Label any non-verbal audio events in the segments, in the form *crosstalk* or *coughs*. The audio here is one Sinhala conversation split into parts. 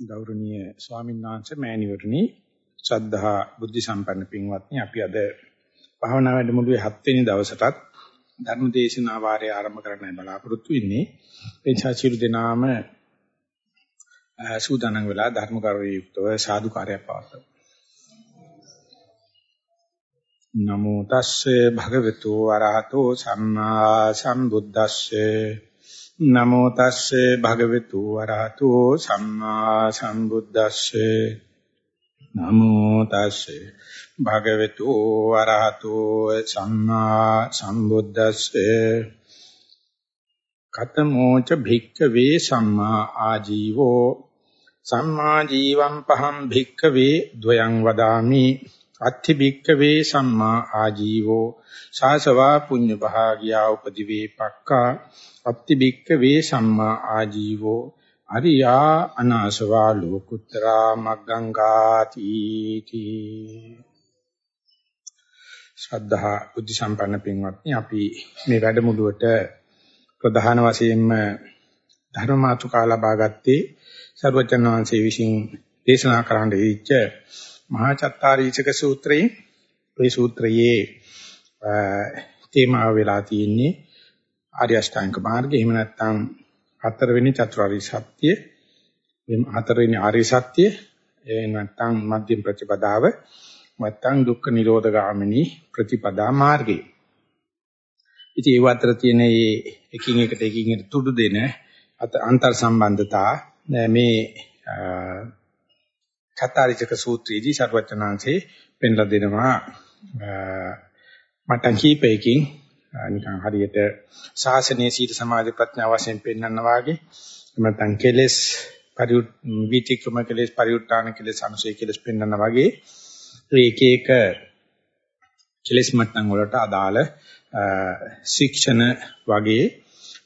ගෞරවනීය ස්වාමීන් වහන්සේ මෑණිවරණි ශ්‍රද්ධා බුද්ධ සම්පන්න පින්වත්නි අපි අද භාවනා වැඩමුළුවේ 7 වෙනි දවසටත් ධර්ම දේශනා වාරය ආරම්භ කරන්නයි බලාපොරොත්තු වෙන්නේ. ඒ චාචිරු දිනාම සූදානම් වෙලා ධර්ම කරුවේ යුක්තව සාදු කාර්යයක් පවත්වමු. නමෝ තස්සේ භගවතු වරහතෝ සම්මා සම්බුද්දස්සේ නමෝ තස්සේ භගවතු වරහතෝ සම්මා සම්බුද්දස්සේ. නමෝ තස්සේ භගවතු වරහතෝ සම්මා සම්බුද්දස්සේ. කතමෝච භික්ඛවේ සම්මා ආජීවෝ. සම්මා ජීවම් පහම් භික්ඛවේ ද්වයං වදාමි. අත්ථි භික්ඛවේ සම්මා ආජීවෝ සාසවා පුඤ්ඤ භාගියා උපදිවේ පක්කා අත්ති බික්ක වේ සම්මා ආජීවෝ අරියා අනාසවා ලෝකුත්තරා මග්ගංගාති තී ශ්‍රද්ධා බුද්ධ සම්පන්න පින්වත්නි අපි මේ වැඩමුළුවට ප්‍රධාන වශයෙන්ම ධර්ම මාතෘකා ලබා ගත්තේ සර්වචන් වහන්සේ විසින් දේශනා කරන්න දීච්ච මහා චත්තාරීචක සූත්‍රයේ මේ සූත්‍රයේ තේමාව වෙලා තියෙන්නේ ආර්ය අෂ්ටාංග මාර්ගය. එහෙම නැත්නම් හතරවෙනි චතුරාර්ය සත්‍ය, හතරවෙනි ආර්ය සත්‍ය, එහෙම නැත්නම් මධ්‍යම ප්‍රතිපදාව, නැත්නම් දුක්ඛ නිරෝධ ගාමිනී ප්‍රතිපදා මාර්ගය. ඉතින් ඒ අතර තියෙන මේ එකින් එකට එකින් එකට තුඩු දෙන අන්තර් සම්බන්ධතා මේ චත්තාරිචක සූත්‍රයේදී සර්වචනාංශේ පෙන්ලා දෙනවා. මට්ටම් කීපයකින් නිකන් හරියට ශාසනීය සීල සමාධි ප්‍රඥා වශයෙන් පෙන්වන්න වාගේ නැත්නම් කෙලස් පරිඋත් විචික්‍රම කෙලස් පරිඋත්තාන කෙලස් අනුසය කෙලස් පෙන්වන්න වගේ ඒක එක කෙලස් මට්ටම් වලට අදාළ ශික්ෂණ වගේ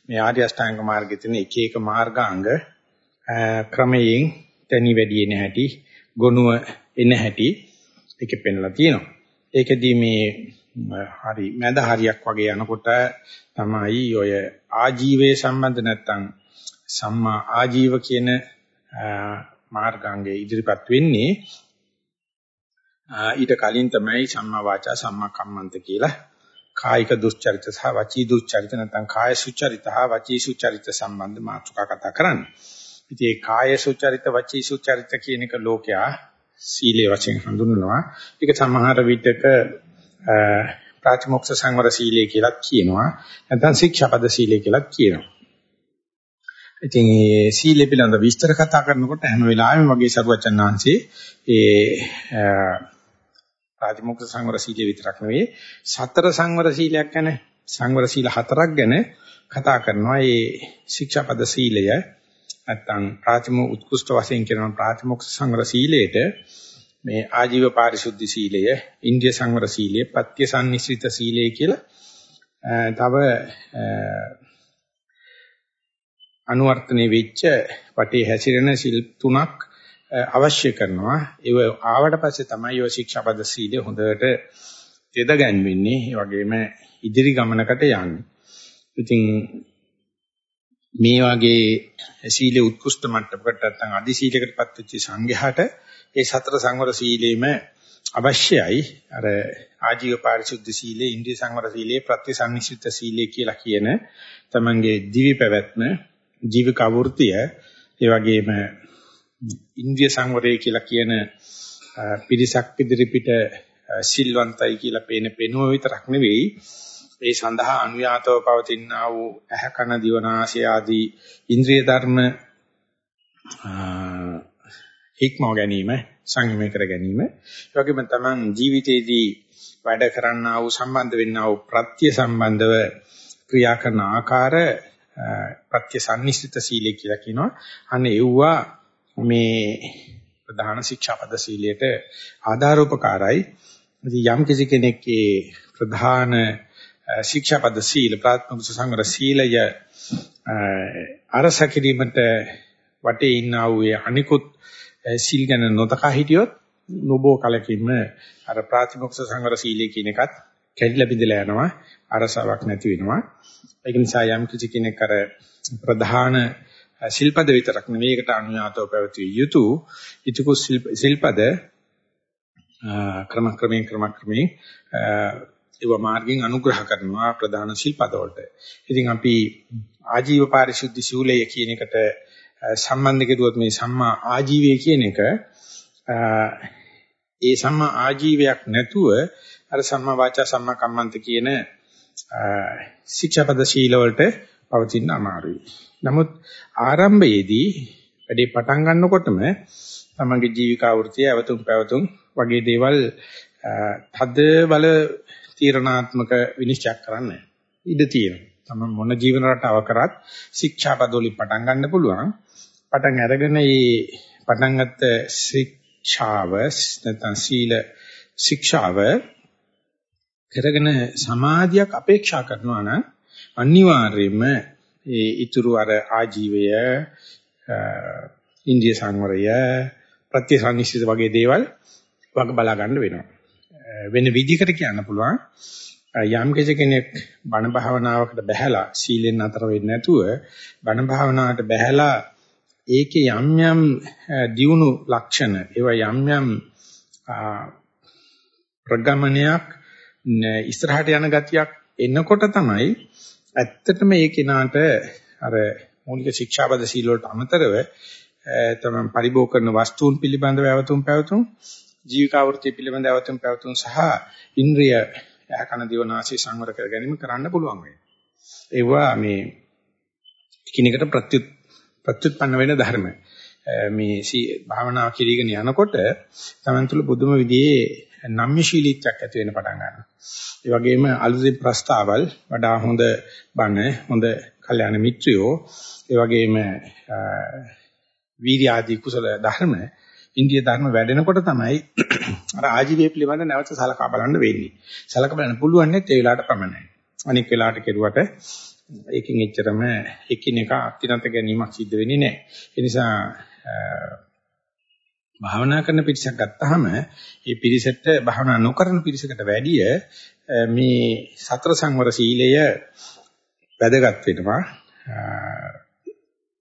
මේ ආර්ය අෂ්ටාංග මාර්ගයේ තියෙන එක එක මාර්ගාංග ක්‍රමයෙන් තනි වැඩි එන හැටි ගොනුව එන හැටි ඒකෙ පෙන්ලා තියෙනවා ඒකෙදී මේ හරි මැද හරියක් වගේ යනකොට තමයි ඔය ආජීවයේ සම්බන්ධ නැත්තම් සම්මා ආජීව කියන මාර්ගාංගයේ ඉදිරිපත් වෙන්නේ ඊට කලින් තමයි සම්මා වාචා සම්මා කම්මන්ත කියලා කායික දුස්චරිත සහ වචී දුස්චරිත නැත්නම් කාය සුචරිත හා වචී සුචරිත සම්බන්ධ මාතෘකා කතා කරන්නේ. ඉතින් ඒ කාය සුචරිත වචී සුචරිත කියන එක ලෝකයා සීලේ වශයෙන් හඳුන්වනවා. ඒක සමහර විටක ප්‍රාතිමොක්ෂ සංවර සීලය කියලාත් කියනවා. නැත්නම් ශික්ෂාපද සීලය කියලාත් කියනවා. ඉතින් මේ සීලය පිළිබඳ විස්තර කතා කරනකොට හැම වෙලාවෙම වගේ සරුවචන් වහන්සේ ඒ ප්‍රාතිමොක්ෂ සංවර සීලය විතරක් නෙවෙයි සතර සංවර සීලයක් ගැන සංවර සීල හතරක් ගැන කතා කරනවා. ඒ ශික්ෂාපද සීලය නැත්නම් ප්‍රාතිමෝ උත්කෘෂ්ඨ වශයෙන් කියන ප්‍රාතිමොක්ෂ සංවර සීලයට මේ ආජීව පාරිශුද්ධ සීලය, ඉන්ද්‍රිය සංවර සීලය, පත්‍ය සම්නිශ්චිත සීලය කියලා තව අනුවර්තනේ වෙච්ච වටේ හැසිරෙන සිල් තුනක් අවශ්‍ය කරනවා. ඒව ආවට පස්සේ තමයි ඔය ශික්ෂාපද සීලය හොඳට තෙද ගැන්වෙන්නේ. ඒ වගේම ඉදිරි ගමනකට යන්නේ. ඉතින් මේ වගේ සීලේ උත්කෘෂ්ඨ මට්ටමකට නැත්නම් අදි සීලයකටපත් වෙච්ච සංඝයාට ඒ සතර සංවර සීලෙම අවශ්‍යයි. අර ආජීව පාරිශුද්ධ සීලය, ඉන්ද්‍රිය සංවර සීලය, ප්‍රතිසංනිශ්චිත සීලය කියලා කියන තමන්ගේ දිවි පැවැත්ම, ජීවික අවෘතිය, ඒ වගේම ඉන්ද්‍රිය සංවරය කියලා කියන පිරිසක් ඉදිරිපිට සිල්වන්තයි කියලා පේන පෙනුම විතරක් නෙවෙයි ඒ සඳහා අනුයාතව පවතිනා වූ ඇහ කන දිව නාසය ආදී ඉන්ද්‍රිය ධර්ම හික්මව ගැනීම සංයමය කර ගැනීම. ඒ වගේම තමන් ජීවිතයේදී වැඩ කරන්නා වූ සම්බන්ධ වෙන්නා වූ ප්‍රත්‍ය සම්බන්ධව ක්‍රියා කරන ආකාර ප්‍රත්‍ය සම්නිශ්චිත සීලය කියලා කියනවා. අනේ එව්වා මේ ප්‍රධාන ශික්ෂාපද සීලයට ආධාරෝපකාරයි. ඉතින් යම් කිසි කෙනෙක්ගේ ප්‍රධාන ශික්ෂාපද සීල ප්‍රාථමික සංවර සීලය අරස කිරීමට වටේ ඉන්නා වූ අනිකුත් සීල් ගැන නොතකා හිටියොත් නොබෝ කලකින්ම අර ප්‍රාතිමොක්ෂ සංවර සීලය කියන එකත් කැඩිලා බිඳලා යනවා අරසාවක් නැති වෙනවා. ඒක නිසා යම් කිසි කෙනෙක් අර ප්‍රධාන සිල්පද විතරක් නෙවෙයි ඒකට අනුයාතව පැවතිය යුතු ඉතිකු සිල්පද ක්‍රම ක්‍රමයෙන් ක්‍රම ක්‍රමයෙන් ඒව මාර්ගයෙන් අනුග්‍රහ කරනවා ප්‍රධාන ශිල්පද වලට. ඉතින් අපි ආජීව පාරිශුද්ධ සූලය කියන එකට සම්බන්ධ කෙරුවොත් මේ සම්මා ආජීවය කියන එක ඒ සම්මා ආජීවයක් නැතුව අර සම්මා වාචා සම්මා කම්මන්ත කියන ශික්ෂාපද ශීල වලට පවතින අමාරුයි. නමුත් ආරම්භයේදී වැඩේ පටන් ගන්නකොටම තමන්ගේ ජීවිකා වෘත්තිය අවතුම් පැවතුම් වගේ දේවල් තද බල තීරණාත්මක විනිශ්චය කරන්න ඉඩ තියෙනවා. තමයි මොන ජීවන රටාව කරත් ශික්ෂාපද වලින් පටන් ගන්න පුළුවන්. පටන් අරගෙන මේ පටන් ගත්ත ශික්ෂාව නැත්නම් සීල ශික්ෂාව කරගෙන සමාධියක් අපේක්ෂා කරනවා නම් අනිවාර්යයෙන්ම ඒ ඊතුරු අර ආජීවය ඉන්දිය සංවරය ප්‍රත්‍යසන්නිසිත වගේ දේවල් වග බලා ගන්න වෙනවා. වෙන විදිහකට කියන්න පුළුවන්. යම් කෙනෙක් බණ භාවනාවකට බැහැලා සීලෙන් අතර වෙන්නේ නැතුව බණ භාවනාවට බැහැලා ඒකේ යම් යම් දියුණු ලක්ෂණ ඒවා යම් යම් ප්‍රගමනයක් ඉස්සරහට යන ගතියක් එනකොට තමයි ඇත්තටම ඒ කෙනාට අර මූලික ශික්ෂාපද සීල වලට අමතරව තමයි පරිභෝග කරන වස්තුන් පිළිබඳව අවතුම් පැවතුම් ජීවිකාවෘත්ති පිළිබඳ අවතුම් පැවතුම් සහ ඉන්ද්‍රිය යකන දිවනාසී සංවර කර ගැනීම කරන්න පුළුවන් වෙන්නේ. ඒවා මේ එකිනෙකට ප්‍රත්‍යুৎ ප්‍රත්‍යুৎපන්න වෙන ධර්ම. මේ භාවනා කිරීගෙන යනකොට තමන් තුළ බුදුම විදිහේ නම්‍යශීලීත්වයක් ඇති වෙන්න පටන් ගන්නවා. ඒ වගේම අලුතින් ප්‍රස්තාවල් වඩා හොඳ බණ හොඳ කල්යාණ මිත්‍රයෝ ඒ වගේම වීර්ය ආදී කුසල ධර්ම ඉන්දිය ධර්ම වැඩෙනකොට තමයි අර ආජීවය පිළිබඳ නැවත සලකා බලන්න වෙන්නේ. සලකා බලන්න පුළුවන් net ඒ වෙලාවට පමණයි. අනික් වෙලාවට කෙරුවට ඒකෙන් එච්චරම එකිනෙක අත්‍යන්ත ගැනීමක් සිද්ධ වෙන්නේ නැහැ. ඒ නිසා භාවනා කරන පිරිසක් ගත්තාම මේ පිරිසට භාවනා නොකරන පිරිසකට වැඩිය මේ සතර සංවර සීලය වැදගත් වෙනවා.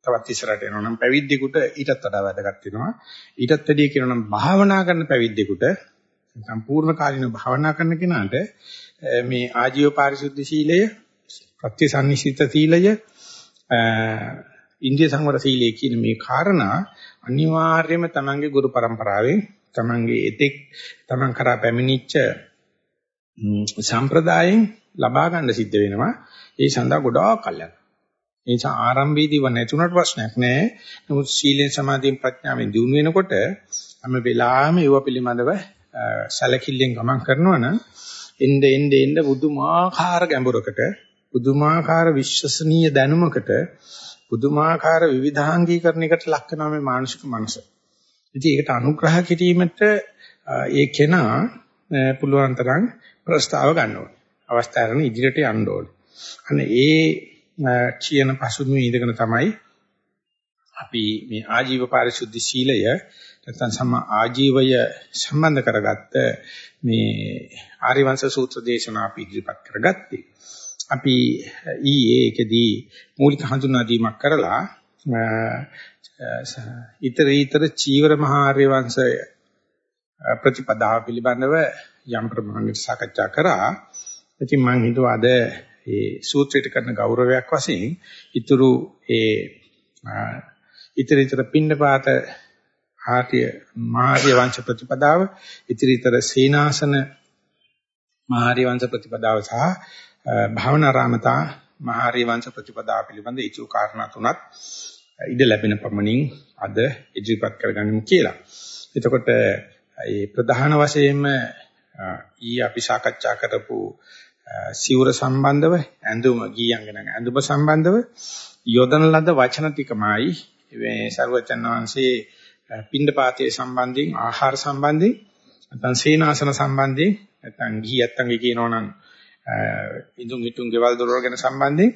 තවත් ඉස්සරහට එනවා නම් පැවිද්දෙකුට ඊටත් වඩා වැදගත් වෙනවා. ඊටත් වැඩිය කියනවා නම් භාවනා කරන පැවිද්දෙකුට සම්පූර්ණ කාලින භාවනා කරන කෙනාට මේ ආජීව පාරිශුද්ධ සීලය, ප්‍රත්‍යසන්නිසිත සීලය, ඉන්දිය සංවර සීලය කියන මේ කාරණා අනිවාර්යයෙන්ම තමන්ගේ ගුරු પરම්පරාවෙන් තමන්ගේ එතෙක් තමන් කරා පැමිණිච්ච සම්ප්‍රදායෙන් ලබා ගන්න සිද්ධ වෙනවා. ඒ සඳහා ගොඩාක් කල්යන. ඒ නිසා ආරම්භයේදී ව නැතුණට ප්‍රශ්නයක් නැහැ. නමුත් සීලෙන් සමාධියෙන් ප්‍රඥාවෙන් දිනු වෙනකොට හැම වෙලාවෙම ඒව පිළිබඳව සැලකිල්ලෙන් ගමන් කරනවා නම් එnde එnde එnde බුදුමාකාර ගැඹුරකට බුදුමාකාර විශ්වසනීය දැනුමකට බුදුමාකාර විවිධාංගීකරණයකට ලක් වෙනවා මේ මානසික මනස. ඉතින් ඒකට අනුග්‍රහ කිරීමට ඒ කෙනා පුළුවන් තරම් ප්‍රස්තාව ගන්න ඕනේ. අවස්ථාවන ඉදිරියට යන්න ඕනේ. අන්න ඒ කියන පසුබිමේ ඉඳගෙන තමයි අපි මේ ආජීව පාරිශුද්ධ සීලය නැත්නම් සම ආජීවය සම්බන්ධ කරගත්ත මේ ආරිවංශ සූත්‍ර දේශනා අපි ඉදිරිපත් කරගත්තේ. අපි ඊයේ ඒකෙදී මූලික හඳුනා දීමක් කරලා ඊතර ඊතර චීවර මහා ආර්යවංශය ප්‍රතිපදාව පිළිබඳව යම් ප්‍රමාණයකට සාකච්ඡා කරා. ඉතින් මම හිතුවා අද ඒ සූත්‍රයට කරන ගෞරවයක් වශයෙන් ඊතුරු ඒ ඊතර ඊතර පින්නපාත ආර්ය මාර්ය වංශ ප්‍රතිපදාව ඊතර ඊතර සීනාසන මාර්ය වංශ ප්‍රතිපදාව සහ භාවනාරාමතා මහාරිය වංශ ප්‍රතිපදා පිළිබඳ ඉචු කාරණා තුනක් ඉඩ ලැබෙන පමණින් අද ඉදිරිපත් කරගන්නමු කියලා. එතකොට මේ ප්‍රධාන වශයෙන්ම ඊ අපි සාකච්ඡා කරපු සිවුර සම්බන්ධව ඇඳුම ගීයන්ගෙන ඇඳුම සම්බන්ධව යොදන ලද වචන ටිකමයි මේ ਸਰවචන් වහන්සේ පින්ඩපාතයේ සම්බන්ධයෙන් ආහාර සම්බන්ධයෙන් නැත්නම් සීනාසන සම්බන්ධයෙන් නැත්නම් ගිහි නැත්නම් කියනවා නම් ඉදුම් හිටුම් ගෙවල් දොරවල් ගැන සම්බන්ධයෙන්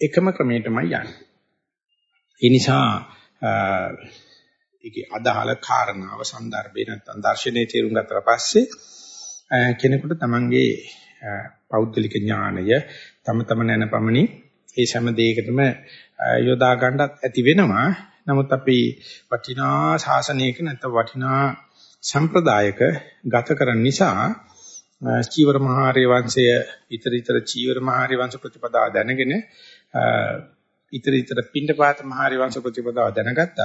එකම ක්‍රමයටමයි යන්නේ. ඒ නිසා ඒකේ අදාළ කාරණාව සන්දර්භේ නැත්නම් දර්ශනයේ තේරුම් ගත්තට පස්සේ කෙනෙකුට තමන්ගේ පෞද්ගලික ඥානය තම තම නැන පමණි ඒ හැම දෙයකටම යොදා ගන්නත් ඇති වෙනවා. නමුත් අපි වටිනා ශාසනයක නැත්නම් වටිනා සම්ප්‍රදායක ගත කරන නිසා චීවර මහාර්ය වංශය ඊතර ඊතර චීවර මහාර්ය වංශ ප්‍රතිපදාව දැනගෙන ඊතර ඊතර පින්ඩපාත මහාර්ය වංශ ප්‍රතිපදාව දැනගත්තත්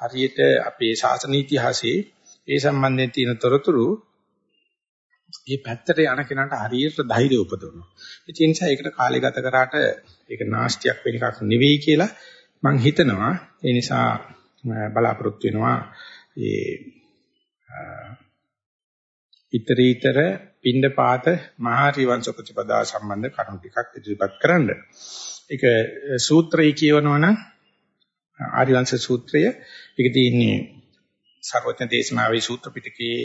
හරියට අපේ ශාසන ඉතිහාසයේ ඒ සම්බන්ධයෙන් තියෙන තොරතුරු මේ පැත්තට යන කෙනාට හරියට ධෛර්යය උපදවනවා. ඒ නිසා ඒකට කාලය ගත කරාට ඒක නාස්තියක් වෙන එකක් නෙවෙයි කියලා මම හිතනවා. ඒ නිසා බලාපොරොත්තු වෙනවා ඒ ඊතරීතර පින්ඩපාත මහාරි වංශ ප්‍රතිපදා සම්බන්ධ කරුණු ටිකක් ඉදිරිපත් කරන්න. ඒක සූත්‍රය කියවනවා නම් ආරිවංශ සූත්‍රය ඒක තියෙන්නේ සර්වඥ දේශනාවේ සූත්‍ර පිටකයේ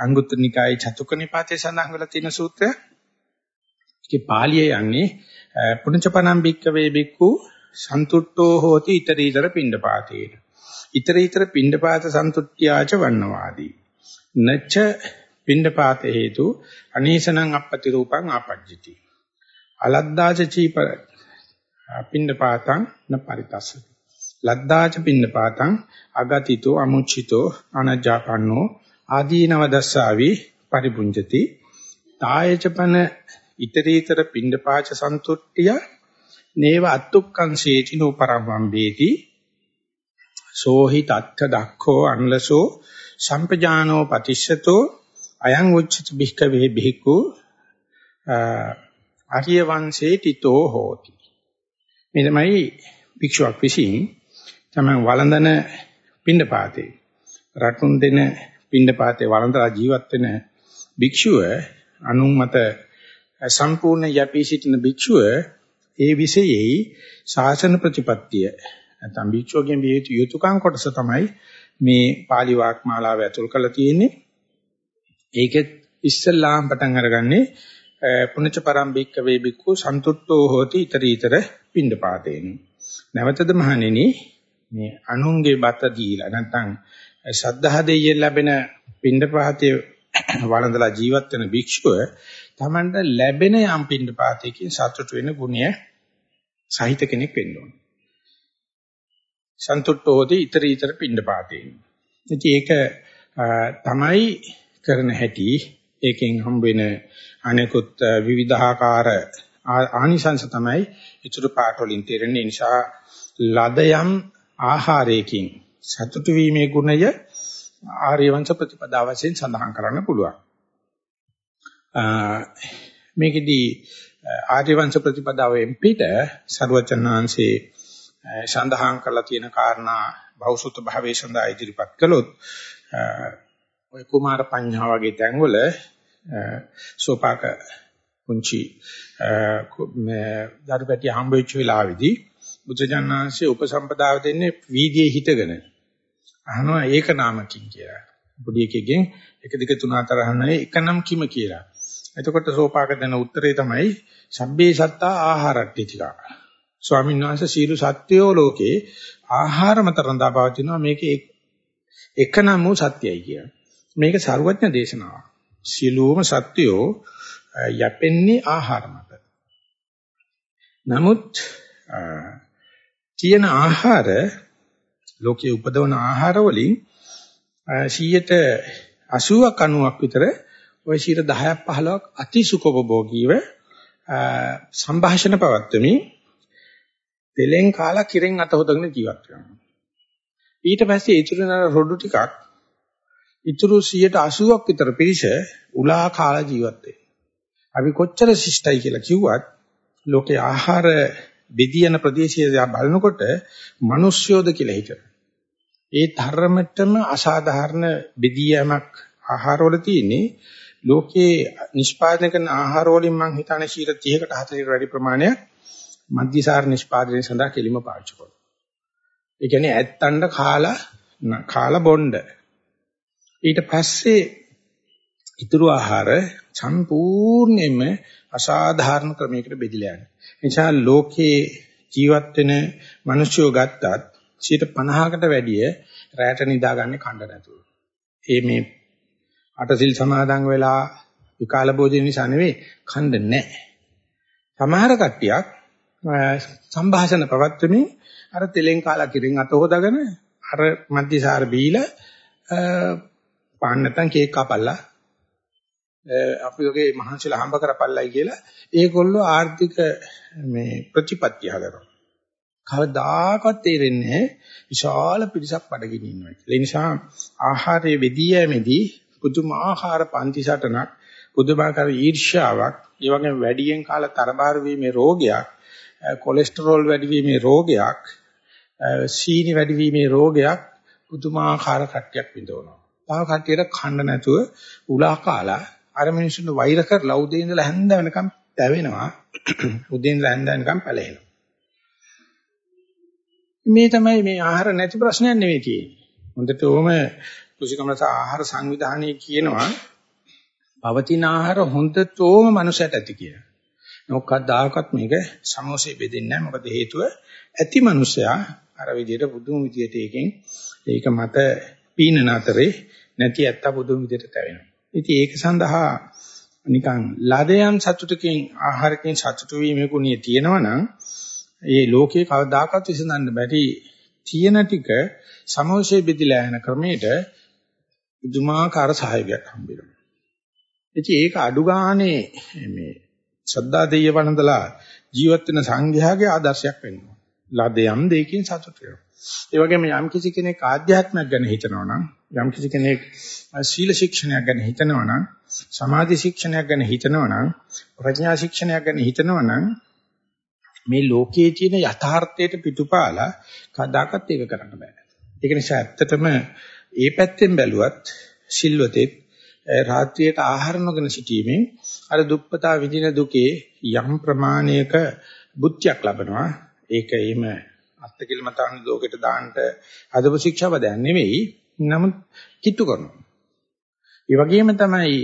අංගුත්තර නිකායේ චතුක්ක නිපාතේ සඳහන් වෙලා තියෙන සූත්‍රය. ඒකේ පාළියේ යන්නේ පුණ්‍යචපනම් බික්කවේ බික්කු සන්තුට්ඨෝ හෝති ඊතරීතර පින්ඩපාතේන. ඊතරීතර පින්ඩපාත සන්තුට්ඨ්‍යාච වන්නවාදී. නච්ච පින්ඩපාත හේතු අනීසනං අපපති රූපං ආපජ්ජති. අලද්දාච චීපර පින්ඩපාතං න පරිතස්සති. ලද්දාච පින්නපාතං අගතිතෝ අමුච්චිතෝ අනජ්ජාපන්නෝ ආදීනව දස්සාවි පරිපුංජති තායචපන ඊතරීතර පින්නපාච සන්තුට්ඨිය. නේව අත්තුක්කං සේචිනෝ පරමම්බේති සෝහි තත්ත දක්ඛෝ අන්ලසෝ සම්පජානෝ පතිස්සතෝ. අයං උච්චති බික්කවේ බික්කු ආර්ය වංශේ තිතෝ හෝති. මේ තමයි භික්ෂුවක් විසින් තමයි වළඳන පින්නපාතේ රටුන් දෙන පින්නපාතේ වළඳලා ජීවත් වෙන භික්ෂුව අනුන් මත සම්පූර්ණ යැපී සිටින භික්ෂුව ඒ විශේෂයි ශාසන ප්‍රතිපත්තිය නැත්නම් භික්ෂුවගෙන් විය යුතු යුතුයකම් කොටස තමයි මේ pāli වාක්මාලාව ඇතුල් කරලා තියෙන්නේ. ඒකෙත් ඉස්සල්ලාම් පටන් අරගන්නේ පුණජ පරම්පික වේ බික්කු සන්තුට්ඨෝ හෝති ඊතර ඊතර පින්ඩපාතේන නැවතද මහණෙනි මේ අනුන්ගේ බත දීලා නැත්නම් ශද්ධහ දෙයියෙන් ලැබෙන පින්ඩපාතයේ වළඳලා ජීවත් වෙන භික්ෂුව තමන්ට ලැබෙන යම් පින්ඩපාතයකින් සතුට වෙන ගුණය සහිත කෙනෙක් වෙන්න ඕනේ. සන්තුට්ඨෝති ඊතර ඊතර පින්ඩපාතේ. ඉතින් ඒක තමයි කරන හැටි ඒකෙන් හම්බ වෙන අනෙකුත් විවිධාකාර ආනිසංශ තමයි ඉතුරු පාට වලින් තේරෙන නිසා ලදයම් ආහාරයකින් සතුටු වීමේ ගුණය ආර්ය වංශ ප්‍රතිපදා වශයෙන් සඳහන් කරන්න පුළුවන්. මේකෙදී ආර්ය වංශ ප්‍රතිපදාවෙන් පිට ਸਰවචන්නාංශේ සඳහන් කරලා තියෙන කාරණා බෞසුත භාවයේ සඳහා ඉදිරිපත් කළොත් ඔය කුමාර පඤ්ඤා වගේ තැන්වල සෝපාක කුංචි දරුපැටි හම්බ වෙච්ච වෙලාවේදී බුදුජානනාංශයේ උපසම්පදාව දෙන්නේ වීදියේ හිටගෙන. අහනවා ඒක නාමකින් කියලා. පොඩි එකෙක්ගෙන් 1 2 3 4 අහන්නේ එක නම් කිම කියලා. එතකොට සෝපාක දෙන උත්තරේ තමයි සබ්බේ සත්තා ආහාරට්ටි ටික. ස්වාමීන් වහන්සේ සීල සත්‍යෝ ලෝකේ ආහාරම තරඳා පවතිනවා මේකේ එක නම් වූ සත්‍යයි කියන. මේක සරුවඥ දේශනාවක්. සීලෝම සත්‍යෝ යැපෙන්නේ ආහාර මත. නමුත් තියෙන ආහාර ලෝකයේ උපදවන ආහාර වලින් 100ට 80ක් 90ක් විතර ওই 10ක් 15ක් අතිසුඛෝපභෝගීව සංഭാෂණ පවත්වමින් දෙලෙන් කාලා කිරෙන් අත හොදගෙන ජීවත් වෙනවා. ඊට පස්සේ ඉතුරු වෙන රොඩු ටිකක් ඉතුරු 180ක් විතර පිරිස උලා කාලා ජීවත් වෙනවා. අපි කොච්චර ශිෂ්ටයි කියලා කිව්වත් ලෝකේ ආහාර බෙදියන ප්‍රදේශය බලනකොට මිනිස්යෝද කියලා හිතනවා. ඒ ධර්මතම අසාධාරණ බෙදියමක් ආහාරවල තියෙන්නේ ලෝකේ නිෂ්පාදනය කරන ආහාර වලින් මම හිතන්නේ 30කට 40කට වැඩි ප්‍රමාණයක් මධ්‍යසාර නිෂ්පාදනය සඳහා කෙලිම පාවිච්චි කරනවා. ඒ කියන්නේ ඇත්තන්ට කාලා කාලා බොණ්ඩ. ඊට පස්සේ ඉතුරු ආහාර සම්පූර්ණයෙන්ම අසාධාරණ ක්‍රමයකට බෙදලා යනවා. නිසා ලෝකේ ජීවත් වෙන මිනිස්සුયો ගත්තත් 50කට වැඩිය රැට නිදාගන්නේ කණ්ඩ නැතුව. ඒ මේ අටසිල් සමාදන් වෙලා විකාල භෝජන නිසා නෙවෙයි කණ්ඩ නැහැ. සමහර කට්ටියක් සංഭാෂණ පවත්වමින් අර තෙලෙන් කාලා කිරින් අත හොදාගෙන අර මධ්‍යසාර බීලා පාන්න නැත්නම් කේක් කපල්ලා අපි ඔගේ මහන්සිලා හම්බ කරපල්ලයි කියලා ඒගොල්ලෝ ආර්ථික මේ ප්‍රතිපත්ති හදනවා. කවදාකවත් තේරෙන්නේ විශාල පිරිසක් බඩගිනි ඉන්නවා කියලා. ඒ නිසා ආහාරයේ වෙදී යෑමේදී පුදුමාකාර පන්ති සටනක්, පුදුමාකාර ඊර්ෂ්‍යාවක්, ඒ වගේම වැඩියෙන් කාලා තරබාර වීමේ රෝගයක්, කොලෙස්ටරෝල් වැඩි වීමේ රෝගයක්, සීනි වැඩි වීමේ රෝගයක් පුදුමාකාර කට්ටියක් විඳවනවා. තව කට්ටියට කන්න නැතුව උලා කාලා අර මිනිස්සුන්ට වෛර කරලා උදේ ඉඳලා හැන්ද වෙනකම් පැවෙනවා. *clears throat* උදේ ඉඳලා හැන්ද වෙනකම් පැලෙනවා. මේ තමයි මේ ආහාර නැති ප්‍රශ්නයක් නෙවෙයි තියෙන්නේ. හොඳටම කුසිකමස ආහාර සංවිධානයේ කියනවා පවතින ආහාර හොඳටම මනුෂයට ඇති කියලා. මොකක්දාකත් මේක සමෝසේ බෙදෙන්නේ නැහැ. මොකද හේතුව ඇති මනුෂයා අර විදිහට බුදුම විදිහට එකෙන් ඒක මත පීනන අතරේ නැති ඇත්ත බුදුම විදිහට තැවෙනවා. ඉතින් ඒක සඳහා නිකන් ලදයන් සතුටකින් ආහාරකින් සතුටු වීමේ ගුණය තියෙනවා නම් ඒ ලෝකේ කවදාකවත් විසඳන්න බැරි තියෙන ටික සමෝෂේ බෙදලා යන ක්‍රමයට දුමාකාර සහයෝගයක් හම්බ වෙනවා. ඉතින් ඒක අඩු ගානේ මේ ශ්‍රද්ධා දෙය වන්දලා ජීවත් වෙන සංඝයාගේ ආදර්ශයක් වෙනවා. ලදයම් දෙකකින් සතුට වෙනවා. ඒ වගේම යම් කිසි කෙනෙක් ආධ්‍යාත්මයක් ගැන හිතනවා නම් යම් කිසි කෙනෙක් සීල ශික්ෂණයක් ගැන හිතනවා නම් සමාධි ශික්ෂණයක් ගැන හිතනවා නම් ප්‍රඥා ශික්ෂණයක් ගැන හිතනවා නම් මේ ලෝකයේ තියෙන යථාර්ථයට පිටුපාලා කදාකත් ඒක කරන්න බෑ. ඒක නිසා ඇත්තටම ඒ පැත්තෙන් බැලුවත් සිල්වතෙත් රාත්‍රියට ආහාර නොගෙන සිටීමෙන් අර දුප්පතා විඳින දුකේ යම් ප්‍රමාණයක බුද්ධියක් ලබනවා. ඒක එහෙම අත්කිලමතාන ලෝකෙට දාන්න අදපු ශික්ෂාපදයක් නෙවෙයි. නමුත් කිට්ටු කරනවා. ඒ වගේම තමයි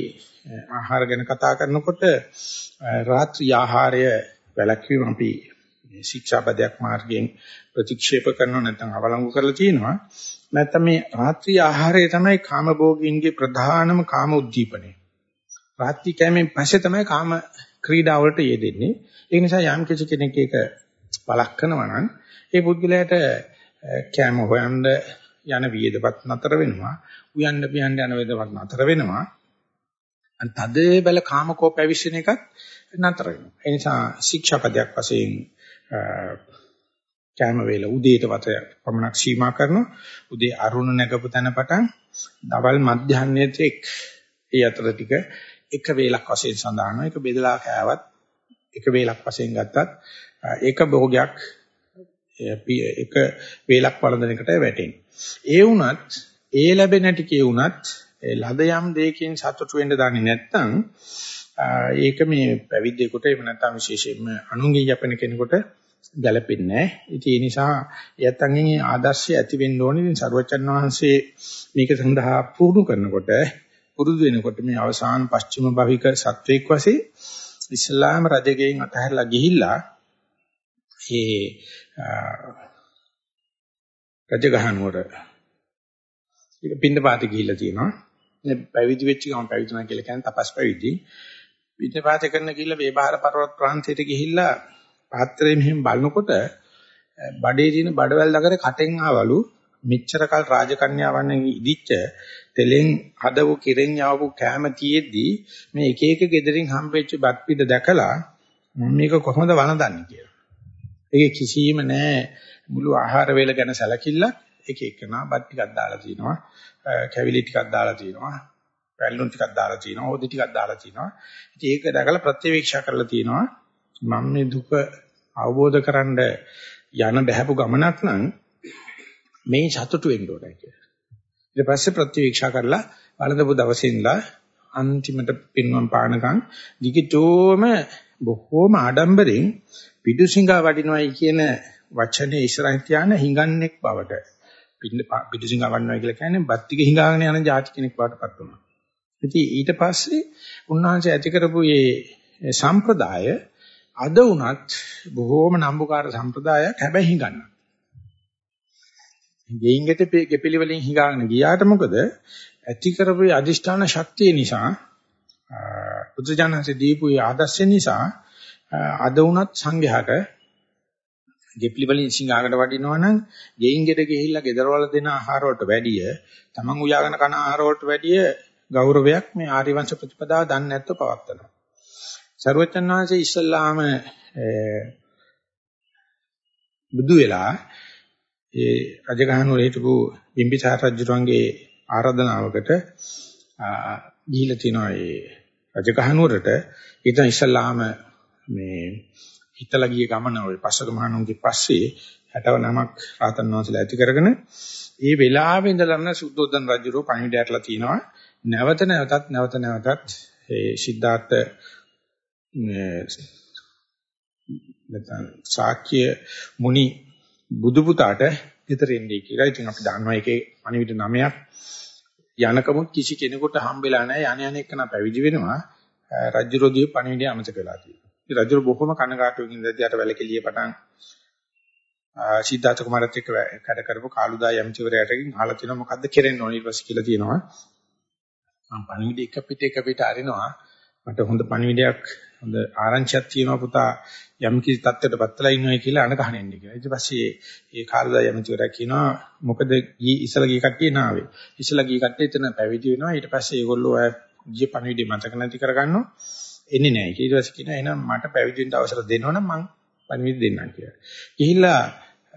ආහාර ගැන කතා කරනකොට රාත්‍රී ආහාරය වැළැක්වීම අපි ශික්ෂාපදයක් මාර්ගයෙන් ප්‍රතික්ෂේප කරනවා නැත්නම් අවලංගු කරලා තියෙනවා. නැත්නම් මේ රාත්‍රී ආහාරය තමයි කාමභෝගින්ගේ ප්‍රධානම කාම උද්දීපනය. රාත්‍රී කැමෙන් පස්සේ තමයි කාම ක්‍රීඩා වලට යෙදෙන්නේ. ඒ නිසා යම් කිසි කෙනෙක් ඒක බලක් කරනවා නම් ඒ පුද්ගලයාට කැම හොයන්න යන වියදපත් නතර වෙනවා උයන්න පියන්න යන වේදපත් නතර වෙනවා අන් තද බල කාමකෝ පැවිසෙන එකත් නතර වෙනවා. ඒ නිසා ශික්ෂාපදයක් වශයෙන් කෑම වේල උදේට වත පමණක් සීමා කරනවා. උදේ අරුණ නැගපු තැන පටන් දවල් මධ්‍යහ්නයේත් එක් ඒ අතර ටික එක වේලක් වශයෙන් සඳහන් ඒක බෙදලා කෑවත් එක වේලක් වශයෙන් ගත්තත් ඒක භෝගයක් එක වේලක් වළඳන එකට වැටෙන්නේ. ඒ වුණත් ඒ ලැබෙන ටිකේ වුණත් ලද යම් දෙයකින් සතුටු වෙන්න දන්නේ නැත්නම් ඒක මේ පැවිද්දෙකුට එහෙම නැත්නම් විශේෂයෙන්ම අනුන්ගේ යපන කෙනෙකුට ගැළපෙන්නේ නැහැ. ඉතින් ඒ නිසා යත්තන්ගේ ආදර්ශය ඇති වෙන්න ඕනේ. ඉතින් සරුවචන් වහන්සේ මේක සඳහා පුහුණු කරනකොට පුරුදු වෙනකොට මේ අවසාන පස්චිම භවික සත්වයක් වශයෙන් ඉස්ලාම රජගෙන් අතහැරලා ගිහිල්ලා ඒ රජගහනුවර ඒක පින්න පාතේ ගිහිල්ලා තියෙනවා. පැවිදි වෙච්ච ගමන් පැවිදුණා කියලා කියන්නේ තපස් පැවිදි. පිටපාත කරන ගිහිල්ලා වේබාර පර්වත ප්‍රාන්තයට ගිහිල්ලා පාත්‍රයේ මෙහෙම බලනකොට බඩේ තියෙන බඩවැල් නගරේ කටෙන් ආවලු මෙච්චර කල් රාජකන්‍යාවන් ඉදිච්ච තෙලෙන් හදපු කිරෙන් යවපු කැම තියෙද්දි මේ එක එක gederin හම්බෙච්ච බත් පිට දැකලා මේක කොහොමද වළඳන්නේ කියලා. ඒකේ කිසිම නෑ. මුළු ආහාර වේල ගැන සැලකිල්ලක් එක එකනා බත් ටිකක් දාලා තිනවා. කැවිලි ටිකක් දාලා තිනවා. පැල්ලුම් ටිකක් දාලා තිනවා, හොදි ටිකක් දාලා තිනවා. ඉතින් ඒක දැකලා ප්‍රත්‍යවේක්ෂා කරලා තිනවා. මම මේ දුක අවබෝධ කරන්ඩ යන බහැපු ගමනක් නම් මේ සතුටු වෙන්න ඕනේ කියලා. ඊට පස්සේ ප්‍රත්‍යවේක්ෂා කරලා වළඳපු දවසේ ඉඳලා අන්තිමට පින්වම් පානකම් දිගටම බොහෝම ආඩම්බරෙන් පිටුසිඟා වඩිනවයි කියන වචනේ ඉස්සරහින් තියාන හිඟන්නේක් බවට පිටුසිඟා වඩිනවා කියලා කියන්නේ බත්තික හිඟාගෙන යන જાති කෙනෙක් බවට පත් වුණා. ඉතින් ඊට පස්සේ උන්වහන්සේ ඇති කරපු මේ සම්ප්‍රදාය අද වුණත් බොහෝම නම්බුකාර සම්ප්‍රදායක් හැබැයි හිඟන්න. ගෙයින්ගෙට ගෙපිලි වලින් හිඟාගෙන ගියාට මොකද ඇති කරපු අදිෂ්ඨාන ශක්තිය නිසා බුදුජානකසේ දීපු ආදර්ශය නිසා අද වුණත් සංඝයාට ගෙප්ලි වලින් සිඟාකට වඩිනවා නම් ගෙයින් ගෙට ගිහිල්ලා ගෙදරවල දෙන ආහාර වලට වැඩිය තමන් උයාගෙන කන ආහාර වලට වැඩිය ගෞරවයක් මේ ආර්ය වංශ ප්‍රතිපදාව දන්නේ නැත්නම් පවත්නවා. සර්වචන් වහන්සේ ඉස්සල්ලාම බුදු වෙලා ඒ රජගහනුවර හිටපු බිම්බිසාර රජුගේ ආරාධනාවකට ගිහිලා තිනවා ඒ රජගහනුවරට ඊට ඉස්සල්ලාම මේ හිතලා ගිය ගමන ඔය පස්සක මහණුන්ගේ පස්සේ 69ක් රාතන් වහන්සේලා ඇති කරගෙන ඒ වෙලාවේ ඉඳලම සුද්ධෝදන රජුරෝ පණිවිඩයටලා තිනවා නැවත නැවතත් නැවත නැවතත් ඒ සිද්ධාර්ථ නැත්නම් ශාක්‍ය මුනි බුදු පුතාට ගෙදර එන්නේ කියලා. ඉතින් අපි දන්නවා ඒකේ අනිවිද නමයක්. යනකමුත් කිසි කෙනෙකුට හම්බෙලා නැහැ. යණ යන එකන පැවිදි වෙනවා. රජුරෝදී පණිවිඩය අමතක වෙලා තියෙනවා. ඉතින් රජුර බොහොම කනගාටුවකින් ඉඳලා යට වැලකෙලිය පටන් සිද්ධාර්ථ කුමාරත් එක්ක වැඩ කරපු කාලුදා යම්චිවරයටකින් අහලා තිනවා මොකද්ද කෙරෙන්න ඕනේ ඊට පස්සේ කියලා තියෙනවා. මම පණිවිඩ එක පිට එක පිට අරිනවා. මට හොඳ පණිවිඩයක් හොඳ ආරංචියක් තියෙනවා පුතා යම් කිසි තත්ත්වයකටපත් වෙලා ඉන්නවා කියලා අනගහන ඉන්නේ කියලා. ඊට පස්සේ ඒ කාලදා යමතිවරයා කියනවා මොකද ගී ඉස්සලා ගී කට්ටිය නාවේ. ඉස්සලා ගී කට්ටිය එතන පැවිදි වෙනවා. ඊට පස්සේ ඒගොල්ලෝ අය ගිය පණිවිඩය මතක නැති කරගන්නවා. එන්නේ නැහැ. ඊට පස්සේ කියනවා එහෙනම් මට පැවිදි වෙන්න අවසර දෙනවනම් මං පණිවිඩ දෙන්නම් කියලා. ගිහිල්ලා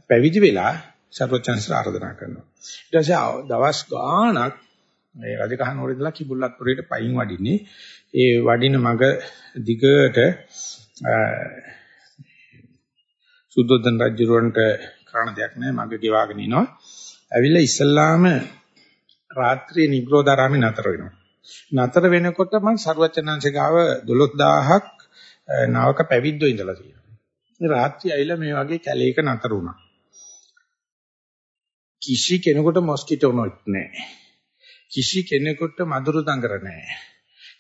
පැවිදි වෙලා සර්වචන්සර ආරාධනා කරනවා. ඊට පස්සේ දවස් ගාණක් මේ රජකහනුවර ඉඳලා කිඹුල්ලත්පුරයට පයින් වඩින්නේ. ඒ වඩින මග දිගට සුද්ධෝදන රජුරවන්ට කරන්න දෙයක් නැහැ මග ගෙවාගෙන ඉනවා. ඇවිල්ලා ඉස්සල්ලාම රාත්‍රියේ නිග්‍රෝධාරාමේ නතර වෙනවා. නතර වෙනකොට මම සරුවචනංශ ගාව 12000ක් නාවක පැවිද්දෝ ඉඳලා තියෙනවා. ඉතින් රාත්‍රිය ඇවිල්ලා මේ වගේ කැලේක නතර වුණා. කිසි කෙනෙකුට මොස්කිටෝ නොත් නැහැ. කිසි කෙනෙකුට මදුරු දඟර නැහැ.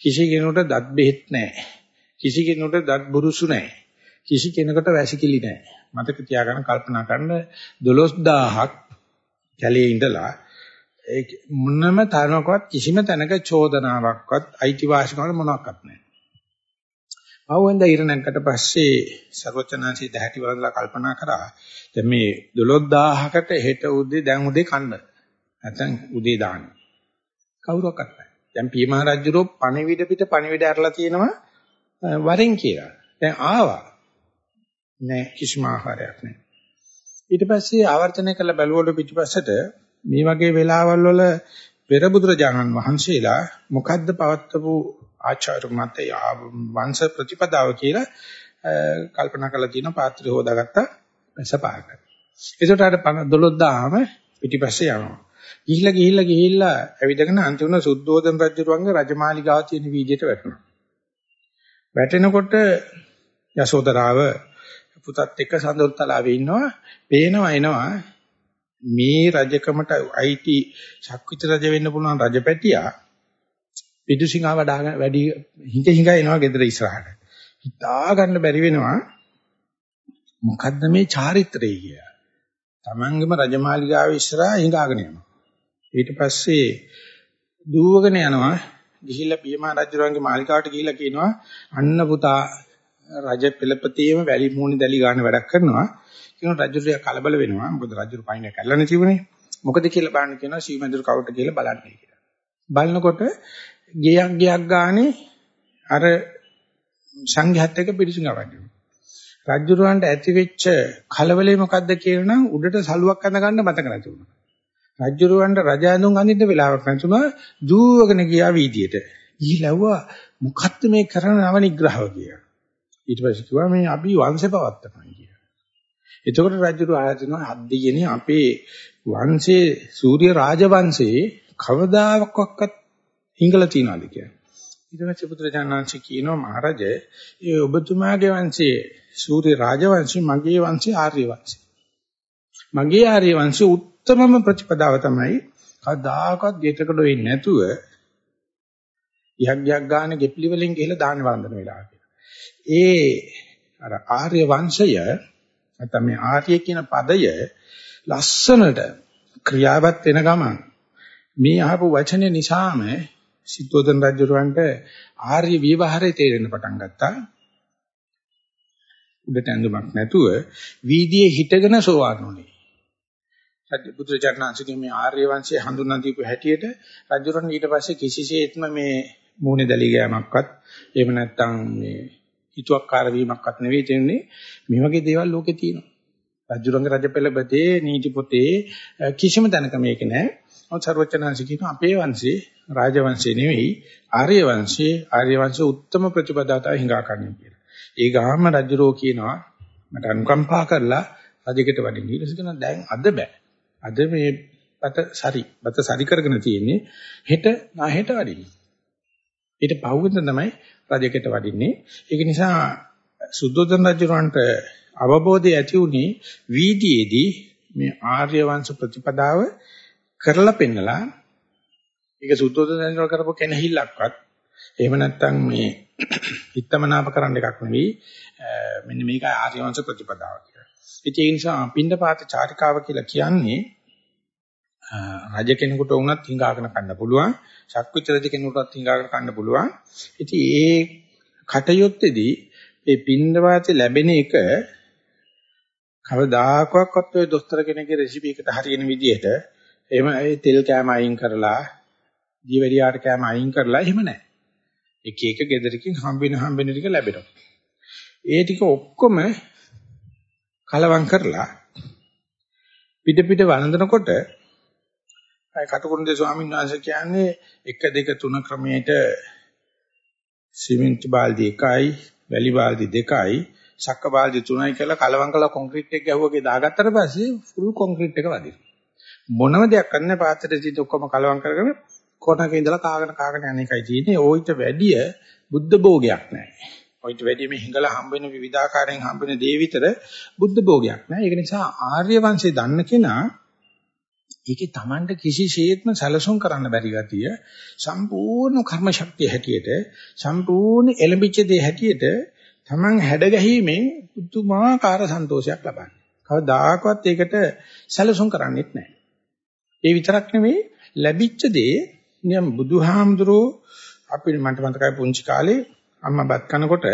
කිසි කෙනෙකුට දත් බෙහෙත් නැහැ. කිසි කෙනෙකුට දත් බුරුසු නැහැ. කිසි කෙනෙකුට වැසිකිලි නැහැ. මතක තියාගන්න කල්පනා කරන්න 12000ක් කැලේ ඉඳලා ඒ මොනම තරමකවත් කිසිම තැනක චෝදනාවක්වත් අයිතිවාසිකමක් මොනවත් නැහැ. අවුෙන්ද ඉර නැගකට පස්සේ ਸਰවචනාංශී දැහැටි වලදලා කල්පනා කරා දැන් මේ 12000කට හෙට උදේ දැන් උදේ කන්න නැත්නම් උදේ දාන්න කවුරක්වත් නැහැ. දැන් පීමහ රජුරෝ පණිවිඩ පිට පණිවිඩ අරලා තියෙනවා වරෙන් කියලා. දැන් ආවා. නෑ කිසිම ආහාරයක් නෑ. ඊට පස්සේ ආවර්තනය කළ බැලුවොත් පිටිපස්සට මේ වගේ වෙලාවල් වල පෙර බුදුරජාණන් වහන්සේලා මොකද්ද පවත්වපු ආචාර්ය මතය වංශ ප්‍රතිපදාව කියලා කල්පනා කරලා තියෙන පාත්‍රය හොදාගත්තා පැසපාරට. ඒකට අර 12000ම පිටිපස්සේ යනවා. ගිහිල්ලා ගිහිල්ලා ගිහිල්ලා ඇවිදගෙන අන්තිම සුද්ධෝදන රජුරුවන්ගේ රජමාලිගාව තියෙන වීදියට වැටෙනවා. වැටෙනකොට යසෝදරාව පුතත් එක්ක සඳුල්තලාවේ ඉන්නවා. පේනවා එනවා මේ රජකමට අයිති ශක්විත රජ වෙන්න පුළුවන් රජපැටියා පිටුසිඟා වඩාගෙන වැඩි හිඟ හිඟ එනවා ගෙදර ඉස්සරහට. හිතා ගන්න බැරි වෙනවා මොකද්ද මේ චාරිත්‍රය කියලා. Tamangema රජමාලිගාවේ ඉස්සරහා හිඟාගෙන යනවා. ඊට පස්සේ දුවගෙන යනවා. ගිහිල්ලා පියමා රජුරන්ගේ මාලිකාවට ගිහිල්ලා කියනවා අන්න පුතා රජ පෙළපතියේම වැලි මූණි දැලි ගන්න වැඩක් කරනවා. කියන රජුරිය කලබල වෙනවා. මොකද රජුරු පයින් කැල්ලන්නේ තිබුණේ. මොකද කියලා බලන්න කියනවා සීමඳුර කවට කියලා බලන්නේ කියලා. බලනකොට ගියක් ගියක් ගානේ අර සංඝයාත් එක්ක පිරිසිඟ වඩිනවා රජුරවන්ට ඇති වෙච්ච කලබලේ මොකද්ද කියනනම් උඩට සලුවක් අඳ ගන්න මතක නැති වුණා. රජ්ජුරුවන්ට රජ ඇඳුම් අඳින්න වෙලාවක් නැතුණා දුවගෙන ගියා වීදියට. ගිහිලව්වා මොකද්ද මේ කරන නව නිග්‍රහව කියලා. ඊට පස්සේ කිව්වා මේ අපි වංශේ පවත්තනවා කියලා. එතකොට රජුරු ආයතන හද්දියනේ අපේ වංශේ සූර්ය රාජවංශේ කවදාකවත් හිඟලා තියනවාද කියලා. ඊට පස්සේ පුත්‍රජානංශ කියනවා මහරජ ඒ ඔබතුමාගේ වංශයේ සූර්ය රාජවංශේ මගේ වංශේ ආර්ය වංශේ. මගේ ආර්ය වංශේ උත්තරම ප්‍රතිපදාව තමයි කවදාකවත් ගෙටකට වෙන්නේ නැතුව යක් යක් ගන්න ගෙප්ලි වලින් ගිහලා දාන වන්දන වෙලා කියලා. ඒ අර ආර්ය වංශය නැත්නම් මේ ආර්ය කියන පදය ලස්සනට ක්‍රියාවත් වෙන ගමන් මේ අහපු වචනේ නිසාම සිද්ධෝදන රජුරවන්ට ආර්ය විවහාරය තේරෙන්න පටන් ගත්තා. උඩට ඇඳුමක් නැතුව වීදියේ හිටගෙන සෝවාන් උනේ. සත්‍ය පුත්‍රචරණාංශගේ මේ ආර්ය වංශයේ හඳුන්වා දීපු හැටියට රජුරන් ඊට පස්සේ කිසිසේත්ම මේ මූණේ දැලී ගෑමක්වත් එහෙම නැත්නම් මේ හිතුවක්කාර වීමක්වත් නෙවෙයි තියෙන්නේ මේ වගේ දේවල් ලෝකේ තියෙනවා රජුරංග රජපෙළපතේ නීති පොතේ කිසිම තැනක මේක නැහැ ඔය ਸਰවචනංශ කියන අපේ වංශේ රාජවංශේ නෙවෙයි ආර්ය වංශේ ආර්ය වංශ උත්තම ප්‍රතිපදාතාව හිඟා ගන්න කියලා. ඒ ගාම රජුරෝ කියනවා මට අනුකම්පා කරලා රජෙකුට වඩින්න. ඊට පස්සේ කියනවා දැන් අද බෑ. අද මේ බත සරි බත සරි කරගෙන තියෙන්නේ හෙට නා හෙට වඩින්න. ඊට පහුවෙන් තමයි රජෙකුට වඩින්නේ. ඒක නිසා සුද්ධෝදන රජුරන්ට අවබෝධය ඇති වුණේ වීදියේදී මේ ආර්ය වංශ ප්‍රතිපදාව කරලා පෙන්නලා ඒක සුද්ධෝදන රජුර කරපු කෙනහිල්ලක්වත් එහෙම නැත්නම් මේ *clears throat* හිතමනාප කරන්න එකක් නෙවෙයි මෙන්න මේක ආර්ය වංශ ප්‍රතිපදාව කියලා. ඒ නිසා පින්ඩපාත චාරිකාව කියලා කියන්නේ රජ කෙනෙකුට වුණත් හිඟාගෙන කන්න පුළුවන්. ශක්විත රජ කෙනෙකුටත් හිඟාගෙන කන්න පුළුවන්. ඉතින් ඒ කටයුත්තේදී මේ පින්දවාතේ ලැබෙන එක කවදාකවත් ඔය දොස්තර කෙනෙක්ගේ රෙසිපි එකට හරියන විදිහට එහෙම ඒ තෙල් කෑම අයින් කරලා දීවැඩියාට කෑම අයින් කරලා එහෙම නැහැ. එක එක ගෙදරකින් හම්බෙන හම්බෙන ටික ලැබෙනවා. ඒ ටික ඔක්කොම කලවම් කරලා පිට පිට වළඳනකොට අය කටුකුරුන්දේ ස්වාමීන් වහන්සේ කියන්නේ 1 2 3 ක්‍රමයට සිමෙන්ති බාල්දි එකයි, වැලි බාල්දි දෙකයි, සක්ක බාල්දි තුනයි කියලා කලවම් කළා කොන්ක්‍රීට් එක ගැහුවගේ දාගත්තට පස්සේ ෆුල් කොන්ක්‍රීට් එක වදිනවා. මොනම දෙයක් කරන්න පාත්‍රයේ සිට ඔක්කොම කලවම් කරගෙන කොටක ඉඳලා කාගෙන කාගෙන යන එකයි තියෙන්නේ. ඕයිට වැඩිය බුද්ධ භෝගයක් නැහැ. ඔයිට වැඩිය මේ හිඟලා හම්බ වෙන විවිධාකාරයෙන් හම්බ වෙන දේ විතර බුද්ධ භෝගයක් නැහැ. ඒක නිසා ආර්ය වංශය දන්න කෙනා ඒකේ Tamanට කිසිසේත්ම සැලසුම් කරන්න බැරි ගතිය සම්පූර්ණ කර්ම ශක්තිය හැටියට සම්පූර්ණ එළඹිච්ච දේ හැටියට Taman හැඩ ගැහිමෙන් පුදුමාකාර සන්තෝෂයක් ලබන්නේ. කවදාකවත් ඒකට සැලසුම් කරන්නේත් නැහැ. ඒ විතරක් නෙමෙයි ලැබිච්ච දේ නියම් බුදුහාමුදුරෝ අපි මන්ට මතකයි පුංචි කාලේ අම්මා බත් කනකොට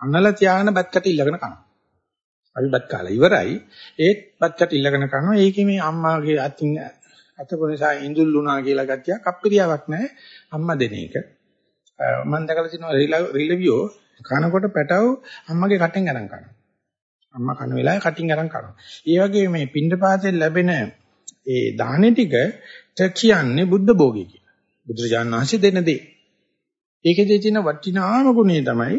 අනල තියාගෙන බත් කට ඉල්ලගෙන කනවා. අපි බත් කාලා ඉවරයි. ඒත් බත් කට ඉල්ලගෙන කනවා. ඒකේ මේ අම්මාගේ අතින් අතපොනසා ඉඳුල් ලුණා කියලා ගතියක් අප්‍රියාවක් නැහැ. අම්මා දෙන එක. මම දැකලා තිනවා රිලවියෝ කනකොට පැටව අම්මගේ කටෙන් ගණන් කරනවා. අම්මා කන වෙලාවේ කටින් අරන් කරනවා. ඒ වගේ මේ පින්ඩපාතයෙන් ලැබෙන ඒ දාහනේ ටිකට කියන්නේ බුද්ධ භෝගය කියලා. බුදුරජාණන් වහන්සේ දෙන දේ. ඒකේදී තියෙන වටිනාම ගුණය තමයි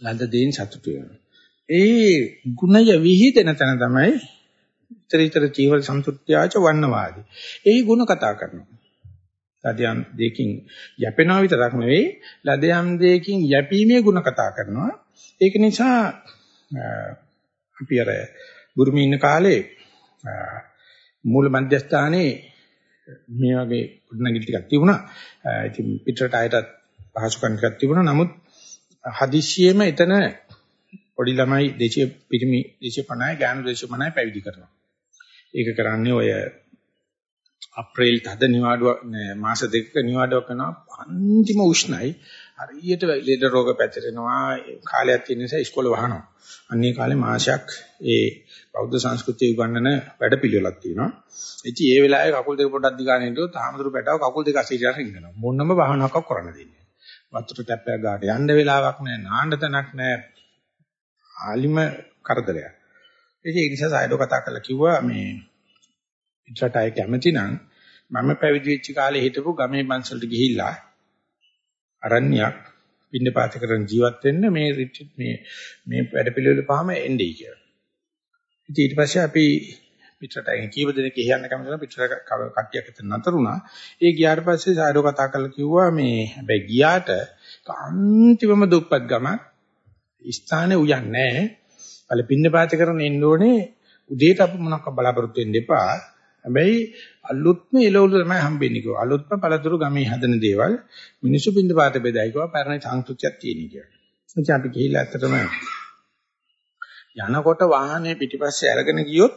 ලද දෙයින් සතුටු වෙනවා. ඒ ගුණය විහිදෙන තැන තමයි ඊතරීතර ජීවල සම්තුත්‍යාච වන්නවාදී. ඒ ගුණ කතා කරනවා. ලදයන් දෙකින් යැපෙනවා විතරක් නෙවෙයි ලදයන් දෙකින් යැපීමේ ගුණ කතා කරනවා. ඒක නිසා අපි අර බුරුමේ ඉන්න කාලේ මූල මධ්‍යස්ථානයේ මේ වගේ පුඩනගිල් ටිකක් තිබුණා. ඉතින් පිටරට ආයතත් පහසුකම් ටිකක් තිබුණා. නමුත් හදිස්සියෙම එතන පොඩි ළමයි 200 පිරිමි 250යි ගානු 250යි පැවිදි කරනවා. ඒක කරන්නේ ඔය අප්‍රේල් තද නිවාඩුව මාස දෙකක නිවාඩුව කරනවා අන්තිම උෂ්ණයි හරියට ලෙඩ රෝග පැතිරෙනවා කාලයක් තියෙන නිසා ඉස්කෝලේ වහනවා. අන්නේ කාලේ මාසයක් ඒ බෞද්ධ සංස්කෘතිය උගන්වන වැඩපිළිවෙලක් තියෙනවා. ඉතින් ඒ වෙලාවේ කකුල් දෙක පොඩ්ඩක් දිගාගෙන හිටියොත් ආමතුරු පැටව කකුල් දෙක අසීරට රිංගනවා. මොනම භාවනාවක් කරන්න දෙන්නේ නැහැ. වතුර ටැප්පයක් ගාට යන්න වෙලාවක් නැහැ, නාන්න තැනක් නැහැ, ආලිම කරදරයක්. ඉතින් ඒ නිසා සායඩෝ කතා කරලා කිව්වා මේ පිටරට අය කැමති නම් මම පැවිදි වෙච්ච කාලේ හිටපු ගමේ බන්සල්ට ගිහිල්ලා අරණ්‍යයක් පින්නපාත කරන ජීවත් වෙන්න මේ රිට්‍රීට් මේ මේ වැඩ පිළිවෙල පහම එන්නේ කියලා. ඉතින් ඊට පස්සේ අපි පිටරට අය කීප දෙනෙක් කියන්න කැමති නම් පිටරට කට්ටියක් එතන නතර වුණා. ඒ ගියාට පස්සේ සායඩෝ කතා කරලා කිව්වා මේ හැබැයි ගියාට අන්තිමම දුප්පත් ගමක් ස්ථානේ උයන්නේ නැහැ. අල පින්න පාත කරන එන්න ඕනේ උදේට අප මොනක් බලාපොරොත්තු වෙන්න එපා. හැබැයි අලුත්ම එළවලු තමයි හම්බෙන්නේ කිව්වා. අලුත්ම පළතුරු ගමේ හදන දේවල් මිනිසු පින්න පාත බෙදයි කිව්වා. පැරණි සංස්කෘතියක් තියෙන කියලා. ඉතින් අපි ගිහිල්ලා ඇත්තටම යනකොට වාහනේ පිටිපස්සේ අරගෙන ගියොත්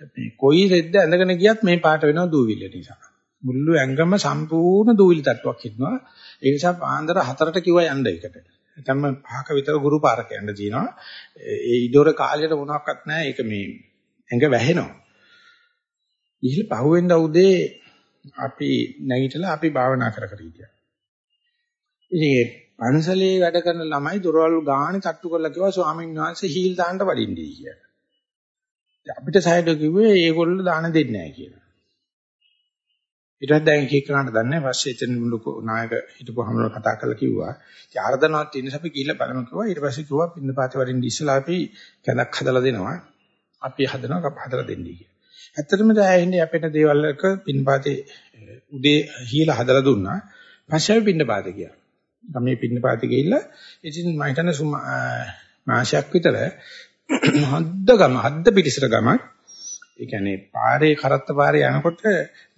මේ කොයි රෙද්ද ඇඳගෙන ගියත් මේ පාට වෙනවා දූවිල්ල නිසා. මුළු ඇඟම සම්පූර්ණ දූවිලි තට්ටුවක් හිටනවා. ඒ නිසා පාන්දර 4ට කිව්වා යන්න එකට. නැත්නම් පහක විතර ගුරු පාරක යන්න තියෙනවා. ඒ ඉදොර කාලයට මොනවත් නැහැ. ඒක මේ ඇඟ වැහෙනවා. ඉහිල පහුවෙන්ද උදේ අපි නැගිටලා අපි භාවනා කර කර හිටියා. ඉතින් පන්සලේ වැඩ කරන ළමයි දොරවල් ගානේ තට්ටු කරලා කිව්වා ස්වාමීන් වහන්සේ හීල් දාන්න වඩින්නේ කියලා. අපිට සයිඩ් කිව්වේ ඒගොල්ලෝ දාන දෙන්නේ නැහැ කියලා. ඊට පස්සේ දැන් කී කරන්න දන්නේ පස්සේ එතන ලොකු නායක හිටපු හැමෝම කතා කරලා කිව්වා. ඉතින් ආර්ධනාවක් තියෙන නිසා අපි ගිහිල්ලා බලමු කිව්වා. ඊට පස්සේ කිව්වා පින්න පාතේ වරින් ඉස්සලා අපි කැලක් හදලා දෙනවා. අපි හදනවා කප හදලා දෙන්නේ කියලා. ඇත්තටම දැන් අපිට දේවල් එක පින්න පාතේ උදේ හීලා හදලා දුන්නා. පස්සේ අපි පින්න පාතේ ගියා. ගමේ පින්න පාතේ ගිහිල්ලා ඉතින් මම හිතන්නේ මාසයක් විතර *clears throat* හද්ද ගම හද්ද පිටිසර ගමක් ඒ කියන්නේ පාරේ කරත්ත පාරේ යනකොට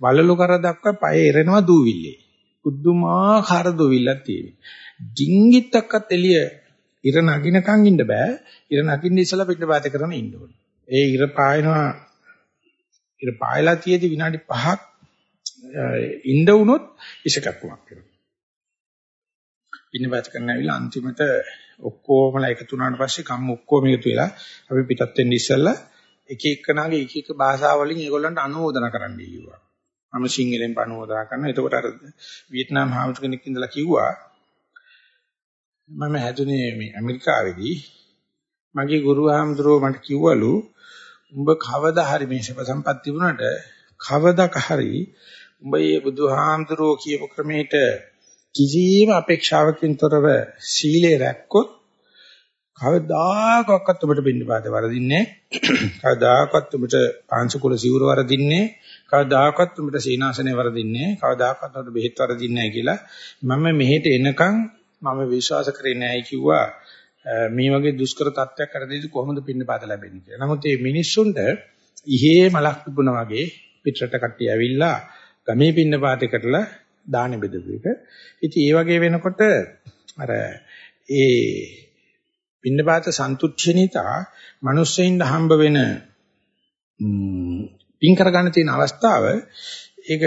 වලලු කර දක්වා පය එරෙනවා දූවිල්ලේ. බුද්ධමාකාර දූවිල්ලක් තියෙනවා. ඩිංගිත්තක්වත් එළිය ඉර නගිනකන් ඉන්න බෑ. ඉර නගින්න ඉස්සලා පිට පාත කරන ඉන්න ඕනේ. ඒ ඉර පායනවා ඉර පායලා තියෙදි විනාඩි 5ක් ඉන්න වුණොත් ඉෂකක්කමක් වෙනවා. පින්නපත් කරන්න ඇවිල්ලා අන්තිමට ඔක්කොමලා එකතු වුණාට පස්සේ කම් ඔක්කොම එකතු වෙලා අපි පිටත් වෙන්න ඉස්සෙල්ලා එක එකනාගේ එක එක භාෂාවලින් ඒගොල්ලන්ට අනුමෝදන කරන්න කිව්වා. මම සිංහලෙන් අනුමෝදනා කරනවා. එතකොට අර වියට්නාම් හාමුදුර කෙනෙක් ඉඳලා කිව්වා මම හැදුනේ මේ ඇමරිකාවේදී මගේ ගුරු හාමුදුරුව මට කිව්වලු උඹ කවදා හරි මේ සප සම්පත් තිබුණාට කවදාක හරි උඹ මේ බුදුහාමුදුරුව කියපු ක්‍රමයට කිසිම අපේක්ෂාවකින් තොරව සීලේ රැක්කොත් කවදාකවත් ඔබට බින්න පාද වරදින්නේ කවදාකවත් ඔබට පාංශකුල සිවුර වරදින්නේ කවදාකවත් ඔබට සීනාසනේ වරදින්නේ කවදාකවත් ඔබට බෙහෙත් වරදින්නේ නැහැ කියලා මම මෙහෙට එනකන් මම විශ්වාස කරේ නැහැ කිව්වා මේ වගේ දුෂ්කර තත්ත්වයක් කරදීදී කොහොමද පින්න පාද ලැබෙන්නේ? කියලා. නමුත් මේ මිනිස්සුන්ට ඉහේ මලක් තිබුණා වගේ පිටරට කට්ටිය ඇවිල්ලා ගමේ පින්න පාතේ කරලා දාන බෙදපු එක. ඉතින් ඒ වගේ වෙනකොට අර ඒ පින්නපාත සන්තුච්චනිතා මිනිස්සෙයින්ද හම්බ වෙන පින් කරගන්න තියෙන අවස්ථාව ඒක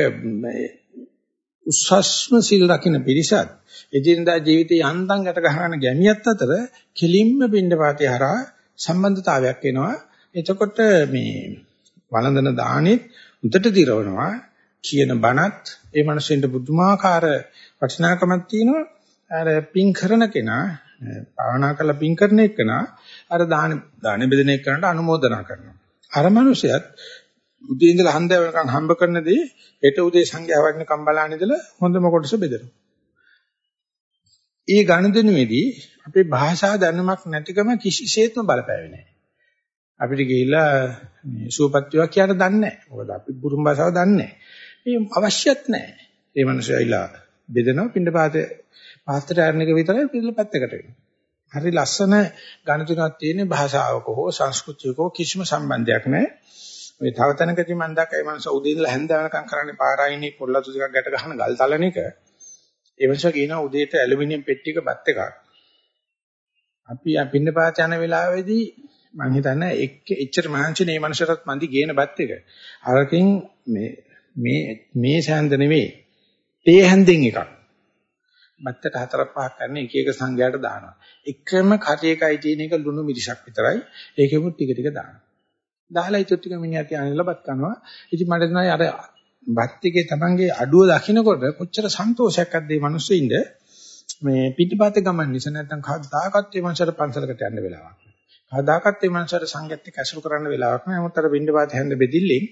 උස්සස්ම සිල් රකින්න පිරිසත් එදිනදා ජීවිතේ යන්තම් ගැට ගහන ගැමියත් අතර කෙලින්ම පින්නපාතේ හරහා සම්බන්ධතාවයක් එනවා එතකොට මේ වළඳන දානෙත් උදට දිරවනවා කියන බණත් ඒ මනුස්සෙන්ට පුදුමාකාර වටිනාකමක් තියෙනවා අර පින් කරන කෙනා භාවනා කරලා පින් කරන එකනා අර දාන දාන බෙදෙන එකනට අනුමೋದනා කරනවා. අර මිනිසයත් උදේ ඉඳලා හන්ද වෙනකන් හම්බ කරන දේ හෙට උදේ සංඝයා වඩන කම්බලාන ඉඳලා හොඳම කොටස බෙදෙනවා. ඒ ගණදෙනුවේදී අපේ භාෂා දැනුමක් නැතිකම කිසිසේත්ම බලපෑවේ නැහැ. අපිට ගිහිල්ලා මේ සුවපත්තියක් කියන්න දන්නේ නැහැ. මොකද අපි බුරුම් භාෂාව දන්නේ නැහැ. මේ අවශ්‍යත් නැහැ. ඒ මිනිස්සුයිලා බෙදෙනවා පින්ඩ පාතේ පාස්තර ආරණ එක විතරයි පිළිල පැත්තකට වෙන්නේ. හරි ලස්සන ගණතුනක් තියෙන භාෂාවක හෝ සංස්කෘතියක හෝ කිසිම සම්බන්ධයක් නැහැ. ඔය තව තැනකදී මම දැක්කේ මනස උදේ ඉඳලා හැන්ද වෙනකම් කරන්නේ පාරායිනේ පොල්ලතු ටිකක් ගැට ගන්න ගල් තලන එක. ඒ වෙනස කියනවා උදේට ඇලුමිනියම් පෙට්ටියක බත් එකක්. අපි පින්න පාත යන වෙලාවේදී මම හිතන්නේ එක් එච්චර මහන්සි නේ මනුෂරත් මන්දි ගේන බත් එක. අරකින් මේ මේ මේ සෑන්ද නෙවෙයි. තේ හැන්දෙන් එකක්. බත්තට හතරක් පහක් කරන එක එක සංඝයාට දානවා. එකම කටේකයි තියෙන එක ලුණු මිරිසක් විතරයි. ඒකෙමුත් ටික ටික දානවා. දාලා ඊට ටික මිනිහා තියාගෙන බත් කනවා. ඉතින් මට තමයි අර බත් එකේ තමන්ගේ අඩුව දකින්නකොට කොච්චර සන්තෝෂයක් අද්ද මේ මිනිස්සුින්ද මේ පිටිපස්සේ ගමන් නිසා නැත්නම් කවදාකවත් මේ මනුස්සයට පන්සලකට යන්න වෙලාවක් නෑ. කවදාකවත් මේ මනුස්සයට සංගයත් එක්ක ඇසුරු කරන්න වෙලාවක් නෑ. මොකද අර පිටිපස්සේ හැන්ද බෙදිල්ලෙන්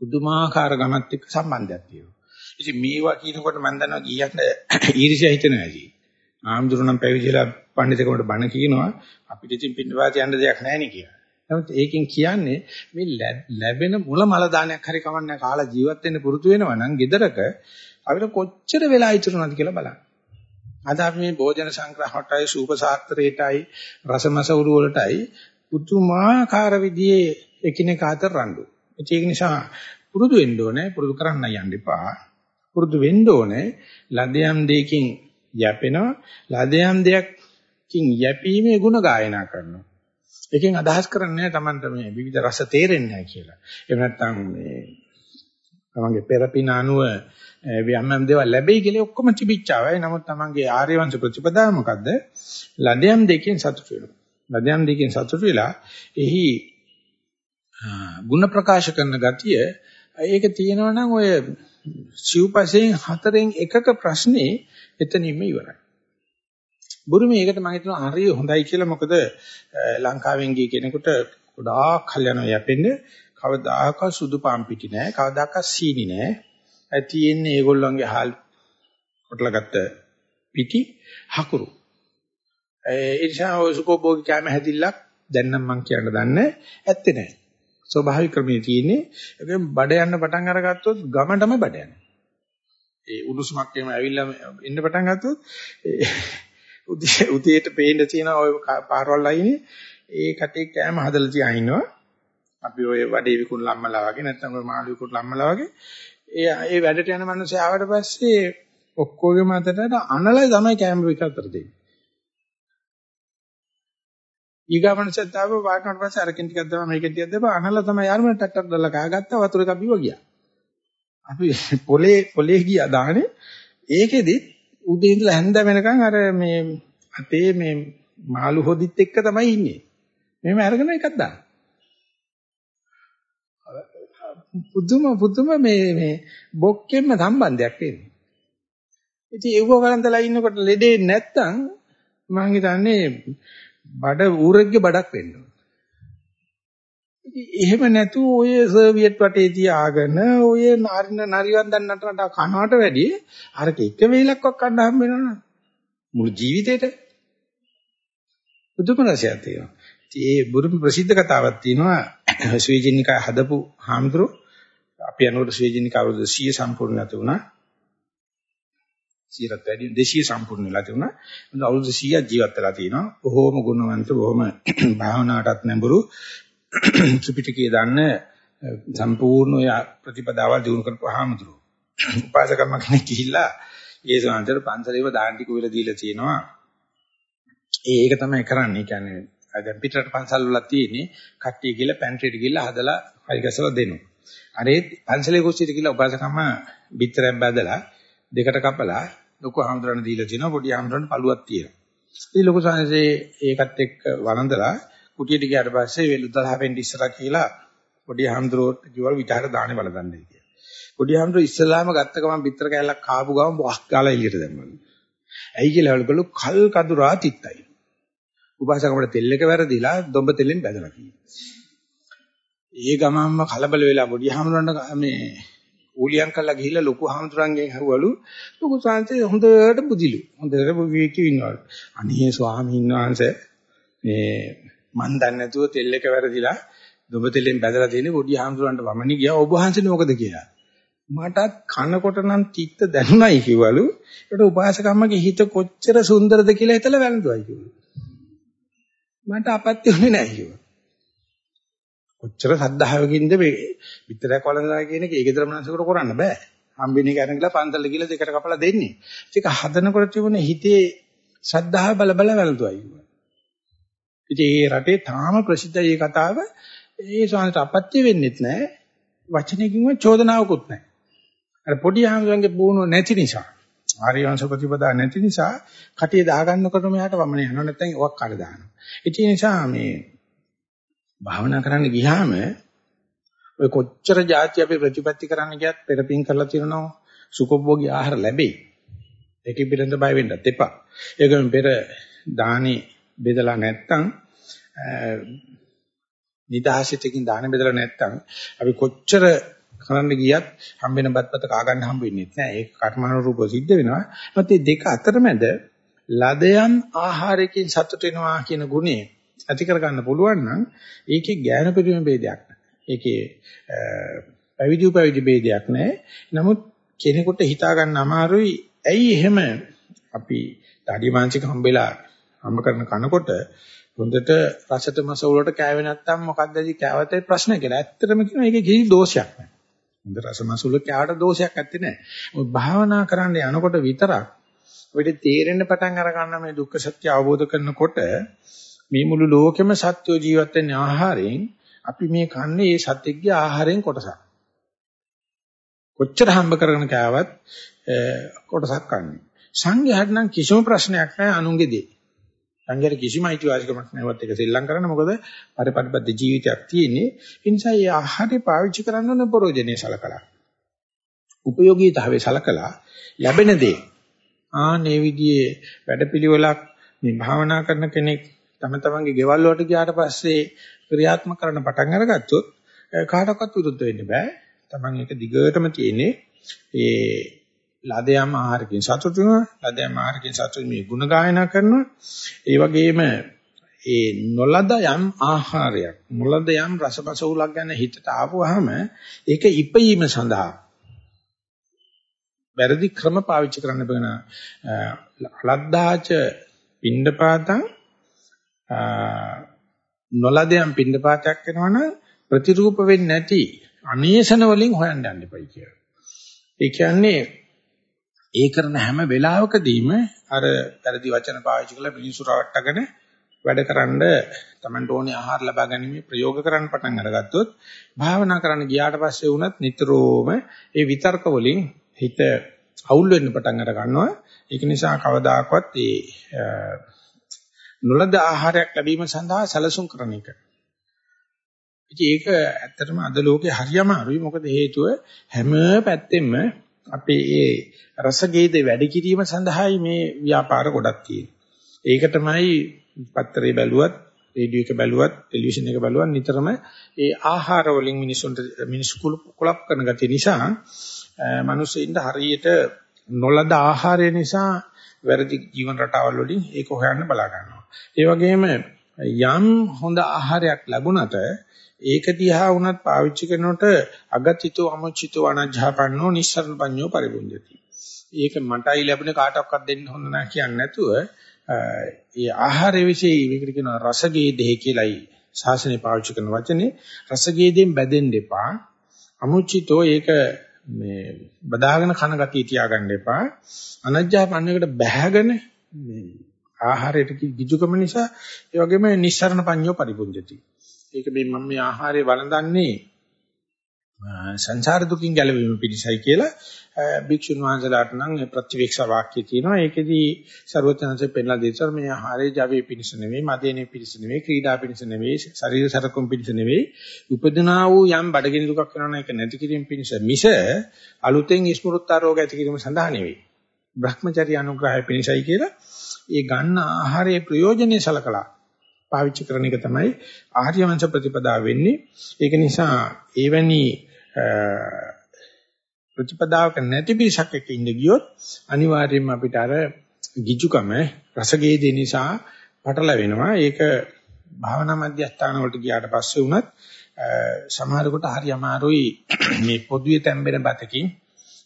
පුදුමාකාර ගමත් එක්ක සම්බන්ධයක් තියෙනවා. ඉතින් මේවා කියනකොට මම දන්නවා ගියන්ට *coughs* ඊර්ෂ්‍යා හිතෙනවා ඇති. ආම්දුරුනම් පැවිදිලා පඬිතුකමට බණ කියනවා අපිට ඉතින් පින්නපාත යන්න දෙයක් නැහැ නේ කියලා. නමුත් ඒකෙන් කියන්නේ මේ ලැබෙන මුල මල දානයක් හරි කමන්නේ කාලා ජීවත් වෙන්න පුරුදු වෙනවා නම් gedaraක අපිට කොච්චර වෙලා ඉතුරුනද කියලා බලන්න. අද අපි මේ භෝජන සංග්‍රහයටයි සූප සාත්‍රයටයි රසමසවුරු වලටයි පුදුමාකාර විදිහේ එකිනෙක අතර රණ්ඩු. ඒක නිසා පුරුදු වෙන්න ඕනේ පුරුදු කරන්න යන්න එපා. පුරුදු වෙන්න ඕනේ ලදයම් දෙයකින් යැපෙනවා ලදයම් දෙයක්කින් යැපීමේ ಗುಣ ගායනා කරනවා එකෙන් අදහස් කරන්නේ තමන්ට මේ විවිධ රස තේරෙන්නේ නැහැ කියලා එහෙම නැත්නම් මේ තමන්ගේ පෙරපින අනුව යම් දේවල් ලැබෙයි කියලා ඔක්කොම තිබිච්චාවයි. නමුත් තමන්ගේ ආර්ය වංශ ප්‍රතිපදාව මොකද්ද? ලදයන් දෙකෙන් සතුට වෙනවා. ලදයන් දෙකෙන් සතුට වෙලා එහි ಗುಣ ප්‍රකාශ කරන ගතිය ඒක තියෙනවා නම් ඔය සිව්පසෙන් හතරෙන් එකක ප්‍රශ්නේ එතනින්ම ඉවරයි. බුරුමේ ඒකට මම හිතනවා හරිය හොඳයි කියලා. මොකද ලංකාවෙන් ගිය කෙනෙකුට ගොඩාක් කල් යනවා යැපෙන්නේ කවදාකවත් සුදු පාන් පිටි නෑ කවදාකවත් සීනි නෑ. ඒ තියෙන්නේ? ඒගොල්ලන්ගේ හාල් කොටලාගත්ත පිටි හකුරු. ඒ නිසා ඔය සුකෝභෝගී කැම හැදිල්ලක් දැන් නම් මම කියන්න දන්නේ ඇත්තේ නෑ. ස්වභාවික ක්‍රමයේ තියෙන්නේ ඒකෙන් බඩ යන්න පටන් අරගත්තොත් ගමටම බඩ යනවා ඒ උණුසුමක් එහෙම ඇවිල්ලා එන්න පටන් ගත්තොත් උදේ උදේට පේන්න තියෙන ඔය පාරවල් අයිනේ ඒ කටේ කෑම හදලා තියා ඉන්නවා. අපි ඔය වඩේ විකුණු ලම්මලා වගේ නැත්නම් ඔය මාළු විකුණු ලම්මලා වගේ ඒ ඒ වැඩට යන මිනිස්සු ආවට පස්සේ ඔක්කොගේම අතට අනලයි තමයි කෑම විකතර දෙන්නේ. ඊගාමනසත් ආව වාටනට පස්සේ අරකින් ටිකක් දාම මේකෙන් ටිකක් දාපුවා අනලා තමයි යාළුවන්ට ටට්ටක් දාලා කහගත්තා වතුර එකක් බිව ගියා. අපි පොලේ පොලේ ගියා දාහනේ ඒකෙදි උදේ ඉඳලා හැන්ද වෙනකන් අර මේ අතේ මේ මාළු හොදිත් එක්ක තමයි ඉන්නේ. මෙහෙම අරගෙන එකක් දාන්න. පුදුම පුදුම මේ මේ බොක්කෙන්ම සම්බන්ධයක් වෙන්නේ. ඉතින් ඒව වරන්දලා ඉන්නකොට ලෙඩේ නැත්තම් මම හිතන්නේ බඩ ඌරෙක්ගේ බඩක් වෙන්න ඕන. ඉතින් එහෙම නැතුව ඔය සර්වියට් වටේ තියාගෙන ඔය නාරින නරිවන් දන්නට කනවට වැඩිය අරක එක වේලක්වත් කන්න හම්බ වෙනවනේ. මුළු ජීවිතේට බුදුම රසයක් තියෙනවා. ඉතින් ඒ බුදුම ප්‍රසිද්ධ කතාවක් තියෙනවා *clears throat* ස්වේජිනිකා හදපු හාමුදුරුවෝ අපි යනකොට ස්වේජිනිකා අවුරුදු 100 සම්පූර්ණ නැති වුණා. 100ට වැඩි 200 සම්පූර්ණ වෙලා තිබුණා. අවුරුදු 100ක් ජීවත් වෙලා තිනවා. බොහෝම ගුණවන්ත බොහෝම *clears throat* භාවනාවටත් නැඹුරු *clears throat* ත්‍රිපිටකය දන්න සම්පූර්ණ ප්‍රතිපදාවල් දිනු කරපු හාමුදුරුවෝ. *clears throat* උපාසකම්ම කෙනෙක් ගිහිල්ලා ඒ සමන්තර පන්සලේව දාන ටික උවිලා දීලා තියෙනවා. ඒක තමයි කරන්නේ. කියන්නේ දැන් පිටරට පන්සල් වල තියෙන්නේ කට්ටිය ගිහලා පැන්ට්‍රියට ගිහලා හදලා හරි ගැසලා දෙනවා. අර ඒ පන්සලේ කුස්සියට ගිහලා උපාසකම්ම බිත්තරයක් බැදලා දෙකට කපලා ලොකු හාමුදුරන් දීලා තිනවා පොඩි හාමුදුරන් පළුවක් තියෙනවා. ඉතින් ලොකු සංසේ ඒකත් එක්ක වළඳලා කුටියට ගියාට පස්සේ වෙලුදලා වෙන්න ඉස්සරහ කියලා පොඩි හාමුදුරුවෝ කිව්වා විතර දාන්නේ බලදන්නේ කියලා. පොඩි හාමුදුරුවෝ ඉස්සලාම ගත්ත ගමන් බිත්තර කැල්ලක් කාපු ගමන් වහක් ගාලා එළියට දැම්මලු. ඇයි කියලා වලකලු කල් කඳුරා තිත්තයි. උපාසකමට තෙල් එක වැරදිලා දොඹ තෙලෙන් බැදලා කියනවා. ඒ ගමන්ම කලබල වෙලා පොඩි හාමුදුරන්ට මේ ඌලියම් කළා ගිහිල්ලා ලොකු හාමුදුරන්ගෙන් අහුවලු ලොකු සාන්තේ හොඳට බුදිලු. හොඳට විවේකී ඉන්නවලු. අනේ ස්වාමීන් වහන්සේ මේ මන් දන්නේ නැතුව තෙල් එක වැරදිලා දොඹ තෙලෙන් බැදලා තියෙන්නේ පොඩි හාමුදුරන්ට වමනි ගියා ඔබ වහන්සේ මොකද කියලා. මටත් කනකොට නම් චිත්ත දැනුණයි කිව්වලු. ඒකට උපාසකම්මගේ හිත කොච්චර සුන්දරද කියලා හිතලා වැළඳුවයි කිව්වලු. මට අපත්‍ය වෙන්නේ නැහැ කිව්වා. කොච්චර සද්ධාවකින්ද මේ විතරක් වළඳනවා කියන එක ඒකේතර මනසකට කරන්න බෑ. හම්බෙන්නේ කරන කියලා පන්සල ගිහලා දෙකට කපලා දෙන්නේ. ඒක හදනකොට තිබුණ හිතේ ශ්‍රද්ධාව බල බල වැළඳුවයි කිව්වා. ඉතින් මේ රටේ තාම ප්‍රසිද්ධයි මේ කතාව. ඒ ස්වාමීන් අපත්‍ය වෙන්නෙත් නැහැ. වචනයකින්වත් චෝදනාවකුත් නැහැ. අර පොඩි ආමසංගේ පුහුණුව නැති නිසා, ආර්යවංශ ප්‍රතිපදා නැති නිසා කටිය දාගන්නකොට මෙයාට වමන යනවා නැත්නම් ඔක් කඩ දානවා. ඒ නිසා මේ භාවනා කරන්න ගියාම ඔය කොච්චර જાති අපි ප්‍රතිපත්ති කරන්න ගියත් පෙරපින් කරලා තියෙනවා සුඛභෝගී ආහාර ලැබෙයි. ඒකෙ පිළිඳ බය වෙන්නත් එපා. ඒකෙන් පෙර දානි බෙදලා නැත්තම් නිදහසිතකින් දාන බෙදලා නැත්තම් අපි කොච්චර කරන්න ගියත් හම්බෙන බත්පත කා ගන්න හම්බ වෙන්නේ නැහැ. ඒක කර්මානුරූපව සිද්ධ වෙනවා. ඒත් මේ දෙක අතරමැද ලදයන් ආහාරයෙන් සතුට වෙනවා කියන ගුණය ඇති කරගන්න පුළුවන් නම් ඒකේ ඥාන පරිම ભેදයක් නැහැ. ඒකේ පැවිදි උපවිදි ભેදයක් නැහැ. නමුත් කෙනෙකුට හිතා ගන්න අමාරුයි ඇයි එහෙම අපි ඩාඩි මාංශික හම්බෙලා හම්බ කරන කනකොට හොඳට රසට මස වලට කෑවේ නැත්තම් මොකක්ද ඇයි කෑවතේ ප්‍රශ්න කියලා. ඇත්තටම කියනවා ඒකේ කිසි දෝෂයක් නැහැ. හොඳ රස මස වල කෑවට දෝෂයක් ඇත්තේ නැහැ. මොකද භාවනා කරන්න යනකොට විතරක් ඔයිට තේරෙන්න පටන් අර ගන්න මේ දුක්ඛ සත්‍ය අවබෝධ කරනකොට මේ මුළු ලෝකෙම සත්‍යෝ ජීවත් වෙන ආහාරයෙන් අපි මේ කන්නේ ඒ සත්‍යයේ ආහාරයෙන් කොටසක්. කොච්චර හම්බ කරගෙන කෑවත් කොටසක් කන්නේ. සංඝයාට නම් කිසිම ප්‍රශ්නයක් නැහැ අනුන්ගේ දේ. සංඝයාට කිසිම අයිතිවාසිකමක් නැවත් එක සෙල්ලම් කරන්න මොකද පරිපරිබද්ධ ජීවිතයක් තියෙන්නේ. ඒ නිසා මේ ආහාරය පාවිච්චි කරන්න ඕන ප්‍රෝජනේ සලකලා. උපයෝගීතාවය සලකලා ලැබෙන දේ ආනේ විදිහේ වැඩපිළිවෙලක් මේ භාවනා කරන කෙනෙක් තම තමන්ගේ ගෙවල් වලට ගියාට පස්සේ ක්‍රියාත්මක කරන්න පටන් අරගත්තොත් කාටවත් විරුද්ධ වෙන්න බෑ. තමන් ඒක දිගටම තියෙන්නේ ඒ ලදයම් ආහාරකින් සතුටු වෙනවා. ලදයම් ආහාරකින් සතුටු මේ ಗುಣ ගායනා කරනවා. ඒ වගේම ඒ නොලද යම් ආහාරයක් නොලද යම් රසපසවුලක් ගැන හිතට ආවොහම ඒක ඉපීම සඳහා වැරදි ක්‍රම පාවිච්චි කරන්න බගෙන ලද්දාච පින්ඩපාතං නොලදයන් පින්ඩපාතයක් වෙනවනම් ප්‍රතිරූප වෙන්නේ නැති අනේසන වලින් හොයන්න යන්න එපයි කියලා. ඒ කියන්නේ ඒ කරන හැම වෙලාවකදීම අර පරිදි වචන පාවිච්චි කරලා මිනිසු රවට්ටගෙන වැඩකරනද Tamanට ඕනේ ආහාර ලබා ගැනීම ප්‍රයෝග කරන්න පටන් අරගත්තොත් භාවනා කරන්න ගියාට පස්සේ වුණත් නිතරම ඒ විතර්ක වලින් හිත අවුල් වෙන්න පටන් අර ගන්නවා ඒක නිසා කවදාකවත් ඒ නොලද ආහාරයක් ලැබීම සඳහා සැලසුම් කරන එක. ඉතින් ඒක ඇත්තටම අද ලෝකේ හරියම අරුයි මොකද හේතුව හැම පැත්තෙම අපේ ඒ රසගේද වැඩි කිරීම සඳහායි මේ ව්‍යාපාර ගොඩක් තියෙන්නේ. ඒක තමයි පත්තරේ බැලුවත්, රේඩියෝ එක බැලුවත්, ටෙලිවිෂන් එක බැලුවත් නිතරම ඒ ආහාර වලින් මිනිසුන්ට මිනිස් කුලප් කරන ගැතිය නිසා මිනිස්සුන්ට හරියට නොලද ආහාරය නිසා වැරදි ජීවන රටාවල් වලින් ඒක හොයන්න බලා ගන්නවා. ඒ වගේම යම් හොඳ ආහාරයක් ලැබුණට ඒක දිහා වුණත් පාවිච්චි කරනකොට අගතිතෝ අමුචිතෝ අනජ්ජාපන්නෝ නිස්සරණ පඤ්ඤෝ පරිබුඤ්ජති. ඒක මටයි ලැබුණේ කාටවත් දෙන්න හොඳ නැහැ කියන්නේ නැතුව ඒ ආහාරය વિશે මේකට කියනවා රසගේදේ කියලායි ශාසනය පාවිච්චි කරන වචනේ රසගේදෙන් බැදෙන්න එපා. අමුචිතෝ ඒක මේ බදාගෙන කන ගතිය තියාගන්න එපා. අනජ්ජාපන්නයකට බැහැගෙන මේ ආහාරයට කිජුකම නිසා ඒ වගේම නිස්සරණ පඤ්ඤෝ පරිපුංජති. ඒක මේ මම මේ ආහාරය වළඳන්නේ සංසාර දුකින් ගැලවීම පිණිසයි කියලා භික්ෂුන් වහන්සේලාට නම් ප්‍රතිවේක්ෂා වාක්‍යය තියෙනවා. ඒකෙදී ਸਰවඥාන්සේ පෙන්ලා දෙතර මේ ආහාරය ජවයේ පිණිස නෙවෙයි, මදේනේ පිණිස නෙවෙයි, ක්‍රීඩා පිණිස නෙවෙයි, ශරීර සරකුම් පිණිස නෙවෙයි, උපදිනා වූ යම් බඩගිනි දුකක් වෙනවා නම් ඒක නැති කිරීම පිණිස මිස අලුතෙන් ස්මෘත්තා රෝග ඇති කිරීම සඳහා නෙවෙයි. Brahmacharya අනුග්‍රහය පිණිසයි කියලා ඒ ගන්න ආහාරයේ ප්‍රයෝජනෙයි සලකලා පාවිච්චි කරන එක තමයි ආර්ය වංශ ප්‍රතිපදාව වෙන්නේ. ඒක නිසා එවැනි ප්‍රතිපදාවක නැති පිරිසක් එක්ක ඉඳ ගියොත් අනිවාර්යයෙන්ම අපිට අර ගිජුකම රසගේදී නිසා පටලැවෙනවා. ඒක භාවනා මධ්‍යස්ථාන වලට ගියාට පස්සේ වුණත් සමහරකට හරි අමාරුයි මේ පොදුවේ තැම්බෙන බතකින්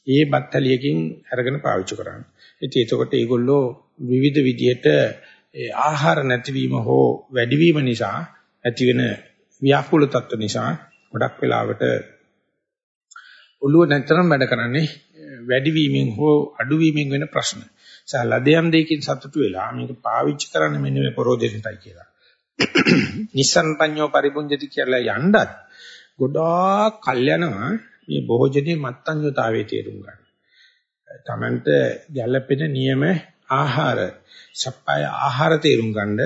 ඒ බත්තලියකින් අරගෙන පාවිච්චි කරන්න. ඉතින් එතකොට ඒගොල්ලෝ විවිධ විදියට ඒ ආහාර නැතිවීම හෝ වැඩිවීම නිසා ඇතිවෙන ව්‍යාකූල තත්ත්ව නිසා ගොඩක් වෙලාවට ඔළුව නැතරම වැඩ කරන්නේ වැඩිවීමෙන් හෝ අඩුවීමෙන් වෙන ප්‍රශ්න. සලදයන් දෙකකින් සතුටු වෙලා මේක පාවිච්චි කරන්න මෙන්න මේ පරෝදෙසටයි කියලා. *coughs* නිස්සන් පඤ්ඤෝ පරිබුඤ්ජති කියලා යන්නත් ගොඩාක් කල් යනවා මේ භෝජනයේ මත්ඤ්‍යතාවයේ තේරුම් ගන්න. තමන්ට ගැළපෙන නියම ආහාර සප්පාය ආහාර තේරුම් ගන්න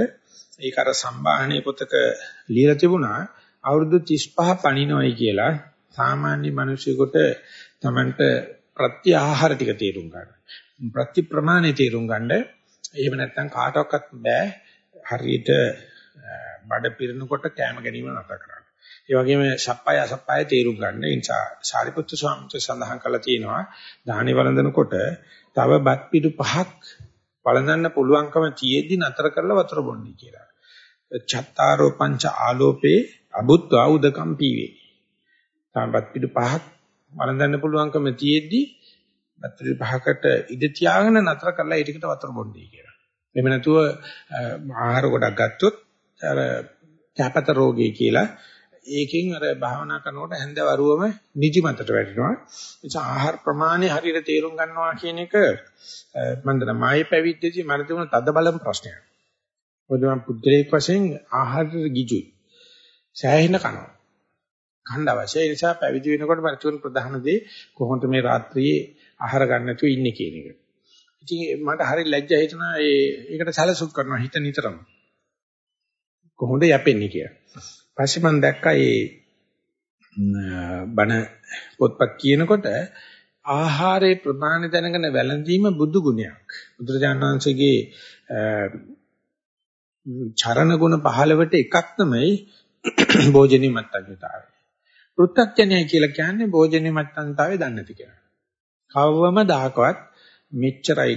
ඒක අර සම්බාහනේ පොතක ලියලා තිබුණා අවුරුදු 35 පණිනොයි කියලා සාමාන්‍ය මිනිසෙකුට Tamanට ප්‍රත්‍ය ආහාර ටික තේරුම් ගන්න. ප්‍රති ප්‍රමාණය තේරුම් ගන්න. එහෙම නැත්නම් කාටවත් බෑ හරියට බඩ පිරෙනකොට කැම ගැනීම නැතර කරන්න. ඒ වගේම සප්පාය අසප්පාය තේරුම් ගන්න. ඒ නිසා සාරිපුත්තු ස්වාමීන් වහන්සේ සඳහන් කළා තියෙනවා දාහනේ වළඳනකොට තව බත් පිටු පහක් වළඳන්න පුළුවන්කම තියෙද්දි නතර කරලා වතුර බොන්නේ කියලා. චත්තාරෝ පංච ආලෝපේ අබුත්වා උදකම් පීවේ. තාමත් පිටු පහක් වළඳන්න පුළුවන්කම තියෙද්දි බත් පිටු පහකට ඉඳ තියාගෙන නතර කරලා ඒ ටිකට වතුර බොන්නේ කියලා. එහෙම නැතුව ආහාර ගොඩක් ගත්තොත් අර කැපත රෝගී කියලා ඒකෙන් අර භාවනා කරනකොට හැන්ද වරුවම නිදිමතට වැටෙනවා. ඒ නිසා ආහාර ප්‍රමාණය හරියට තේරුම් ගන්නවා කියන එක මම දන්නා මායේ පැවිද්දේදී මම තිබුණ තද බලම් ප්‍රශ්නයක්. මොකද මම පුද්ගලික වශයෙන් ආහාරට ගිජුයි. සෑහෙන කනවා. ඛණ්ඩ අවශ්‍යයි. ඒ නිසා පැවිදි වෙනකොට පරිතුන් ප්‍රධාන දේ කොහොමද මේ රාත්‍රියේ ආහාර ගන්න නැතුව ඉන්නේ කියන එක. ඉතින් මට හරි ලැජ්ජා හිතුණා ඒ ඒකට සැලසුම් කරනවා හිත නිතරම. කොහොමද යැපෙන්නේ කියලා. පස්සේ මම දැක්කා ඒ බණ පොත්පත් කියනකොට ආහාරයේ ප්‍රමාණය දැනගෙන වැළඳීම බුදු ගුණයක්. බුදුරජාණන් වහන්සේගේ චරණ ගුණ 15ට එකක් තමයි භෝජනී මත්තඤ්‍යතාවය. පෘථග්ජනය කියලා කියන්නේ භෝජනී මත්තඤ්‍යතාවය දන්නේ නැති කෙනා. කවවම දහකවත් මෙච්චරයි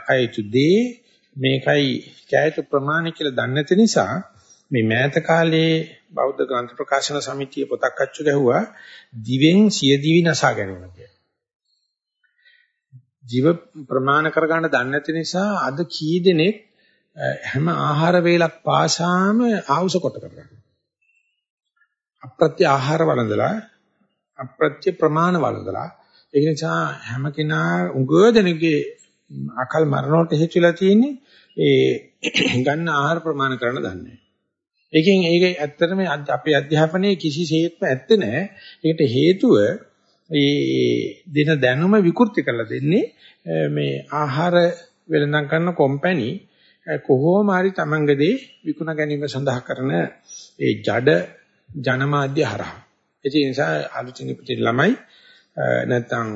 කයතු දේ මේකයි කයතු ප්‍රමාණය කියලා දන්නේ නැති නිසා මේ මෑත කාලේ බෞද්ධ ග්‍රන්ථ ප්‍රකාශන සමිතිය පොතක් අච්චු ගැහුවා දිවෙන් සිය දිවි නසා ගැනීම කියලා. ජීව ප්‍රමාණ කරගන්න දන්නේ නැති නිසා අද කී දෙනෙක් හැම ආහාර වේලක් පාසාම ආවුස කොට කරගන්නවා. අප්‍රත්‍ය ආහාර වළඳලා අප්‍රත්‍ය ප්‍රමාණ වළඳලා ඒ නිසා හැම කෙනා උගෝදෙනගේ අකල් මරණයට හේතුලා තියෙන්නේ ඒ ගන්න ආහාර ප්‍රමාණ කරන්න දන්නේ. ඒකෙන් ඒක ඇත්තටම අපේ අධ්‍යාපනයේ කිසිසේත්ම ඇත්තේ නැහැ. ඒකට හේතුව ඒ දින දැනුම විකෘති කරලා දෙන්නේ මේ ආහාර වෙළඳම් කරන කම්පැනි කොහොම හරි තමන්ගේදී විකුණ ගැනීම සඳහා කරන ඒ ජඩ ජනමාධ්‍ය හරහා. ඒ නිසා අලුතින් ඉපදින ළමයි නැත්තම්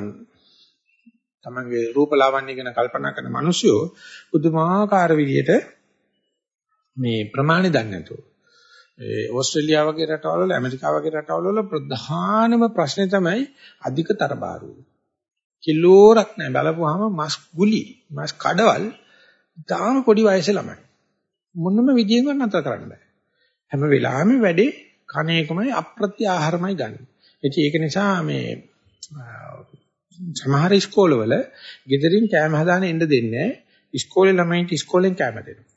තමන්ගේ රූප ලාවන්‍ය ගැන කල්පනා කරන මිනිස්සු පුදුමාකාර විදියට මේ ප්‍රමාණය දන්නේ නැතුව ඒ ඕස්ට්‍රේලියාව වගේ රටවල් වල ඇමරිකාව වගේ රටවල් වල ප්‍රධානම ප්‍රශ්නේ තමයි අධික තරබාරු. කිලෝරක් නැහැ බලපුවාම මස් ගුලි මස් කඩවල් තාම පොඩි වයසේ ළමයි. මොනම විදියෙන්වත් නතර කරන්න බෑ. හැම වෙලාවෙම වැඩේ කණේකමයි අප්‍රත්‍ය ආහාරමයි ගන්න. ඉතින් ඒක නිසා මේ සමහර ඉස්කෝලවල ගෙදරින් කෑම හදාන එන්න දෙන්නේ නැහැ. ඉස්කෝලේ ළමයින්ට ඉස්කෝලෙන් කෑම දෙනවා.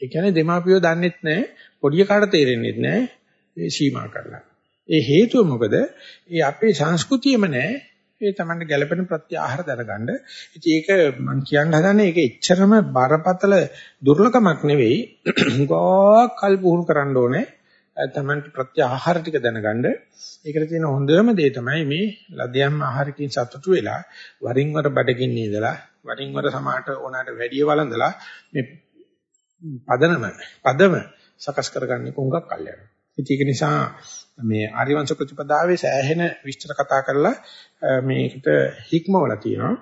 ඒ කියන්නේ දෙමාපියෝ දන්නෙත් නැහැ පොඩි කාට තේරෙන්නෙත් නැහැ මේ සීමා කරලා. ඒ හේතුව මොකද? ඒ අපේ සංස්කෘතියම නැහැ ඒ තමයි ගැළපෙන ප්‍රත්‍යාහාර දැනගන්න. ඉතින් ඒක මම කියන්න හදන්නේ ඒක එච්චරම බරපතල දුර්ලභමක් නෙවෙයි. *coughs* ගොක් කල් පුහුණු කරන්න ඕනේ. තමන්ට ප්‍රත්‍යාහාර ටික දැනගන්න. ඒකට තියෙන හොඳම දේ තමයි මේ ලදියම් ආහාරකින් සතුටු වෙලා වරින් වර බඩගින්න ඉඳලා වරින් වර සමාට ඕනකට වැඩි වළඳලා මේ පදනම පදම සකස් කරගන්න කොංගක් කල් යනවා. ඒක නිසා මේ ආර්යවංශ ප්‍රතිපදාවේ සෑහෙන විස්තර කතා කරලා මේකට හික්මවලා තියෙනවා.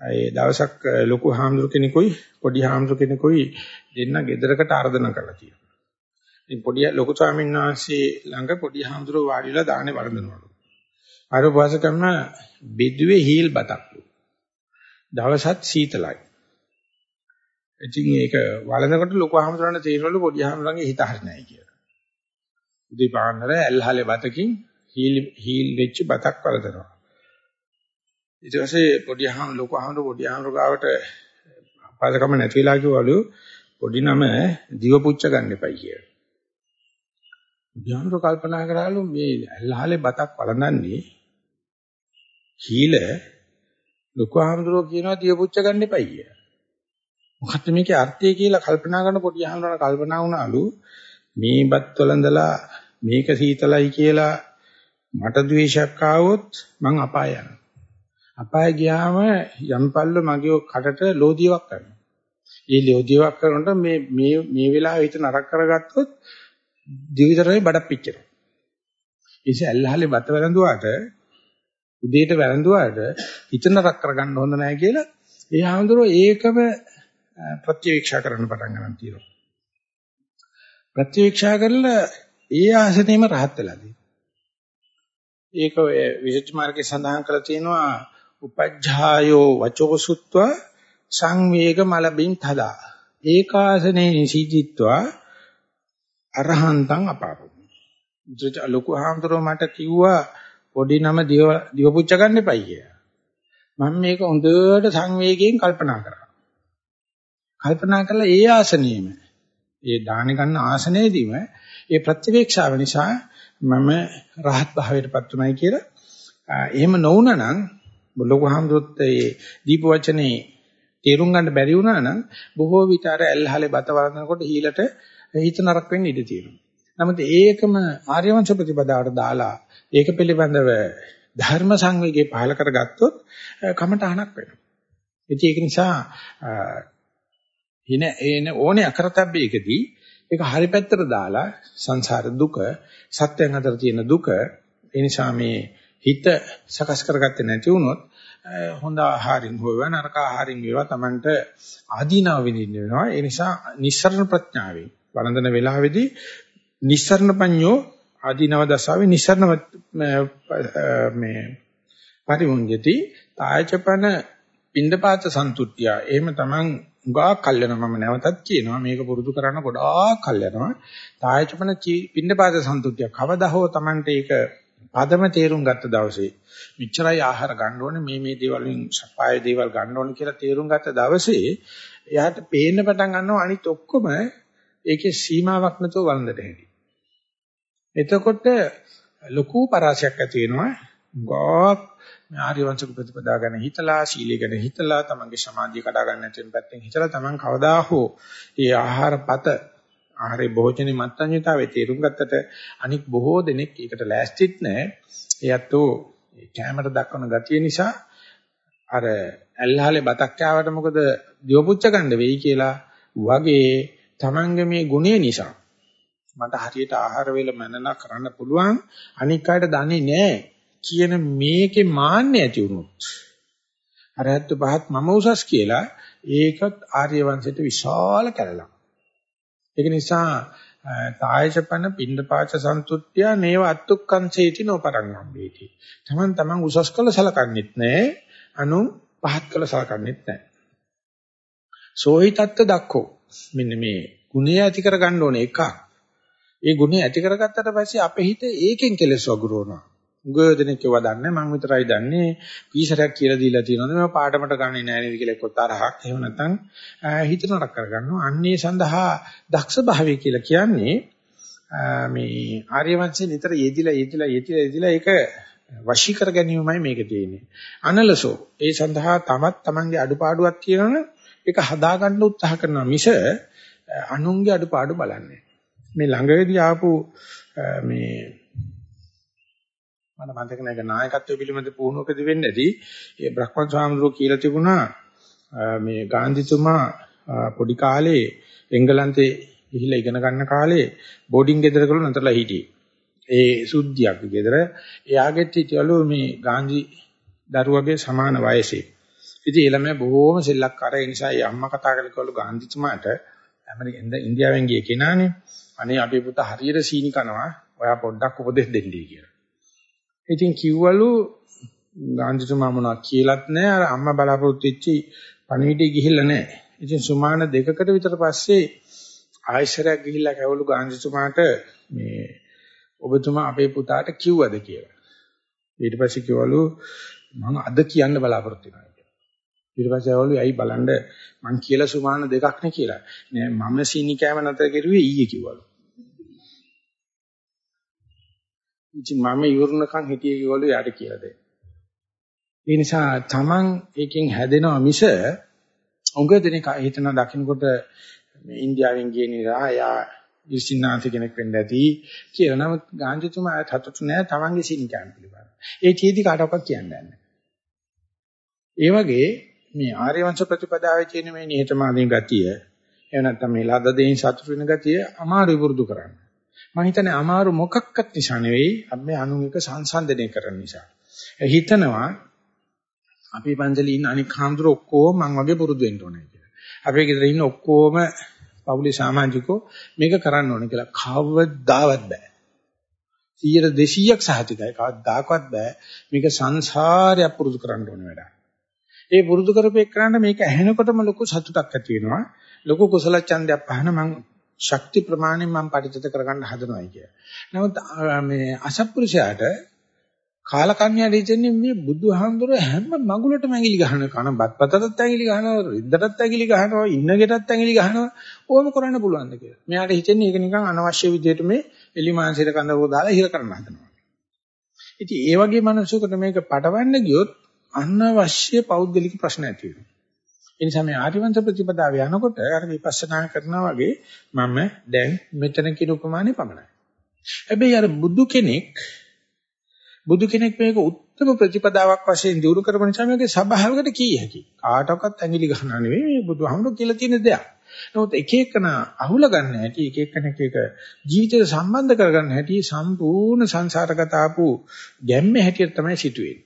ඒ දවසක් ලොකු හාමුදුරු කෙනෙකුයි පොඩි හාමුදුරු කෙනෙකුයි දෙන්න ගෙදරකට ආර්දනා කරලා තියෙනවා. ඉතින් පොඩි ලොකු ස්වාමීන් වහන්සේ ළඟ පොඩි හාමුදුරුවෝ වාඩි වෙලා දානේ වළඳනවලු. අර උපවාස කරන බෙදුවේ හීල් බතක්ලු. දවසත් සීතලයි. ඉතින් ඒක වළඳනකොට ලොකු හාමුදුරන්ට තේරෙනවලු පොඩි හාමුදුරන්ගේ හිත හරි නැහැ කියලා. උදේ පාන්දර ඇල්හලේ බතකින් හීල් හීල් වෙච්ච බතක් වළඳනවා. ඊට පස්සේ පොඩි හාම ලොකු හාමුදුර පොඩි හාමුදුර ගාවට අපහසුකම නැති වෙලා කිව්වලු පොඩි නම දිව පුච්ච ගන්න එපයි කියලා. ධ්‍යානර කල්පනා කරාලු මේ ඇල්හලේ බතක් වළඳන්නේ හීල ලොකු හාමුදුරුවෝ කියනවා දිව පුච්ච ගන්න එපයි කියලා. මොකක්ද මේකේ අර්ථය කියලා කල්පනා කරන පොඩි අහනවා කල්පනා වුණාලු මේ බත් වලඳලා මේක සීතලයි කියලා මට ද්වේෂයක් ආවොත් මං අපාය යනවා. අපාය ගියාම යම්පල්ල මගේ කටට ලෝදියක් කරනවා. ඒ ලෝදියක් කරනකොට මේ මේ මේ වෙලාවේ හිත නරක කරගත්තොත් දිවිතරේ බඩක් පිච්චෙනවා. ඒස ඇල්ලහලේ බත වැළඳුවාට උදේට වැළඳුවාට හිත නරක කරගන්න හොඳ නැහැ කියලා ඒ ආන්දරෝ ඒකම ප්‍රත්‍යවේක්ෂා කරන්න පටන් ගන්න තියෙනවා. ප්‍රත්‍යවේක්ෂා කරලා ඒ ආසනෙම rahat වෙලා තියෙනවා. ඒක ඔය විසුද්ධි මාර්ගයේ සඳහන් කරලා තියෙනවා උපජ්ජායෝ වචෝසුත්වා සංවේග මලබින් තදා. ඒකාසනේ නිසීදිත්වා අරහන්තං අපාරෝ. ලොකු හාමුදුරුවෝ මට කිව්වා පොඩි නම දිව පුච්ච ගන්න එපයි කියලා. මම මේක හොඳට සංවේගයෙන් කල්පනා කරා. කල්පනා කරලා ඒ ආසනයේම ඒ දාන ගන්න ආසනයේදීම ඒ ප්‍රතිවේක්ෂාව නිසා මම රහත් භාවයටපත් උනායි කියලා එහෙම නොවුනනම් ලොකුහාමුදුරුත් ඒ දීප වචනේ තේරුම් ගන්න බැරි වුණා නම් බොහෝ විට අර ඇල්හලේ බත වරනකොට හීලට හිත නරක වෙන්න ඉඩ තියෙනවා. නමුත් ඒකම ආර්යවංශ ප්‍රතිපදාවට දාලා ඒක පිළිබඳව ධර්ම සංවේගය පහල කරගත්තොත් කමටහනක් වෙනවා. ඒක නිසා හින එන ඕනේ අකරතැබ්බේකදී ඒක හරි පැත්තට දාලා සංසාර දුක සත්‍යයන් අතර තියෙන දුක ඒ නිසා මේ හිත සකස් කරගත්තේ නැති වුණොත් හොඳ ආහාරින් හොයවා නරක ආහාරින් වේවා Tamanට ආදීනාව විඳින්න වෙනවා. ඒ නිසා නිස්සරණ ප්‍රඥාවෙන් වළඳන වෙලාවේදී නිස්සරණ පඤ්ඤෝ ආදීනව දසාවේ නිස්සරණ මේ පරිමුංජති ආයචපන පින්දපාත සන්තුට්ඨිය. එහෙම Taman ගාක් කල් යනවා මම නැවතත් කියනවා මේක පුරුදු කරන්න ගොඩාක් කල් යනවා තායචපන පින්නපාත සන්තුතිය කවදා හෝ Tamante ඒක පදම තේරුම් ගත්ත දවසේ මෙච්චරයි ආහාර ගන්න ඕනේ මේ මේ දේවල් වලින් සපාය දේවල් ගන්න ඕනේ කියලා තේරුම් ගත්ත දවසේ එයාට පේන්න පටන් ගන්නවා අනිත් ඔක්කොම ඒකේ සීමාවක් නැතුව වළඳට හැටි. එතකොට ලොකු පරාසයක් ඇති වෙනවා. ගොක් ආර්ය වංශක ප්‍රතිපදා ගැන හිතලා සීලය ගැන හිතලා තමන්ගේ සමාධිය කඩා ගන්න නැතිවෙන පැත්තෙන් හිතලා තමන් කවදා හෝ ඒ ආහාරපත ආහාරේ භෝජනේ මත්ඤ්‍යතාවේ තේරුම් ගත්තට අනික් බොහෝ දෙනෙක් ඒකට ලෑස්තිත් නැහැ. එයත්ෝ කැමරට දක්වන ගතිය නිසා අර ඇල්හාලේ බතක් කෑවට මොකද දියපුච්ච ගන්න වෙයි කියලා වගේ තමන්ගේ මේ ගුණය නිසා මට හරියට ආහාර වේල මනනා කරන්න පුළුවන් අනික් අයට දන්නේ නැහැ කියන මේකේ මාන්නේ ඇති වුණොත් අරහත් පහත් මම උසස් කියලා ඒකත් ආර්ය වංශයට විශාල කැලලක්. ඒක නිසා තායචපන පින්ඩපාච සන්තුට්ඨය නේව අත්තුක්කංසේති නොපරංගම් වේටි. තමන් තමන් උසස් කළ සලකන්නේත් නැහැ. අනු පහත් කළ සලකන්නේත් නැහැ. සෝහිතත්ත දක්කෝ. මෙන්න මේ ගුණය ඇති කරගන්න ඕනේ එකක්. ඒ ගුණය ඇති කරගත්තට පස්සේ අපේ හිත ඒකෙන් කෙලස් වගුරුවනවා. උගදෙනෙක් ඒවා දන්නේ මම විතරයි දන්නේ. කීසරයක් කියලා දීලා තියෙනවද? මම පාඩමට ගන්නේ නැහැ නේද කියලා එක්ක තරහක් එහෙම නැත්නම් හිත නරක කරගන්නවා. අන්නේ සඳහා දක්ෂ භාවය කියලා කියන්නේ මේ ආර්ය වංශේ නිතර යෙදිලා යෙදිලා යෙදිලා යෙදිලා ඒක වශී කර ගැනීමයි මේක තියෙන්නේ. අනලසෝ ඒ සඳහා තමත් තමන්ගේ අඩුපාඩුවක් කියනවනේ ඒක හදාගන්න උත්සාහ කරනවා. මිස අනුන්ගේ අඩුපාඩු බලන්නේ මේ ළඟදී ආපු මේ මම මතක නැහැ නායකත්වය පිළිබඳ පුහුණුවකදී වෙන්නේ නැති ඒ බ්‍රහ්මන් ස්වාමීන් කියලා තිබුණා මේ ගාන්ධිතුමා පොඩි කාලේ එංගලන්තේ ගිහිල්ලා ඉගෙන ගන්න කාලේ බෝඩින් ගෙදරකලු නතරලා හිටියේ. ඒ සුද්ධියක් ගෙදර එයාගෙත් හිටියලු මේ ගාන්ධි දරුවගේ සමාන වයසේ. ඉතින් ඒ ළමයා බොහෝම සෙල්ලක්කාර ඒ නිසා ඒ අම්මා කතා කරලා ගාන්ධිතුමාට ඇමරිකෙන් ඉන්දියාවෙන් ගිය කෙනානේ අනේ අපේ පුතා හරියට සීනි කනවා ඔයා පොඩ්ඩක් උපදෙස් දෙන්නයි කියලා. ඉතින් කිව්වලු ගාන්ධිතුමා මොනවද කියලාත් නැහැ. අර අම්මා බලාපොරොත්තු වෙච්චි පණිවිඩය ගිහිල්ලා නැහැ. ඉතින් සුමාන දෙකකට විතර පස්සේ ආයශරයක් ගිහිල්ලා කැවලු ගාන්ධිතුමාට මේ ඔබතුමා අපේ පුතාට කිව්වද කියලා. ඊට පස්සේ කිව්වලු මම අද කියන්න බලාපොරොත්තු වෙනවා කියලා. ඊට පස්සේ ආවලු ඇයි බලන්න මං කියලා සුමාන දෙකක් නේ කියලා. නෑ මම සීනි කෑම නැතර කෙරුවේ ඊයේ කිව්වලු. ඉතින් මම ඉවරනකම් හිටියේ කිව්වලු යාට කියලා දෙන්න. ඒ නිසා Taman එකෙන් හැදෙනවා මිස උඟ දෙනෙක් හිතන දකින්නකොට මේ ඉන්දියාවෙන් ගිය නිරායා ඉස්සිනාන්ත කෙනෙක් වෙන්න ඇති කියලා. නමුත් ගාන්ධිතුමා හතතු නෑ Tamanගේ සින්කම් පිළිබඳ. ඒ චීති කාටවත් කියන්නේ නැහැ. ඒ වගේ මේ ආර්ය වංශ ප්‍රතිපදාවේ තියෙන මේ නිහතමානී ගතිය එහෙම නැත්නම් මේ ලද්ද දෙයින් සතුට වෙන ගතිය අමාරු වෘදු කරන්න. මම හිතන්නේ අමාරු මොකක්වත් නිසා නෙවෙයි අපි අනුන් එක සංසන්දනය කරන නිසා. හිතනවා අපි පන්සලේ ඉන්න අනික් හාමුදුර ඔක්කොම මං වගේ පුරුදු වෙන්න ඕනේ කියලා. අපේ ගෙදර ඉන්න ඔක්කොම පවුලේ සමාජිකෝ මේක කරන්න ඕනේ කියලා කවදාවත් බෑ. 100 200ක් සහතිකයි කවදාකවත් බෑ. මේක සංසාරයක් පුරුදු කරන්න ඕනේ වැඩක්. ඒ පුරුදු කරපේ කරන්න මේක ඇහෙනකොටම ලොකු සතුටක් ඇති වෙනවා. ලොකු කුසල ඡන්දයක් පහන මං ශක්ති ප්‍රමාණයෙන් මම පරිචිත කරගන්න හදනවායි කිය. නමුත් මේ අසත්පුරුෂයාට කාලකන්‍යාට හිතෙන්නේ මේ බුදුහාමුදුර හැම මඟුලටම ඇඟිලි ගහන කන බත්පතටත් ඇඟිලි ගහනවා රිද්දටත් ඇඟිලි ගහනවා ඉන්න ගෙටත් ඇඟිලි ගහනවා ඕම කරන්න පුළුවන්ද කියලා. මෙයාට හිතෙන්නේ ඒක නිකන් අනවශ්‍ය විදිහට මේ එලි මාංශයට කඳවුර දාලා හිර කරන්න හදනවා. ඉතින් ඒ වගේ මනුස්සයෙකුට මේක පටවන්න ගියොත් අනවශ්‍ය පෞද්ගලික ප්‍රශ්න ඇති වෙනවා. ඒ නිසා මේ ආදිවංශ ප්‍රතිපදාව යනකොට අර විපස්සනා කරනවා වගේ මම දැන් මෙතන කියන උපමානේ පමණයි. හැබැයි අර බුදු කෙනෙක් බුදු කෙනෙක් මේක උත්තම ප්‍රතිපදාවක් වශයෙන් දිනු කරපු නිසා මේකේ සබාවකට කී හැකි. කාටවත් ඇඟිලි ගන්නා නෙවෙයි මේ බුදුහාමුදුරු කියලා තියෙන දෙයක්. නමුත් එක එකන අහුල ගන්න හැටි එක එකනෙක් එක ජීවිතේ සම්බන්ධ කරගන්න හැටි සම්පූර්ණ සංසාරගත ආපු ගැම්මේ හැටියට තමයි සිටුවේ.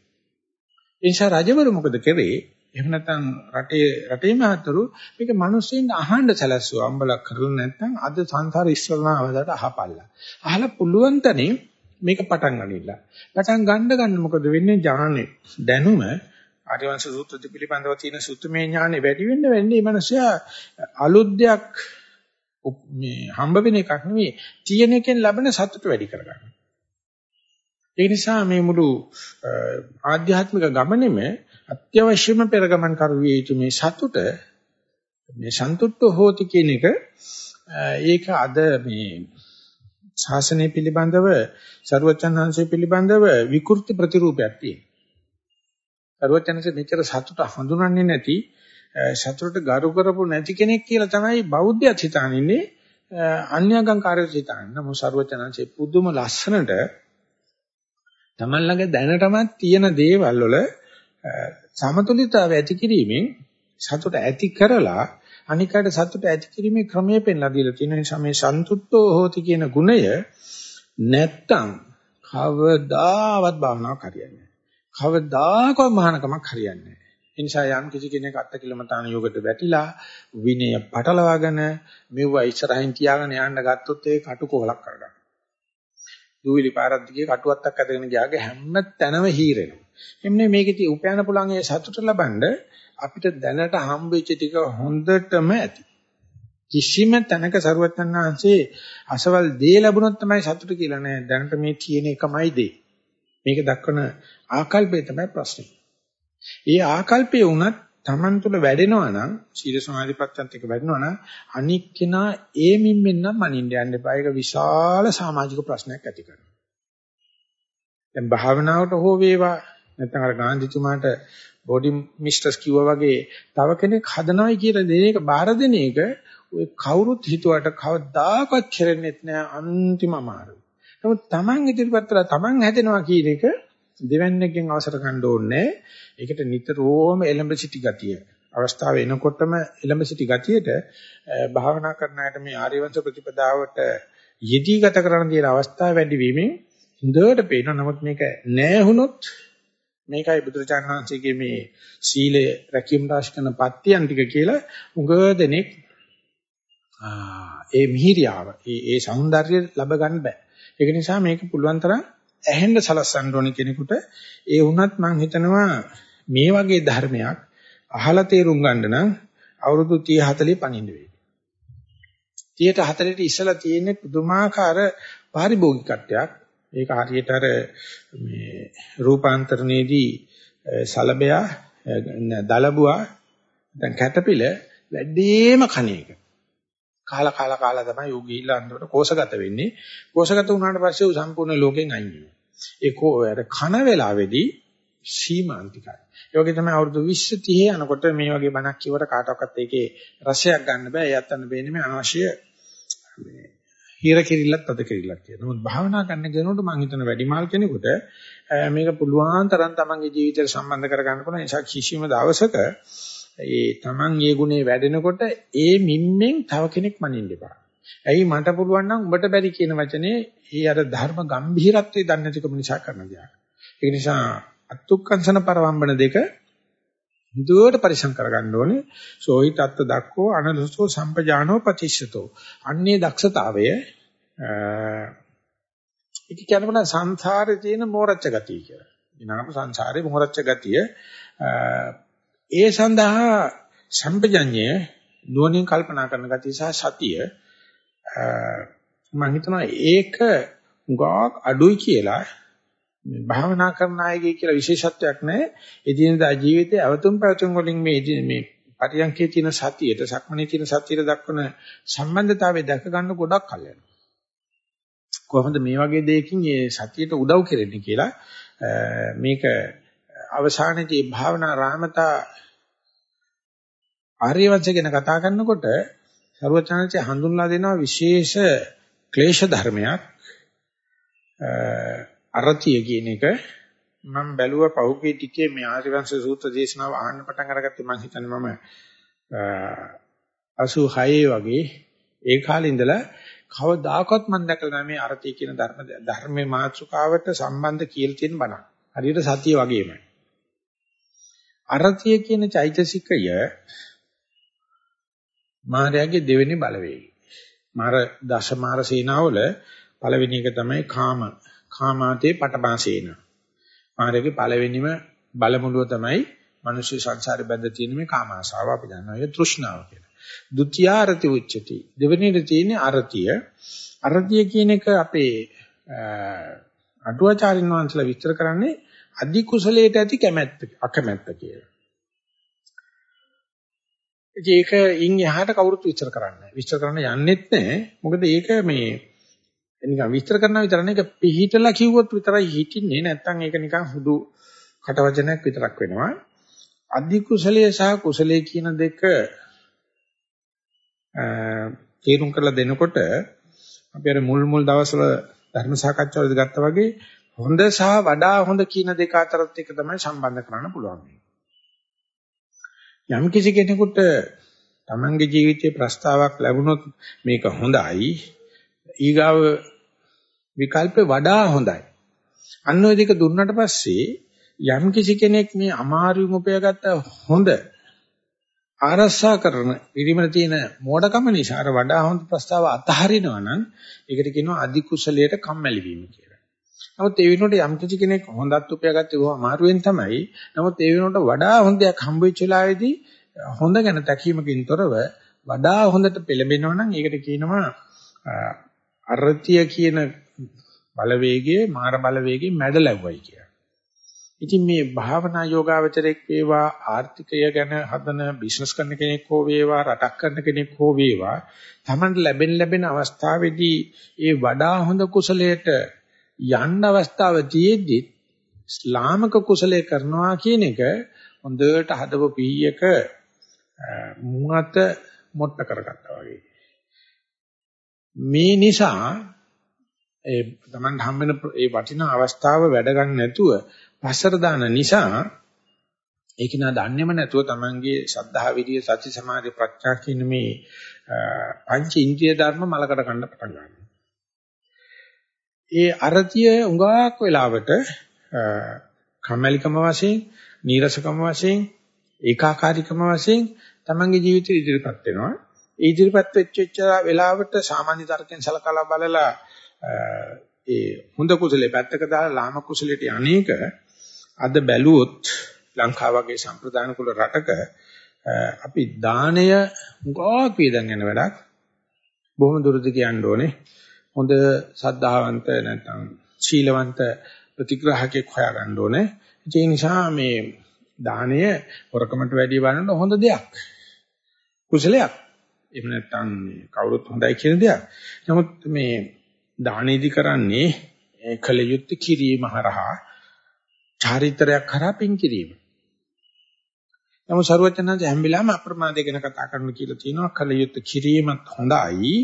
ඒ නිසා රජවරු මොකද කරේ? එහෙම නැත්නම් රටේ රටේ මහතුරු මේක මිනිස්සුන්ට අහන්න සැලැස්සුවා. අම්බලක් කරලා නැත්නම් අද සංසාර ඉස්සරහා අවදාට අහපල්ලා. අහලා පුළුවන් තනේ මේක පටන් ගනින්න. පටන් ගන්න ගන්න මොකද වෙන්නේ? ඥානෙ දැනුම ආර්යවංශ සූත්‍ර පිළිබඳව තියෙන සුත්තමේ ඥානෙ වැඩි වෙන්න වෙන්නේ මේ මිනිස්සයා අලුත් දෙයක් මේ හම්බ වෙන එකක් නෙවෙයි තියෙන එකෙන් ලැබෙන සතුට වැඩි කරගන්න. ඒ නිසා මේ මුළු ආධ්‍යාත්මික ගමනේම අත්‍යවශ්‍යම පෙරගමන් කරුවේ යුතු මේ සතුට මේ සන්තුට්ඨ හෝති කියන එක ඒක අද මේ ශාසනය පිළිබඳව ਸਰුවචනහන්සේ පිළිබඳව විකෘති ප්‍රතිරූපයක් තියෙනවා. ਸਰුවචනහන්සේ මෙච්චර සතුට හඳුනන්නේ නැති සතුටට ගරු කරපු නැති කෙනෙක් කියලා තමයි බෞද්ධයත් හිතන්නේ අන්‍යගම් කාර්යයත් හිතන්නේ. නමුත් ਸਰුවචනහන්සේ පුදුම ලස්සනට තමන් ළඟ දැනටමත් තියෙන දේවල් වල සමතුලිතතාවය ඇති කිරීමෙන් සතුට ඇති කරලා අනිකට සතුට ඇති කිරීමේ ක්‍රමය පෙන්ලා දීලා තියෙන නිසා මේ සන්තුට්ඨෝ හෝති කියන ගුණය නැත්තම් කවදාවත් භාවනාවක් හරියන්නේ නැහැ. කවදාකවත් මහානකමක් හරියන්නේ නැහැ. ඒ නිසා යම් කිසි කෙනෙක් අත්කිලමතාන යෝගයට වැටිලා විනය පටලවාගෙන මෙව්ව ඉස්සරහින් තියාගෙන යන්න ගත්තොත් ඒ කටුකොලක් කරගන්න. දූවිලි පාරක් දිගේ කටුවත්තක් අදගෙන ගියාගේ හැම තැනම හීරෙනවා. එන්නේ මේකෙදී උපයන පුළුවන් ඒ සතුට ලබනද අපිට දැනට හම්බෙච්ච ටික හොඳටම ඇති. කිසිම තැනක සරුවචනාංශේ අසවල් දේ ලැබුණොත් තමයි සතුට කියලා නෑ. දැනට මේ තියෙන එකමයි දේ. මේක දක්වන ආකල්පය තමයි ප්‍රශ්නේ. ඒ ආකල්පය වුණත් Taman තුල වැඩෙනවා නම් සීල සමාධි ප්‍රත්‍යන්ත එක වැඩෙනවා නම් අනික් කෙනා ඒ මිම්මෙන් නම් මනින්න යන්න එපා. ඒක විශාල සමාජික ප්‍රශ්නයක් ඇති කරනවා. දැන් භාවනාවට හෝ වේවා නැත්නම් අර ගාන්ධිතුමාට බොඩි මිස්ටර්ස් කිව්වා වගේ තව කෙනෙක් හදනවයි කියලා දෙන එක බාර දෙන එක ඔය කවුරුත් හිතුවට කවදාකවත් කෙරෙන්නේ නැහැ අන්තිම අමාරුයි. නමුත් Taman ඉදිරිපත් කරලා Taman හැදෙනවා කියන එක දෙවන්නේකින් අවසර ගන්න ඕනේ. ඒකට නිතරම එලඹ සිටි ගතිය. අවස්ථාව එනකොටම එලඹ සිටි ගතියට භාවනා කරන අයට මේ ආර්යවංශ ප්‍රතිපදාවට යෙදී ගත කරන දින අවස්ථාව වැඩි වීමෙන් හොඳට පේනවා. නමුත් මේක නැහැ මේකයි බුදුරජාණන් වහන්සේගේ මේ සීලය රැකීම රාශිකන පත්‍යයන් ටික කියලා උඟ දෙනෙක් ඒ මිහිරියාව ඒ ඒ సౌందර්යය ලැබ ගන්න බෑ. ඒක නිසා මේක පුළුවන් තරම් ඇහෙන්න සලස්සන්න ඕනේ කෙනෙකුට ඒ වුණත් මම හිතනවා මේ වගේ ධර්මයක් අහලා තේරුම් ගන්න නම් අවුරුදු 30 40 පණින්න වෙයි. 30ට 40ට ඉස්සලා තියෙන පුදුමාකාර පාරිභෝගිකත්වයක්. ඒක හරියට අර මේ රූපාන්තරණයේදී සලබයා දලබුවා දැන් කැටපිල වැඩිම කණේක. කාලා කාලා කාලා තමයි ඌ ගිහිල්ලා අන්තිමට කෝෂගත වෙන්නේ. කෝෂගත වුණාට පස්සේ ඌ සම්පූර්ණ ලෝකෙන් අයින් වෙනවා. ඒ කෝ අර කන වෙලාවේදී සීමාන්තිකයි. ඒ වගේ තමයි අවුරුදු 20 30 යනකොට මේ වගේ බණක් කියවට කාටවත් ඒකේ රසයක් ගන්න බෑ. ඒ අතන බේන්නේ මේ අවශ්‍ය මේ හිර කිරිල්ලක් අද කිරිල්ලක් කියන. නමුත් භාවනා කරන්න කෙනෙකුට මම හිතන වැඩිමාල් කෙනෙකුට මේක පුළුවන් තරම් තමන්ගේ ජීවිතයට සම්බන්ධ කරගන්න පුළුවන්. ඒ නිසා කිසිම දවසක ඒ Taman ඒ ගුණේ වැඩෙනකොට ඒ මිම්මෙන් තව කෙනෙක් මනින්න එපා. ඇයි මට පුළුවන් නම් උඹට බැරි කියන වචනේ ඒ අර ධර්ම ගම්භීරත්වයේ දන්නේ නැතිකම නිසා කරන දෙයක්. ඒ නිසා අත්ුක්කංශන පරවම්බන දෙක දුවට පරිසම් කරගන්න ඕනේ. සෝහි තත්ත දක්කෝ අනලසෝ සම්පජානෝ පතිස්සතෝ. අන්නේ දක්ෂතාවය ඒක කියනවා සංසාරේ තියෙන මෝරච්ච ගතිය කියලා. ඊනාම සංසාරේ මෝරච්ච ගතිය ඒ සඳහා සම්පජඤ්ඤය නුවණින් කල්පනා කරන ගතිය සහ සතිය මම හිතනවා ඒක ගාක් අඩුයි කියලා මේ භාවනා කරන අයගේ කියලා විශේෂත්වයක් නැහැ. එදිනදා ජීවිතයේ අවතුම් පැතුම් වලින් මේ මේ පරියන්කේ තියෙන සතියට, සක්මනේ තියෙන සතියට දක්වන සම්බන්ධතාවය දැක ගන්න ගොඩක් කල් යනවා. කොහොමද මේ වගේ දෙයකින් මේ සතියට උදව් කරන්නේ කියලා මේක අවසානයේදී භාවනා රාමතා ආර්යවංශ ගැන කතා කරනකොට සරුවචනන්සේ හඳුන්ලා දෙනවා විශේෂ ක්ලේශ ධර්මයක් අරතිය කියන එක මම බැලුවා පහුගිය ටිකේ මේ ආශිර්වාංශ සූත්‍ර දේශනාව අහන්න පටන් අරගත්තේ මම හිතන්නේ මම 86 වගේ ඒ කාලේ ඉඳලා කවදාකවත් මම දැකලා නැහැ මේ අරතිය කියන ධර්ම ධර්මයේ මාතෘකාවට සම්බන්ධ කියලා තියෙන බණක්. හරියට සතිය වගේමයි. අරතිය කියන චෛතසිකය මායාවේ දෙවෙනි බලවේගය. මාර දශමාර සේනාවල පළවෙනි එක තමයි කාම. කාමාතේ පටමාසේන. මායාවේ පළවෙනිම බලමුලුව තමයි මිනිස්සු සංසාරේ බැඳ තියෙන මේ කාම ආශාව අපි දන්නවා ඒක තෘෂ්ණාව කියලා. ဒုတိ ාරති උච්චති. දෙවෙනිට තියෙන්නේ අරතිය. අරතිය කියන එක අපේ අටුවාචාරින් වහන්සේලා විස්තර කරන්නේ අධි කුසලයට ඇති කැමැත්ත අකමැත්ත කියලා. ඒක ඉන් එහාට කවුරුත් විස්තර කරන්නේ නැහැ. විස්තර කරන්න යන්නෙත් නැහැ. මොකද ඒක මේ නිකන් විස්තර කරනවා විතර නෙක පිහිටලා කිව්වොත් විතරයි හිටින්නේ. නැත්තම් ඒක නිකන් හුදු කටවචනයක් විතරක් වෙනවා. අධි කුසලයේ සහ කුසලයේ කියන දෙක තේරුම් කරලා දෙනකොට අපි අර මුල් මුල් දවස්වල ධර්ම සාකච්ඡාවලදී ගත්තා වගේ හොඳ සහ වඩා හොඳ කියන දෙක අතරත් එක තමයි සම්බන්ධ කරන්න පුළුවන්. යම් කිසි කෙනෙකුට තමන්ගේ ජීවිතයේ ප්‍රස්තාවක් ලැබුණොත් මේක හොඳයි ඊගාව විකල්පේ වඩා හොඳයි. අන්න ඔය දෙක දුන්නට පස්සේ යම් කිසි කෙනෙක් මේ අමාරුම උපයාගත්ත හොඳ ආරස්සා කරන ඉරිමන තියෙන මෝඩකම නිසා අර වඩා හොඳ ප්‍රස්තාව අතහරිනවා නම් ඒකට කියනවා අධි කුසලයට කම්මැලි වීම කියලා. නමුත් ඒ වෙනුවට යම් කිසි කෙනෙක් හොඳත් උපයාගත්තේ ඕවා අමාරුවෙන් තමයි. නමුත් ඒ වෙනුවට වඩා හොඳ දෙයක් හම්බෙච්ච වෙලාවේදී හොඳ ගැන තැකීමකින් තොරව වඩා හොඳට පෙළඹෙනවා නම් ඒකට කියනවා අරතිය කියන බලවේගයේ මාර බලවේගයේ මැඩ ලැබුවයි කියලා. ඉතින් මේ භාවනා යෝගාවචරයක් වේවා ආර්ථිකය ගැන හදන බිස්නස් කරන කෙනෙක් හෝ වේවා රටක් කරන කෙනෙක් හෝ වේවා තමන්ට ලැබෙන ලැබෙන අවස්ථාවේදී ඒ වඩා හොඳ කුසලයට යන්න අවස්ථාව තියෙද්දි ලාමක කුසලයේ කරනවා කියන එක හොඳට හදව පීයක මුණත මොට්ට කරගත්තා වගේ මේ නිසා ඒ තමන් හම් වෙන ඒ වටිනා අවස්ථාව වැඩ ගන්න නැතුව පස්සට දාන නිසා ඒක නා දන්නේම නැතුව තමන්ගේ සද්ධා විරිය සති සමාධි ප්‍රඥා කියන මේ පංච ඉන්ද්‍රිය ධර්ම මලකට ගන්න පටන් ගන්නවා. ඒ අරතිය උඟාක් වෙලාවට කම්මැලිකම වශයෙන්, නීරසකම වශයෙන්, ඒකාකාරීකම වශයෙන් තමන්ගේ ජීවිතේ ඉදිරිපත් වෙනවා. ඒ ඉදිරිපත් වෙච්ච වෙලාවට සාමාන්‍ය තර්කයෙන් සලකලා බලලා ඒ හොඳ කුසලේ පැත්තක දාලා ලාම කුසලයට අනේක අද බැලුවොත් ලංකාව වගේ සම්ප්‍රදාන කුල රටක අපි දාණය උගාක් වේදන් යන වැඩක් බොහොම දුරදි කියන්න ඕනේ හොඳ සද්ධාවන්ත නැත්නම් ශීලවන්ත ප්‍රතිග්‍රහකෙක් හොයාගන්න ඕනේ. ඒ නිසා මේ දාණය හොරකමට වැඩි බලන්න හොඳ දෙයක්. කුසලයක්. එහෙම නැත්නම් කවුරුත් හොඳයි කියන දෙයක්. නමුත් මේ දානෙදි කරන්නේ කලයුත් කිරීම හරහා චාරිත්‍රයක් කරා පින් කිරීම. නමුත් ਸਰවඥාන්සේ හැම වෙලාවෙම අප්‍රමාදය ගැන කතා කරන්න කියලා තියෙනවා. කලියුත් කිරීමත් හොඳයි.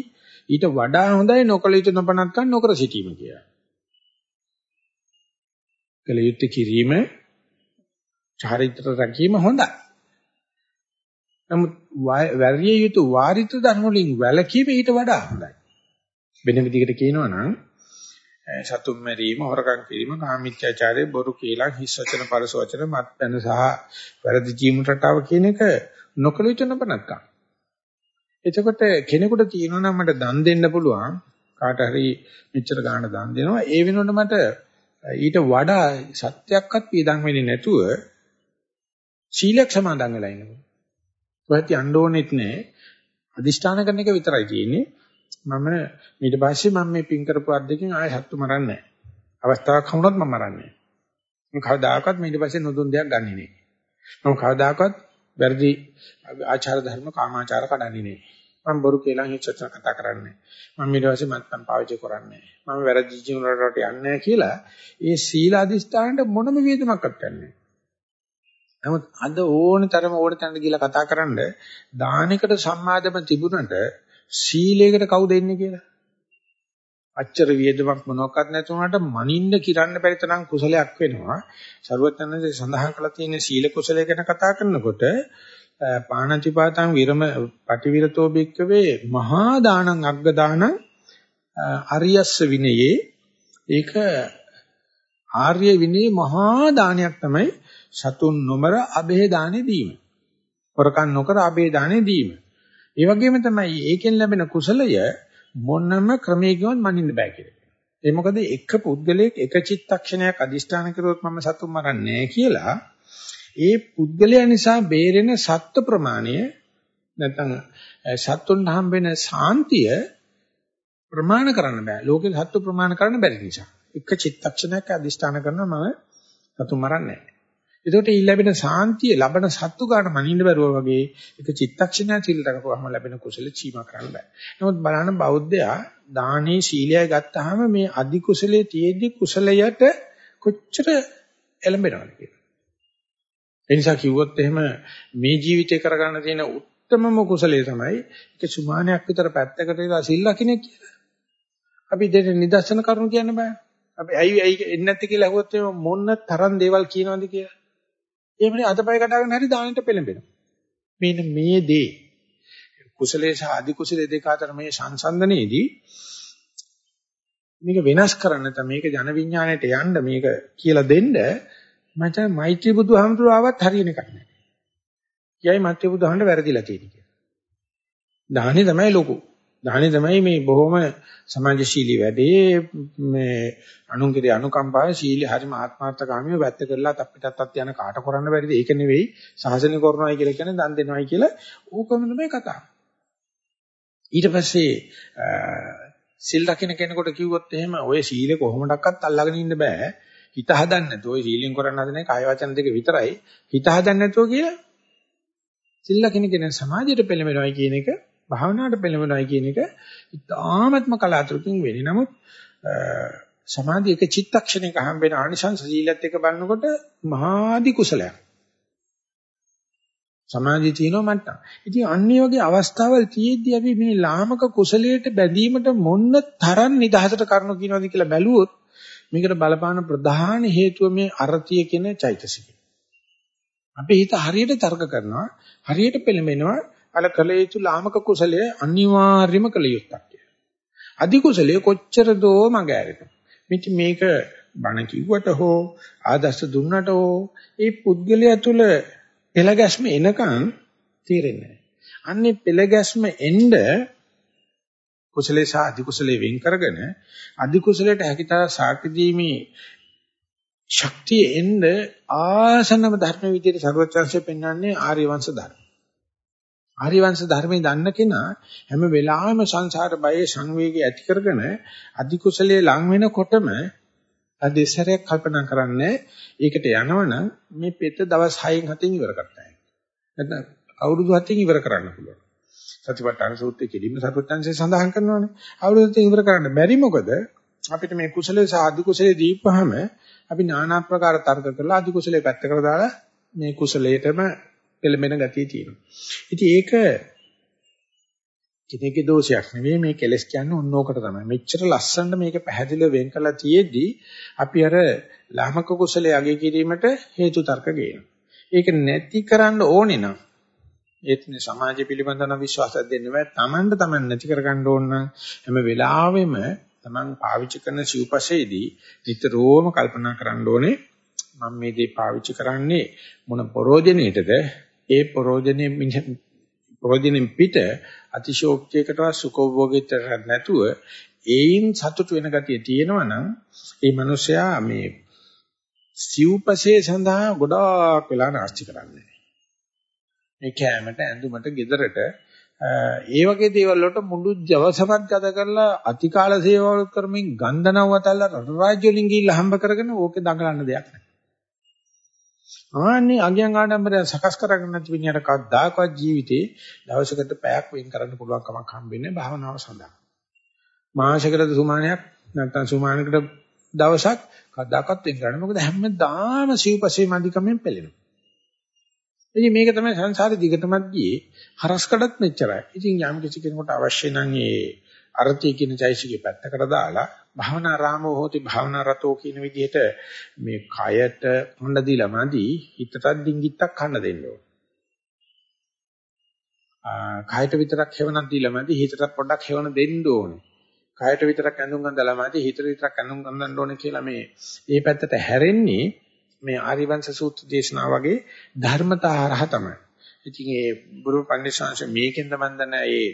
ඊට වඩා හොඳයි නොකලියුත් නොපනත්කම් නොකර සිටීම කියලා. කලියුත් කිරීම චාරිත්‍ර රැකීම හොඳයි. නමුත් වැරිය යුතු වාරිත්‍ර ධර්ම වලින් වැළකීම ඊට වඩා හොඳයි. වෙන විදිහකට කියනවා නම් සතුම් මරීම, හොරකම් කිරීම, කාමීත්‍යාචාරය, බොරු කීලා, හිස් වචන, පරස වචන, මත්පැන සහ වැරදි ජීවන රටාව කියන එක නොකල යුතු නපනක්කම්. එතකොට කෙනෙකුට තියෙනවා නම් මට දන් දෙන්න පුළුවන් කාට හරි මෙච්චර ගන්න දන් දෙනවා ඒ වෙනුවට මට ඊට වඩා සත්‍යයක්වත් පියදම් වෙන්නේ නැතුව සීලයක් සමාදන් වෙලා ඉන්නවා. කොහෙත් යන්න ඕනෙත් නැහැ. අදිෂ්ඨාන කරන එක විතරයි තියෙන්නේ. මම ඊට පස්සේ මම මේ පින් කරපු අද්දකින් ආයෙ සත්තු මරන්නේ නැහැ. අවස්ථාවක් හමුනොත් මම මරන්නේ නැහැ. මම කවදාකවත් ඊට පස්සේ නොදුන් දෙයක් ගන්නෙ නෑ. මම කවදාකවත් වැරදි ආචාර ධර්ම කාමාචාර කඩන්නේ නෑ. මම බොරු කියලා හිච්චචන කතා කරන්නේ මම ඊට පස්සේ මත්පැන් පාවිච්චි කරන්නේ මම වැරදි ජීවන රටට යන්නේ කියලා ඒ සීල අධිෂ්ඨානට මොනම වේදමක්වත් ගන්නෑ. නමුත් අද ඕන තරම ඕන තැනට ගිහිල්ලා කතා කරන්න දානයකට සම්මාදම තිබුණට සීලයකට කවුද එන්නේ කියලා? අච්චර වියදමක් මොනවත් නැති වුණාට මනින්න කිරන්න බැරි තරම් කුසලයක් වෙනවා. ਸਰවඥන්සේ සඳහන් කළා තියෙන සීල කුසලය ගැන කතා කරනකොට පාණතිපාතං විරම පටිවිරතෝ බික්කවේ මහා දානං අග්ග දානං අරියස්ස විනයේ ඒක ආර්ය විනයේ මහා දානයක් තමයි සතුන් නොමර අබේ දානෙ දීම. හොරකම් නොකර අබේ දානෙ දීම. ඒ වගේම තමයි ඒකෙන් ලැබෙන කුසලය මොනම ක්‍රමයකින්වත් මනින්න බෑ කියලා. ඒ මොකද එක පුද්ගලයෙක් එක චිත්තක්ෂණයක් අදිෂ්ඨාන කරුවොත් මම සතුන් මරන්නේ කියලා ඒ පුද්ගලයා නිසා බේරෙන සත්ත්ව ප්‍රමාණය නැත්නම් සත්තුන් හම්බෙන සාන්තිය ප්‍රමාණ කරන්න බෑ. ලෝකේ සත්ත්ව ප්‍රමාණ කරන්න බැරි නිසා. එක චිත්තක්ෂණයක් අදිෂ්ඨාන කරනවා මම සතුන් මරන්නේ නැහැ. එතකොට ඊ ලැබෙන සාන්තිය ලබන සත්තු ගන්න මනින්න බැරුව වගේ එක චිත්තක්ෂණයක් සිල් රැකපුවාම ලැබෙන කුසල චීමා කරන්න බෑ. නමුත් බලන්න බෞද්ධයා දානේ සීලය ගත්තාම මේ අධි කුසලයේ තියෙද්දි කුසලයට කොච්චර එළඹෙනවද කියලා. ඒ නිසා කිව්වොත් එහෙම මේ ජීවිතේ කරගන්න තියෙන උත්තරමම කුසලයේ තමයි ඒක සුමානයක් විතර පැත්තකට ඉඳලා සිල් ලකිනේ කියලා. අපි දෙන්න නිදර්ශන කරුණු කියන්න බෑ. අපි ඇයි ඇයි එන්නේ නැත්තේ කියලා අහුවොත් මොන තරම් දේවල් කියනවද කියලා. එහෙමනේ අතපය කඩාගෙන හරි දානෙට පෙළඹෙනවා. මෙන්න මේ දේ කුසලයේ සහ අධි කුසලයේ දෙක අතර මේ සංසන්දනයේදී මේක වෙනස් කරන්න නැත්නම් මේක ජන විඥාණයට යන්න මේක කියලා දෙන්න මට මෛත්‍රී බුදුහාමුදුරුව ආවත් හරියන එකක් නැහැ. කියයි මෛත්‍රී බුදුහාමුදුරුව වැරදිලා තියෙන්නේ කියලා. දාහනේ තමයි ලොකු. දාහනේ තමයි මේ බොහොම සමාජශීලී වැඩේ මේ අනුන්ගේ අනුකම්පාව සීලී හරිම ආත්මార్థකාමීව වැත්ත කරලා අපිටත් යන කාට කරන්න බැරිද ඒක නෙවෙයි සාසන කරනවායි කියලා කියන්නේ දන් දෙනවායි කියලා ඕකම තමයි කතාව. ඊට පස්සේ සිල් රකින්න කෙනෙකුට කිව්වොත් එහෙම ඔය සීලෙ කොහොමඩක්වත් අල්ලගෙන ඉන්න බෑ. හිත හදන්න නැතුව ඔය සීලෙන් කරන්න හදන කාය වචන දෙක විතරයි. හිත හදන්න නැතුව කියලා සිල් රකින්න කෙනෙක් සමාජයට පෙළඹෙනවායි කියන එක භාවනාවට පෙළඹෙනවායි කියන එක ඉතාමත්ම කලාතුරකින් වෙන්නේ. නමුත් සමාධිය එක චිත්තක්ෂණයක හම්බෙන ආනිසංස සීලත් එක බලනකොට මහාදි කුසලයක්. සමාධිය තියෙනවා මට්ටම්. ඉතින් අන්නේ වගේ අවස්ථාවල් තියෙද්දි අපි මේ ලාමක කුසලයට බැඳීමට මොන්න තරම් නිදහසට කරනු කියනවාද කියලා බැලුවොත් මේකට බලපාන ප්‍රධාන හේතුව මේ අරතිය කියන චෛතසිකය. අපි හිත හරියට තර්ක කරනවා හරියට පෙළඹෙනවා අල කල යුතු ලාමක කුසලයේ අනිවාර්යම කළ යුත්තක් කියලා. අධි කුසලයේ කොච්චර දෝ මග ඇරෙනවා. මෙති මේක බණ කිව්වට හෝ ආදර්ශ දුන්නට හෝ ඒ පුද්ගලයා තුළ පෙළගැස්ම එනකන් තේරෙන්නේ නැහැ. අන්නේ පෙළගැස්ම එන්න කුසලේ සහ අධි කුසලේ වෙන් කරගෙන අධි කුසලයට හැකිතා සාක්ෂි දීමේ ශක්තිය එන්න ආසනම ධර්ම විදියට ਸਰවචන්සේ පෙන්වන්නේ ආර්ය වංශ ධර්ම. ආර්යවංශ ධර්මයේ දන්න කෙනා හැම වෙලාවෙම සංසාර බයේ සංවේගය ඇති කරගෙන අධි කුසලයේ ලං වෙනකොටම අධිසරයක් කල්පනා කරන්නේ ඒකට යනවනම් මේ පෙත දවස් 6න් 7න් ඉවර කරතයි. නැත්නම් අවුරුදු 7න් ඉවර කරන්න පුළුවන්. සතිපට්ඨාන සූත්‍රයේ කෙලින්ම සරුවත්ංශය සඳහන් කරනවානේ. අවුරුදු 7න් ඉවර කරන්න බැරි මොකද අපිට මේ කුසලයේ සහ අධි කුසලයේ දීපහම අපි নানা ආකාර තර්ක කරලා අධි කුසලයේ පැත්තකට දාලා මේ කුසලයටම පෙළඹෙන ගතිය තියෙනවා. ඉතින් ඒක කෙනෙකුගේ දෝෂයක් නෙවෙයි මේ කෙලස් කියන්නේ ඕනෝකට තමයි. මෙච්චර ලස්සනට මේක පැහැදිලිව වෙන් කළා තියෙද්දි අපි අර ලාමක කුසලයේ අගය කිරීමට හේතු තර්ක ගේනවා. ඒක නැති කරන්න ඕනේ නම් ඒත් සමාජය පිළිබඳව නම් විශ්වාසයක් දෙන්න බෑ. Tamanට Taman නැති කරගන්න ඕන නම් හැම වෙලාවෙම Taman පාවිච්චි කරන සිව්පසේදී නිතරම කල්පනා කරන්න ඕනේ මම මේ දේ පාවිච්චි කරන්නේ මොන ප්‍රෝජනෙටද ඒ ප්‍රෝජනේ ප්‍රෝජනෙන් පිට අතිශෝක්තියකටවත් සුඛෝභෝගීට නැතුව ඒයින් සතුට වෙන ගතිය තියෙනවා නම් ඒ මනුස්සයා මේ සිව්පසේ සඳහා ගොඩාක් වෙලා නාස්ති කරන්නේ. මේ කැමට ඇඳුමට ගෙදරට ඒ වගේ දේවල් වලට මුළු දවසමත් ගත කරලා අතිකාල සේවාවල් කරමින් ගන්ධනව වතල්ලා රට රාජ්‍ය වලින් ගිහිල්ලා හම්බ කරගෙන ඕකේ දඟලන්න දෙයක් නැහැ. ආන්නේ අගයන් ආඩම්බරය සකස් කරගන්න නැති විදිහට කවදාකවත් ජීවිතේ දවසකට පැයක් වෙන් කරන්න පුළුවන් කමක් හම්බෙන්නේ භාවනාව සඳහා. මාසයකට සුමානයක් නැත්නම් සුමානකට දවසක් කවදාකවත් වෙන් කරන්න. මොකද හැමදාම සිව්පසේ මැදිකමෙන් පෙළෙනවා. ඉතින් මේක තමයි සංසාරේ දිගටමත් ගියේ හරස්කඩත් මෙච්චරයි. ඉතින් යම් කිසි කෙනෙකුට අවශ්‍ය නම් ඒ අරති කියන চৈতසිකේ පැත්තකට දාලා භාවනා රාමෝ හෝති භාවනා රතෝ කියන විදිහට මේ කයට හොඳ දීලා මදි හිතටත් ඩිංගිත්තක් කන්න දෙන්න ඕන. කයට විතරක් හේවණක් දීලා මදි හිතටත් පොඩ්ඩක් හේවණ දෙන්න ඕනේ. කයට විතරක් ඇඳුම් අඳලා මදි හිතට විතරක් ඇඳුම් අඳන්න ඕනේ කියලා මේ මේ පැත්තට හැරෙන්නේ මේ ආරිවංශ සූත්‍ර දේශනාව වගේ ධර්මතා හරහ තමයි. ඉතින් ඒ බුරු පඬිස්සංශ මේකෙන් තමයි දන්න ඒ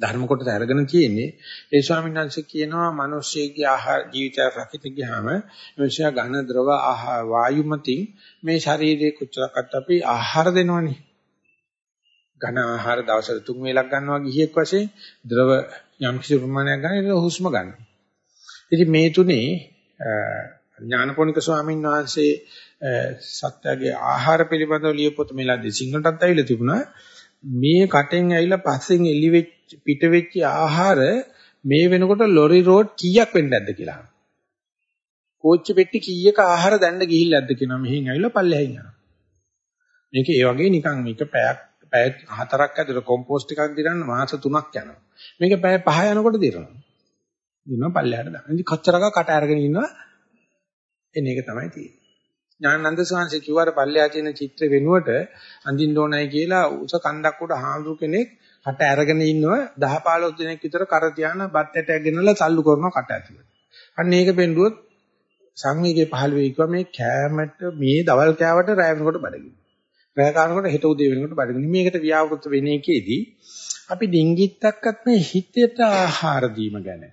ධර්ම කොටස අරගෙන තියෙන්නේ ඒ ස්වාමීන් වහන්සේ කියනවා මිනිස්සෙගේ ආහාර ජීවිතය රකිත ගියාම මිනිසා ඝන ද්‍රව ආහාර වායුමතින් මේ ශරීරයේ කුච්චලකට අපි ආහාර දෙනවනේ ඝන ආහාර දවසට තුන් වේලක් ගන්නවා ගිහියෙක් වශයෙන් ද්‍රව යම් කිසි ප්‍රමාණයක් ගන්න ඒක හුස්ම ගන්න. ඉතින් මේ තුනේ ඥානපෝනික ස්වාමීන් වහන්සේ සත්‍යයේ ආහාර පිළිබඳව ලියපොත මෙලාදී සිංහලටත් ඇවිල්ලා තිබුණා. මේ කටෙන් ඇවිල්ලා පස්සෙන් එලි වෙච්ච පිට වෙච්ච ආහාර මේ වෙනකොට ලොරි රෝඩ් කීයක් වෙන්න ඇද්ද කියලා. කෝච්චි පෙට්ටි කීයක ආහාර දැන්න ගිහිල්ලාද කියනවා මෙහින් ඇවිල්ලා පල්ලෙහින් යනවා. මේක ඒ වගේ නිකන් මේක පැයක් පැය හතරක් ඇතුළත කොම්පෝස්ට් එකක් දිරන්න මාස 3ක් යනවා. මේක පැය 5 යනකොට දිරනවා. දිනන පල්ලෙහාට දාන්න. ඉතින් කච්චරක කට අරගෙන ඉන්නවා. එන එක තමයි තියෙන්නේ. ඥානানন্দ සාංශේ කිව්වාර පල්ලෙහා තියෙන චිත්‍ර වෙනුවට අඳින්න ඕනයි කියලා උස කන්දක් උඩ හාමුදුර කෙනෙක් කට ඇරගෙන ඉන්නව 10 15 දිනක් විතර කර තියාන බත් ඇටයක් ගෙනලා තල්ලු කරන කට ඇතුළට. අන්න ඒක බෙන්දුවොත් සංවේගයේ 15 වෙයි කිව්වා මේ කෑමට මේ දවල් කෑවට රැ වෙනකොට බඩගිනි. රැ කානකොට හෙට උදේ වෙනකොට බඩගිනි. මේකට ව්‍යාවෘත වෙන එකේදී අපි ඩිංගිත්තක්වත් මේ හිතේට ආහාර දීම ගැන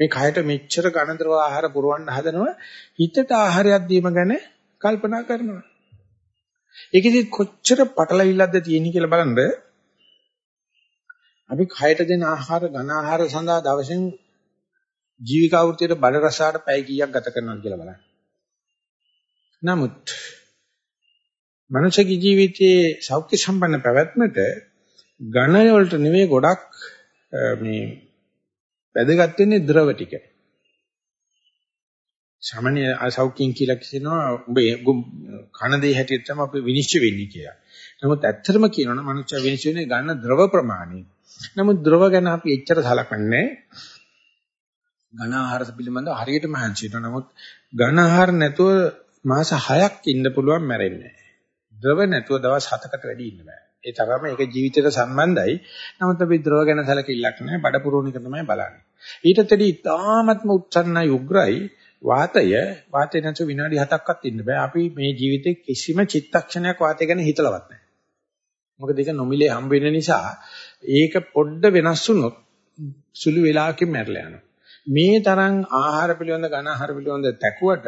මේ කයට මෙච්චර ඝනද්‍රව ආහාර පුරවන්න හදනවා හිතට ආහාරයක් දීම ගැන කල්පනා කරනවා. ඒකෙදි කොච්චර පටලවිල්ලක්ද තියෙන්නේ කියලා බලන්න අපි කයට දෙන ආහාර ඝන ආහාර සඳහා දවසෙන් ජීවික අවෘතියට බඩ රසාට පැය කීයක් ගත කරනවද කියලා බලන්න. නමුත් මනුෂ්‍ය ජීවිතයේ සෞඛ්‍ය සම්පන්න පැවැත්මට ඝන වලට නෙවෙයි ගොඩක් මේ වැදගත් වෙන්නේ ද්‍රව ටික. සාමාන්‍ය අසෞඛ්‍යං කියලා කියනවා ඔබ කන දේ හැටියට තමයි අපි විනිශ්චය වෙන්නේ කියලා. නමුත් ඇත්තටම කියනවනම් මනුෂ්‍ය විනිශ්චය වෙන්නේ ගන්න ද්‍රව ප්‍රමාණය. නමුත් ද්‍රව ගැන අපි එච්චර සලකන්නේ ඝන ආහාර පිළිබඳව හරියට මහන්සි වෙනවා. නමුත් ඝන ආහාර නැතුව මාස 6ක් ඉන්න පුළුවන් මැරෙන්නේ නැහැ. ද්‍රව නැතුව දවස් 7කට වැඩි ඉන්න බෑ. ඒ තරම ඒක ජීවිතයට සම්බන්ධයි. නමුත් අපි ද්‍රව ගැන සැලකිල්ලක් නැහැ. බඩ පුරවන එක තමයි බලන්නේ. ඊටතදී ඉතාමත්ම උච්චන්නයි උග්‍රයි වාතය වාතය නැතුව විනාඩි 7ක්වත් ඉන්න බෑ. අපි මේ ජීවිතේ කිසිම චිත්තක්ෂණයක් වාතය ගැන හිතලවත් නැහැ. මොකද ඒක නොමිලේ හම්බ වෙන නිසා ඒක පොඩ්ඩ වෙනස් වුණොත් සුළු වෙලාවකින් මැරලා යනවා. මේ තරම් ආහාර පිළිබඳ ඝන ආහාර පිළිබඳ තැකුවට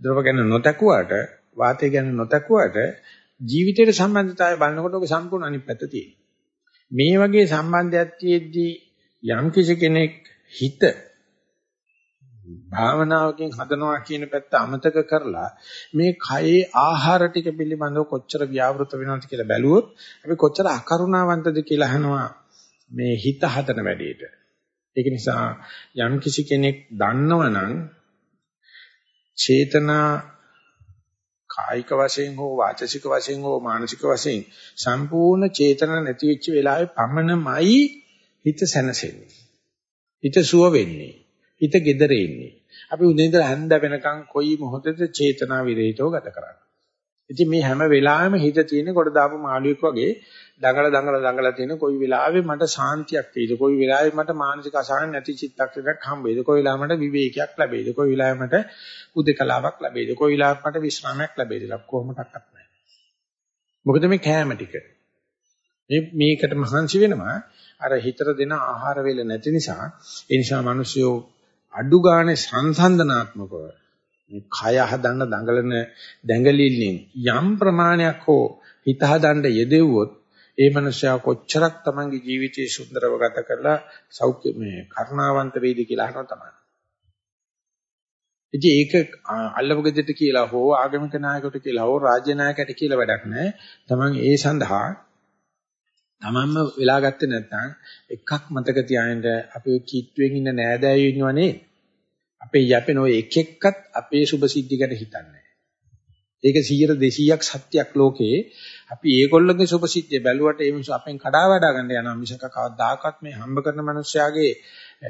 ද්‍රව ගැන නොතැකුවට වාතය ගැන නොතැකුවට ජීවිතයට සම්බන්ධතාවය බලනකොට ඔක සම්පූර්ණ අනිත් පැත්ත තියෙනවා. මේ වගේ සම්බන්ධයක් තියෙද්දී යම් කිසි කෙනෙක් හිත භාවනාවකින් හදනවා කියන පැත්ත අමතක කරලා මේ කයේ ආහාර ටික පිළිබඳව කොච්චර ව්‍යවෘත වෙනවද කියලා බැලුවොත් අපි කොච්චර අකරුණාවන්තද කියලා අහනවා මේ හිත හදන වැඩේට. ඒක නිසා යම් කිසි කෙනෙක් දන්නවනම් චේතනා කායික වශයෙන් හෝ වාචසික වශයෙන් හෝ මානසික වශයෙන් සම්පූර්ණ චේතන නැති වෙච්ච වෙලාවේ පමණමයි හිත සැනසෙන්නේ. හිත සුව වෙන්නේ. හිත gedere ඉන්නේ. අපි උදේ ඉඳලා හැන්ද වෙනකන් කොයි මොහොතේද චේතනා විරහිතව ගත කරන්නේ. ඉතින් මේ හැම වෙලාවෙම හිත තියෙන කොට දාපු මාළුවෙක් වගේ දඟල දඟල දඟල තියෙන කොයි වෙලාවෙ මට සාන්තියක් වෙයිද කොයි වෙලාවෙ මට මානසික අසහන නැති චිත්තක්ෂණයක් හම්බෙයිද? කොයි වෙලාවෙ මට විවේකයක් ලැබෙයිද? කොයි වෙලාවෙ මට උදේකලාවක් ලැබෙයිද? කොයි වෙලාවක මට විශ්‍රාමයක් ලැබෙයිද? කොහොමඩක්වත් නැහැ. මොකද මේ කෑම ටික. මේ මේකට මහන්සි වෙනවා. අර හිතට දෙන ආහාර වේල නැති නිසා ඒ නිසා මිනිස්සු අඩු ගානේ සංසන්දනාත්මකව මේ කය හදන්න දඟලන දැඟලිල්ලෙන් යම් ප්‍රමාණයක් හෝ හිත හදන්න යෙදෙව්වොත් ඒ මනුස්සයා කොච්චරක් තමන්ගේ ජීවිතයේ සුන්දරව ගත කරලා සෞඛ්‍ය මේ කරුණාවන්ත වේද කියලා අහනවා තමයි. ඉතින් ඒක අල්ලපු ගෙදරට කියලා හෝ ආගමික නායකයට කියලා හෝ රාජ්‍ය නායකයට කියලා වැඩක් නැහැ. තමන් ඒ සඳහා තමන්ම වෙලා ගත්තේ නැත්නම් එකක් මතක තියාගන්න අපි කිට්ටුවෙන් ඉන්න නෑදෑයෝ ඉන්නවනේ. අපේ යැපෙන ඔය එක එක්කත් අපේ සුභ සිද්ධි ගැන හිතන්නේ ඒක 100 200ක් සත්‍යයක් ලෝකේ. අපි ඒගොල්ලෝගේ සුභසිද්ධිය බැලුවට ඒ මිනිස්සු අපෙන් කඩා වඩා ගන්න යනවා. මිසක කවදාකවත් මේ හම්බ කරන මනුස්සයාගේ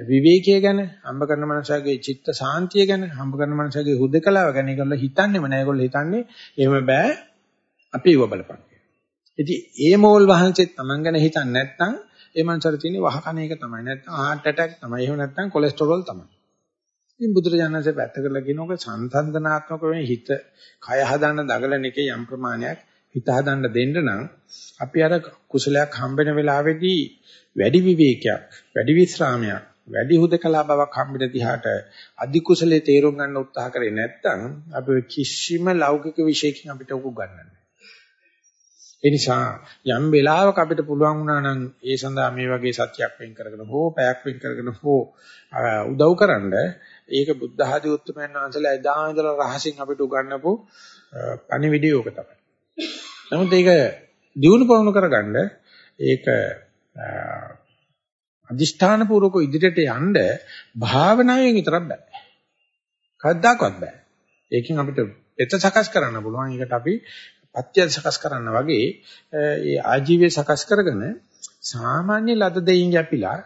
විවේකයේ ගැන හම්බ කරන මනුස්සයාගේ චිත්ත සාන්තිය ගැන හම්බ කරන මනුස්සයාගේ හුදකලාව ගැන ඒගොල්ලෝ හිතන්නේම නෑ. ඒගොල්ලෝ හිතන්නේ එහෙම බෑ. අපි ඉව බලපන්. ඉතින් ඒ මෝල් වහන්සේත් Taman ගැන හිතන්නේ නැත්නම් ඒ මනුස්සයාට තියෙන්නේ වහකන එක තමයි. නැත්නම් heart attack තමයි. එහෙම නැත්නම් cholesterol තමයි. ඉතින් බුදුරජාණන්සේ පැත්ත කරලා කියනක සංසන්දනාත්මක වෙන හිත. කය හදාන්න දඟලන එකේ යම් ප්‍රමාණයක් හිත හදාන්න දෙන්න නම් අපි අර කුසලයක් හම්බෙන වෙලාවේදී වැඩි විවේකයක් වැඩි විශ්‍රාමයක් වැඩි හුදකලා බවක් හම්බෙන දිහාට අධි කුසලයේ තේරුම් ගන්න උත්සාහ කරේ නැත්නම් අපි කිසිම ලෞකික විශේෂකින් අපිට උකු ගන්නෑ ඒ නිසා යම් වෙලාවක අපිට පුළුවන් වුණා නම් ඒ සඳහා මේ වගේ සත්‍යයක් වෙන් කරගෙන හෝ පැයක් වෙන් කරගෙන හෝ උදව් කරන්න ඒක බුද්ධ ආදී උත්තරමයන් වහන්සේලා එදා ඉඳලා රහසින් අපිට උගන්වපු පණිවිඩය ඕක තමයි. නමුත් ඒක දියුණු පවුණු කරගන්න ඒක අදිෂ්ඨාන පූර්වක ඉදිරියට යන්න භාවනාවෙන් විතරක් බෑ. කවදාකවත් බෑ. ඒකෙන් අපිට එත සකස් කරන්න පුළුවන්. ඒකට අපි පත්‍ය සකස් කරන්න වගේ ඒ ආජීවය සකස් කරගෙන සාමාන්‍ය ලද දෙයින් යපිලා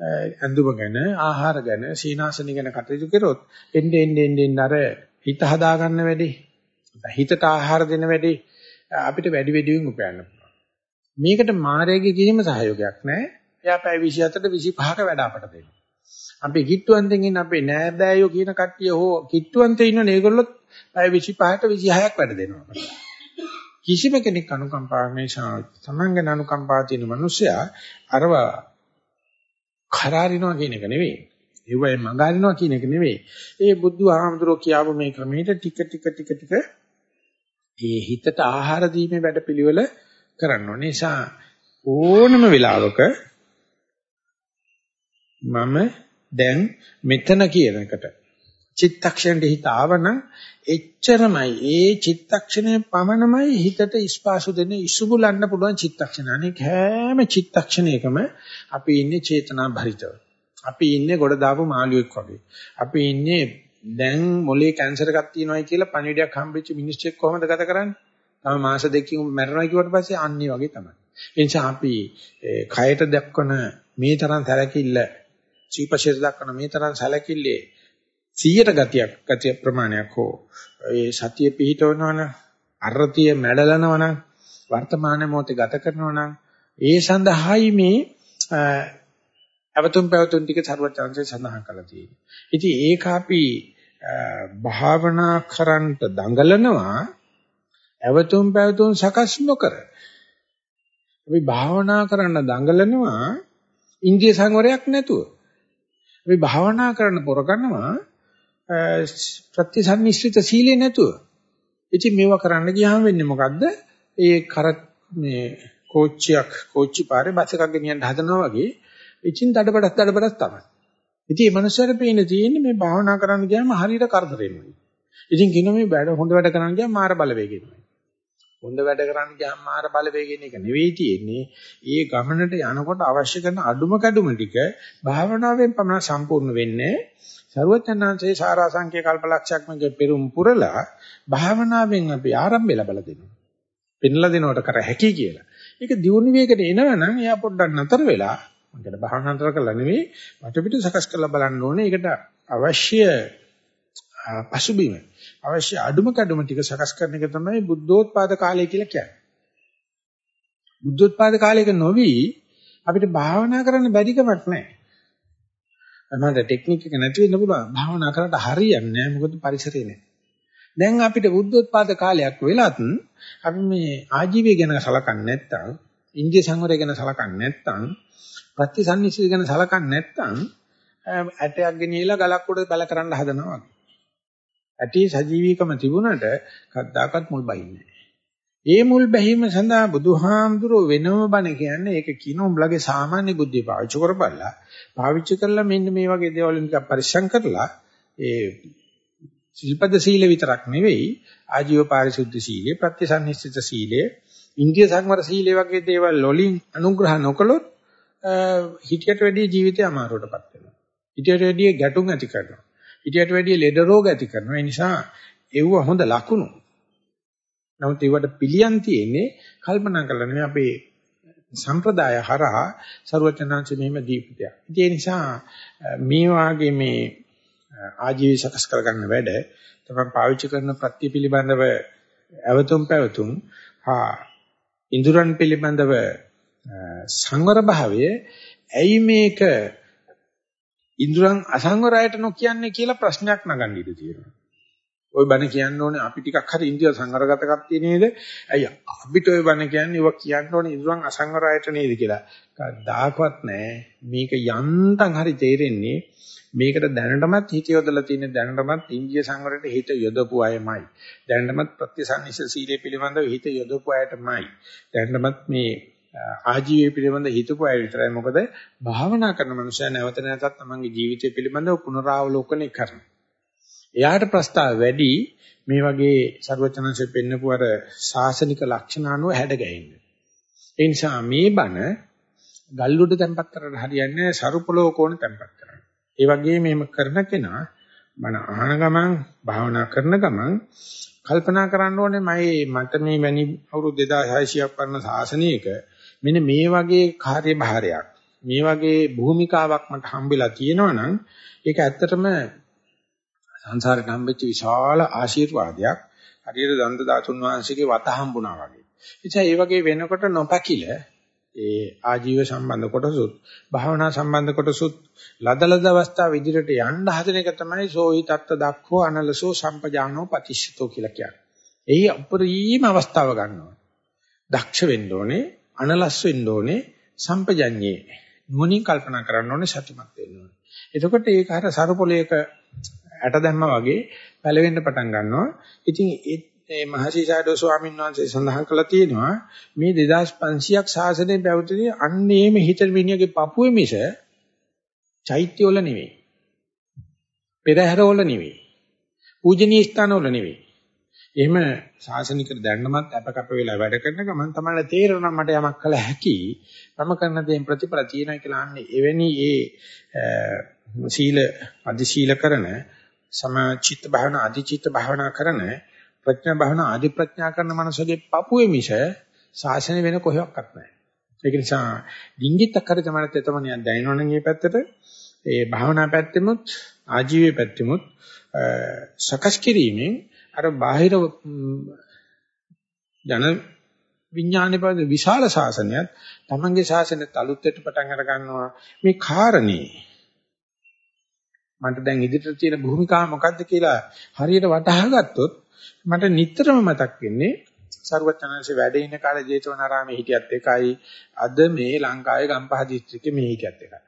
ඇඳුම ගැන ආහාර ගැන සීනාසන ගැන කටයුතු කරොත් එන්න එන්න එන්න අර හිත හදා ගන්න වැඩි හිතට ආහාර දෙන වැඩි අපිට වැඩි වැඩියෙන් උපයන්න පුළුවන්. මේකට මායාවේ කිසිම සහයෝගයක් නැහැ. එයා පැය 24ට 25ක වැඩ අපට දෙනවා. අපි කිට්ටුවන්තෙන් ඉන්න අපේ නෑදෑයෝ කියන කට්ටිය හෝ කිට්ටුවන්තේ ඉන්න ඒගොල්ලොත් පැය 25ට 26ක් වැඩ දෙනවා. කිසිම කෙනෙක් අනුකම්පාවක් නිසා තමන්ගේ අනුකම්පාව තියෙන මිනිසයා අරව කරාරිනවා කියන එක නෙවෙයි. ඒවයි මඟහරිනවා කියන එක නෙවෙයි. ඒ බුදු ආමඳුරෝ කියාපු මේ ක්‍රමයට ටික ටික ටික ටික ඒ හිතට ආහාර දීමේ වැඩපිළිවෙල කරන්න ඕනේ. නිසා ඕනම වෙලාවක මම දැන් මෙතන කියන එකට චිත්තක්ෂණයට හිත ආවනම් එච්චරමයි ඒ චිත්තක්ෂණය පමණමයි හිතට ස්පාසු දෙන ඉසුබුලන්න පුළුවන් චිත්තක්ෂණ. අනික හැම චිත්තක්ෂණයකම අපි ඉන්නේ චේතනා භරිතව. අපි ඉන්නේ ගොඩ දාපු මාළුවෙක් වගේ. අපි ඉන්නේ දැන් මොලේ කැන්සර් එකක් තියෙනවායි කියලා පණිවිඩයක් හම්බෙච්ච මිනිස්සෙක් කොහොමද ගත කරන්නේ? තම මාස දෙකකින් මැරෙනවා කිව්වට පස්සේ අන්නේ වගේ තමයි. ඒ නිසා අපි කයට දක්වන මේ තරම් සැලකිල්ල සීපශේෂ දක්වන මේ තරම් සැලකිල්ලේ 100ට ගතියක් ගතිය ප්‍රමාණයක් හෝ ඒ සතිය පිහිටවනවනම් අරතිය මැඩලනවනම් වර්තමාන මොහොතේ ගත කරනවනම් ඒ සඳහායි මේ අවතුම් පැවතුම් ටික සර්වචන්සේ සඳහන් කරලා තියෙන්නේ. ඉතින් ඒක අපි භාවනා කරන්ට දඟලනවා අවතුම් පැවතුම් සකස් නොකර. අපි භාවනා කරන්න දඟලනවා ඉන්ද්‍රිය සංවරයක් නැතුව. අපි භාවනා කරන්න පොර කරනවා ප්‍රතිසන්නිශ්චිත සීලේ නැතුව. ඉතින් මේවා කරන්න ගියාම වෙන්නේ මොකද්ද? ඒ කර මේ කෝච්චියක් කෝච්චි පාරේ බස් එකක් ගෙනියන්න හදනවා වගේ ඉතින් දඩබඩස් දඩබඩස් තමයි. ඉතින් මේ මනුස්සයර පේන තියෙන්නේ මේ භාවනා කරන්න ගියාම හරියට කරදරෙන්නේ. ඉතින් කිනු මේ වැඩ හොඳ වැඩ කරන්න ගියාම මාර බලවේගෙනවා. හොඳ වැඩ කරන්න ගියාම මාර බලවේගෙන එක නෙවෙයි තියෙන්නේ. ඒ ගමනට යනකොට අවශ්‍ය කරන අඩුම කැඩුම ටික භාවනාවෙන් පමණ සම්පූර්ණ වෙන්නේ සරුවචනාංශේ සාරාංශික කල්පලක්ෂයක් මගේ පෙරුම් පුරලා භාවනාවෙන් අපි ආරම්භය ලැබලා දෙනවා. පෙන්ලා දෙනවට කර හැකි කියලා. ඒක දියුණු වේගකට එනවනම් එයා පොඩ්ඩක් නතර වෙලා මකට භාවනා නතර කරලා නෙවෙයි වටපිට සකස් කරලා බලන්න ඕනේ. ඒකට අවශ්‍ය පසුබිම අවශ්‍ය අඩුම කඩුම ටික සකස් කරන එක තමයි බුද්ධෝත්පාද කාලය කියලා කියන්නේ. බුද්ධෝත්පාද කාලයක නොවි අපිට භාවනා කරන්න බැරි කමක් නැහැ. මට ටෙක්නික් එක නැති වෙන්න පුළුවන්. භාවනා කරලා හරියන්නේ නැහැ. මොකද පරිසරේ නැහැ. දැන් අපිට බුද්ධෝත්පාද කාලයක් වෙලත් අපි මේ ආජීවය ගැන සලකන්නේ නැත්නම්, ඉන්දිය සංවරය ගැන සලකන්නේ නැත්නම්, ප්‍රතිසන්නිසිය ගැන සලකන්නේ නැත්නම් ඇටයක් ගෙනියලා ගලක් උඩ බල කරන්න හදනවා වගේ. ඇටි සජීවීකම තිබුණට කද්දාකත් මුල් බහින්නේ ඒ මුල් බැහිම සඳහා බුදුහාමුදුරුව වෙනම බණ කියන්නේ ඒක කියන උඹලගේ සාමාන්‍ය බුද්ධිය පාවිච්චි කරපළා පාවිච්චි කරලා මෙන්න මේ වගේ දේවල් නිකන් පරිස්සම් කරලා ඒ සිල්පද සීල විතරක් නෙවෙයි ආජීව පාරිශුද්ධ සීලය ප්‍රත්‍යසන්නිස්සිත සීලය ඉන්දිය සංවර සීලය වගේ දේවල් වලින් අනුග්‍රහ නොකළොත් හිතයට වැඩිය ජීවිතය අමාරුවටපත් වෙනවා. හිතයට වැඩිය ගැටුම් ඇති කරනවා. හිතයට වැඩිය ලෙඩ රෝග ඇති කරනවා. ඒ නිසා ඒව හොඳ ලකුණු. නමුත් ඒවට පිළියම් තියෙන්නේ කල්පනා කරලා නෙමෙයි අපේ සම්ප්‍රදාය හරහා ਸਰවචනාංශ මෙහෙම දීපිතයක්. ඒ නිසා මේ වාගේ මේ ආජීවය සකස් කරගන්න වැඩ තමයි පාවිච්චි කරන ප්‍රත්‍ය පිළිබඳව අවතුම් පැවතුම් හා ඉන්ද්‍රයන් පිළිබඳව සංවර භාවය ඇයි මේක ඉන්ද්‍රයන් අසංවරයට නොකියන්නේ කියලා ප්‍රශ්නයක් නගන්න ඉඩ තියෙනවා. ওই බණ කියන්න ඕනේ අපි ටිකක් හරි ඉන්දියා සංවරගත කප්පිය නේද? ඇයි අපිට ওই බණ කියන්නේ ඒවා කියන්න ඕනේ ඉන්ද්‍රයන් අසංවරයට නේද කියලා. කවදාකවත් නෑ. මේක යන්තම් හරි තේරෙන්නේ මේකට දැනටමත් හිත යොදලා තියෙන දැනටමත් ඉන්දිය සංවරයට හිත යොදපු අයමයි. දැනටමත් ප්‍රතිසන්නිස සීලය පිළිබඳව හිත යොදපු අයටමයි. දැනටමත් මේ ආජීවය පිළිබඳ හිතපු අය විතරයි. මොකද භාවනා කරන මනුස්සයා නැවත නැවතත් තමන්ගේ ජීවිතය පිළිබඳව පුනරාවලෝකනය කරනවා. එයාට ප්‍රස්තාව වැඩි මේ වගේ ਸਰවචනංශෙ පෙන්නපු අර සාසනික ලක්ෂණ අනුව හැඩගැහෙන්න. ඒ නිසා මේ බණ ගල්ලුඩ තැම්පත් කරන්න හරියන්නේ සරුපලෝකෝණ තැම්පත් කරන්න. ඒ වගේ මේම කරන කෙනා බණ අහන ගමන් භාවනා කරන ගමන් කල්පනා කරන්න ඕනේ මම මට මේ වැනි අවුරුදු 2600ක් වරන සාසනයක මෙන්න මේ වගේ කාර්යභාරයක් මේ වගේ භූමිකාවක් මට හම්බෙලා තියෙනවා නම් ඒක ඇත්තටම සංසාරේ හම්බෙච්ච විශාල ආශිර්වාදයක් හරියට දන්ත ධාතුන් වහන්සේගේ වත හම්බුණා වගේ. එනිසා මේ වගේ වෙනකොට නොපැකිල ඒ ආජීව සම්බන්ධ කොටසුත් භාවනා සම්බන්ධ කොටසුත් ලදලද අවස්ථාව විදිහට යන්න හදන එක තමයි සෝහි තත්ත දක්ඛෝ අනලසෝ සම්පජානෝ පතිෂ්ඨතෝ කියලා කියන්නේ. එයි අපරිම අවස්ථාව ගන්නවා. දක්ෂ වෙන්න ඕනේ, අනලස් වෙන්න ඕනේ, සම්පජඤ්ඤේ. නුවණින් කල්පනා කරන්න ඕනේ, සතිමත් වෙන්න ඕනේ. එතකොට ඒක අර සරපොලයක ඇට දැම්මා වගේ පැලවෙන්න පටන් ගන්නවා. ඉතින් මේ මහසිසාරදෝ ස්වාමීන් වහන්සේ සඳහන් කළා තියෙනවා මේ 2500ක් ශාසනය පැවතුනේ අන්නේම හිත මිනිහගේ පපුවේ මිස චෛත්‍ය වල නෙවෙයි. පෙරහැර වල නෙවෙයි. පූජනීය ස්ථාන වල නෙවෙයි. එහෙම ශාසනික දැන්නමත් අපකප වෙලා වැඩ කරන ගමන් තමයි තේරෙනවා මට යමක් කළ හැකි. මම කරන දේ ප්‍රතිඵල තියෙනවා කියලා අන්නේ එවැනි ඒ සීල අධි සීල කරන සමචිත්ත භාවනා අධිචිත්ත භාවනා කරන ප්‍රඥා භාවනා ආදි ප්‍රඥා කරන මනසගේ පපුවේ මිස ශාසනය වෙන කොහෙවත් නැහැ. ඒක නිසා ඩිංගිත්තක් හරි තමයි තෙතමනියක් දැනෙනවනම් මේ පැත්තට ඒ භාවනා පැත්තෙමුත් ආජීවයේ පැත්තෙමුත් සකස් කිරීමෙන් අර බාහිර ජන විඥානේ පද විශාල ශාසනයක් තමන්ගේ ශාසනයත් අලුත්ට පටන් අර ගන්නවා මේ කාරණේ මන්ට දැන් ඉදිරියට තියෙන භූමිකාව මොකද්ද කියලා හරියට වටහා ගත්තොත් මට නිතරම මතක් වෙන්නේ සරුවචනanse වැඩ ඉන කාලේ ජේතවනාරාමේ හිටියත් එකයි අද මේ ලංකාවේ ගම්පහ දිස්ත්‍රික්කේ මේ හිටියත් එකයි.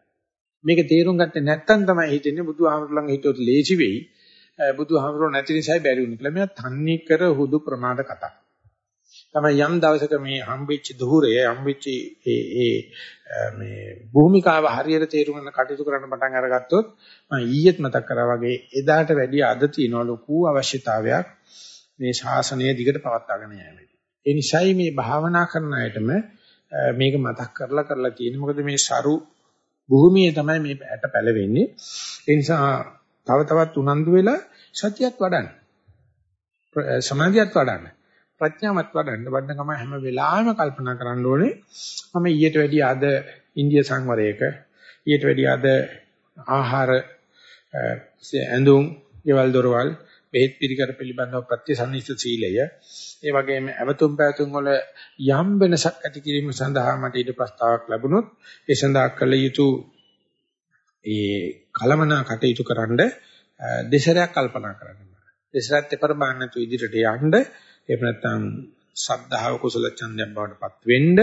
මේක තේරුම් ගත්තේ නැත්නම් තමයි හිතෙන්නේ බුදුහාමුදුරු ළඟ හිටියොත් ලේසි වෙයි. බුදුහාමුදුරු නැති නිසායි බැරි වුනේ කියලා. මෙයා තන්නේ කර හුදු ප්‍රමාද කතා. තමයි යම් දවසක මේ හම්බෙච්ච දුහුරය හම්බෙච්ච ඒ ඒ මේ භූමිකාව හරියට තේරුම් ගන්න කටයුතු කරන්න පටන් අරගත්තොත් මම ඊයේත් මතක් කරා වගේ එදාට වැඩිය අද තියෙන ලොකු අවශ්‍යතාවයක් මේ ශාසනය දිගට පවත්වාගෙන යෑමේදී. ඒ නිසායි මේ භාවනා කරන අයටම මේක මතක් කරලා කරලා තියෙන්නේ. මොකද මේ සරු භූමියේ තමයි මේ ඇට පැලවෙන්නේ. ඒ නිසා තව තවත් උනන්දු වෙලා සතියත් වඩන්න. සමාධියත් වඩන්න. ප්‍රඥාවත් වඩන්න වඩන ගම හැම වෙලාවෙම කල්පනා කරන්න ඕනේ මම ඊට වැඩිය අද ඉන්දිය සංවරයක ඊට වැඩිය අද ආහාර ඇඳුම්, ගෙවල් දොරවල්, බෙහෙත් පිළිකර පිළිබඳව ප්‍රතිසන්නිස්ත සීලය ඒ වගේම අවතුම් පැතුම් වල යම් වෙනසක් ඇති කිරීම සඳහා මට ඊට ප්‍රස්තාවක් ලැබුණොත් ඒ සඳහා කළ යුතු ඒ කලමනා කටයුතු කරන්න දෙසරයක් කල්පනා කරන්න. දෙසරත් දෙපර බාන්න තු ඉදිරියට යන්න එහෙම නැත්නම් සද්ධාව කුසල ඡන්දයක් බවට පත් වෙන්න,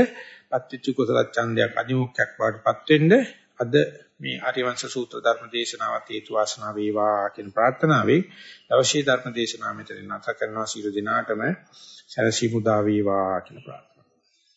පත්‍විච්ච කුසල ඡන්දයක් අනිමුඛයක් බවට පත් වෙන්න අද මේ ආර්යවංශ සූත්‍ර ධර්ම දේශනාවත් හේතු වාසනා වේවා කියන ප්‍රාර්ථනාවෙන් දවසේ ධර්ම දේශනාව මෙතන නැත කරනවා. සියලු දිනාටම සැලසීමු දා වේවා කියන ප්‍රාර්ථනාව.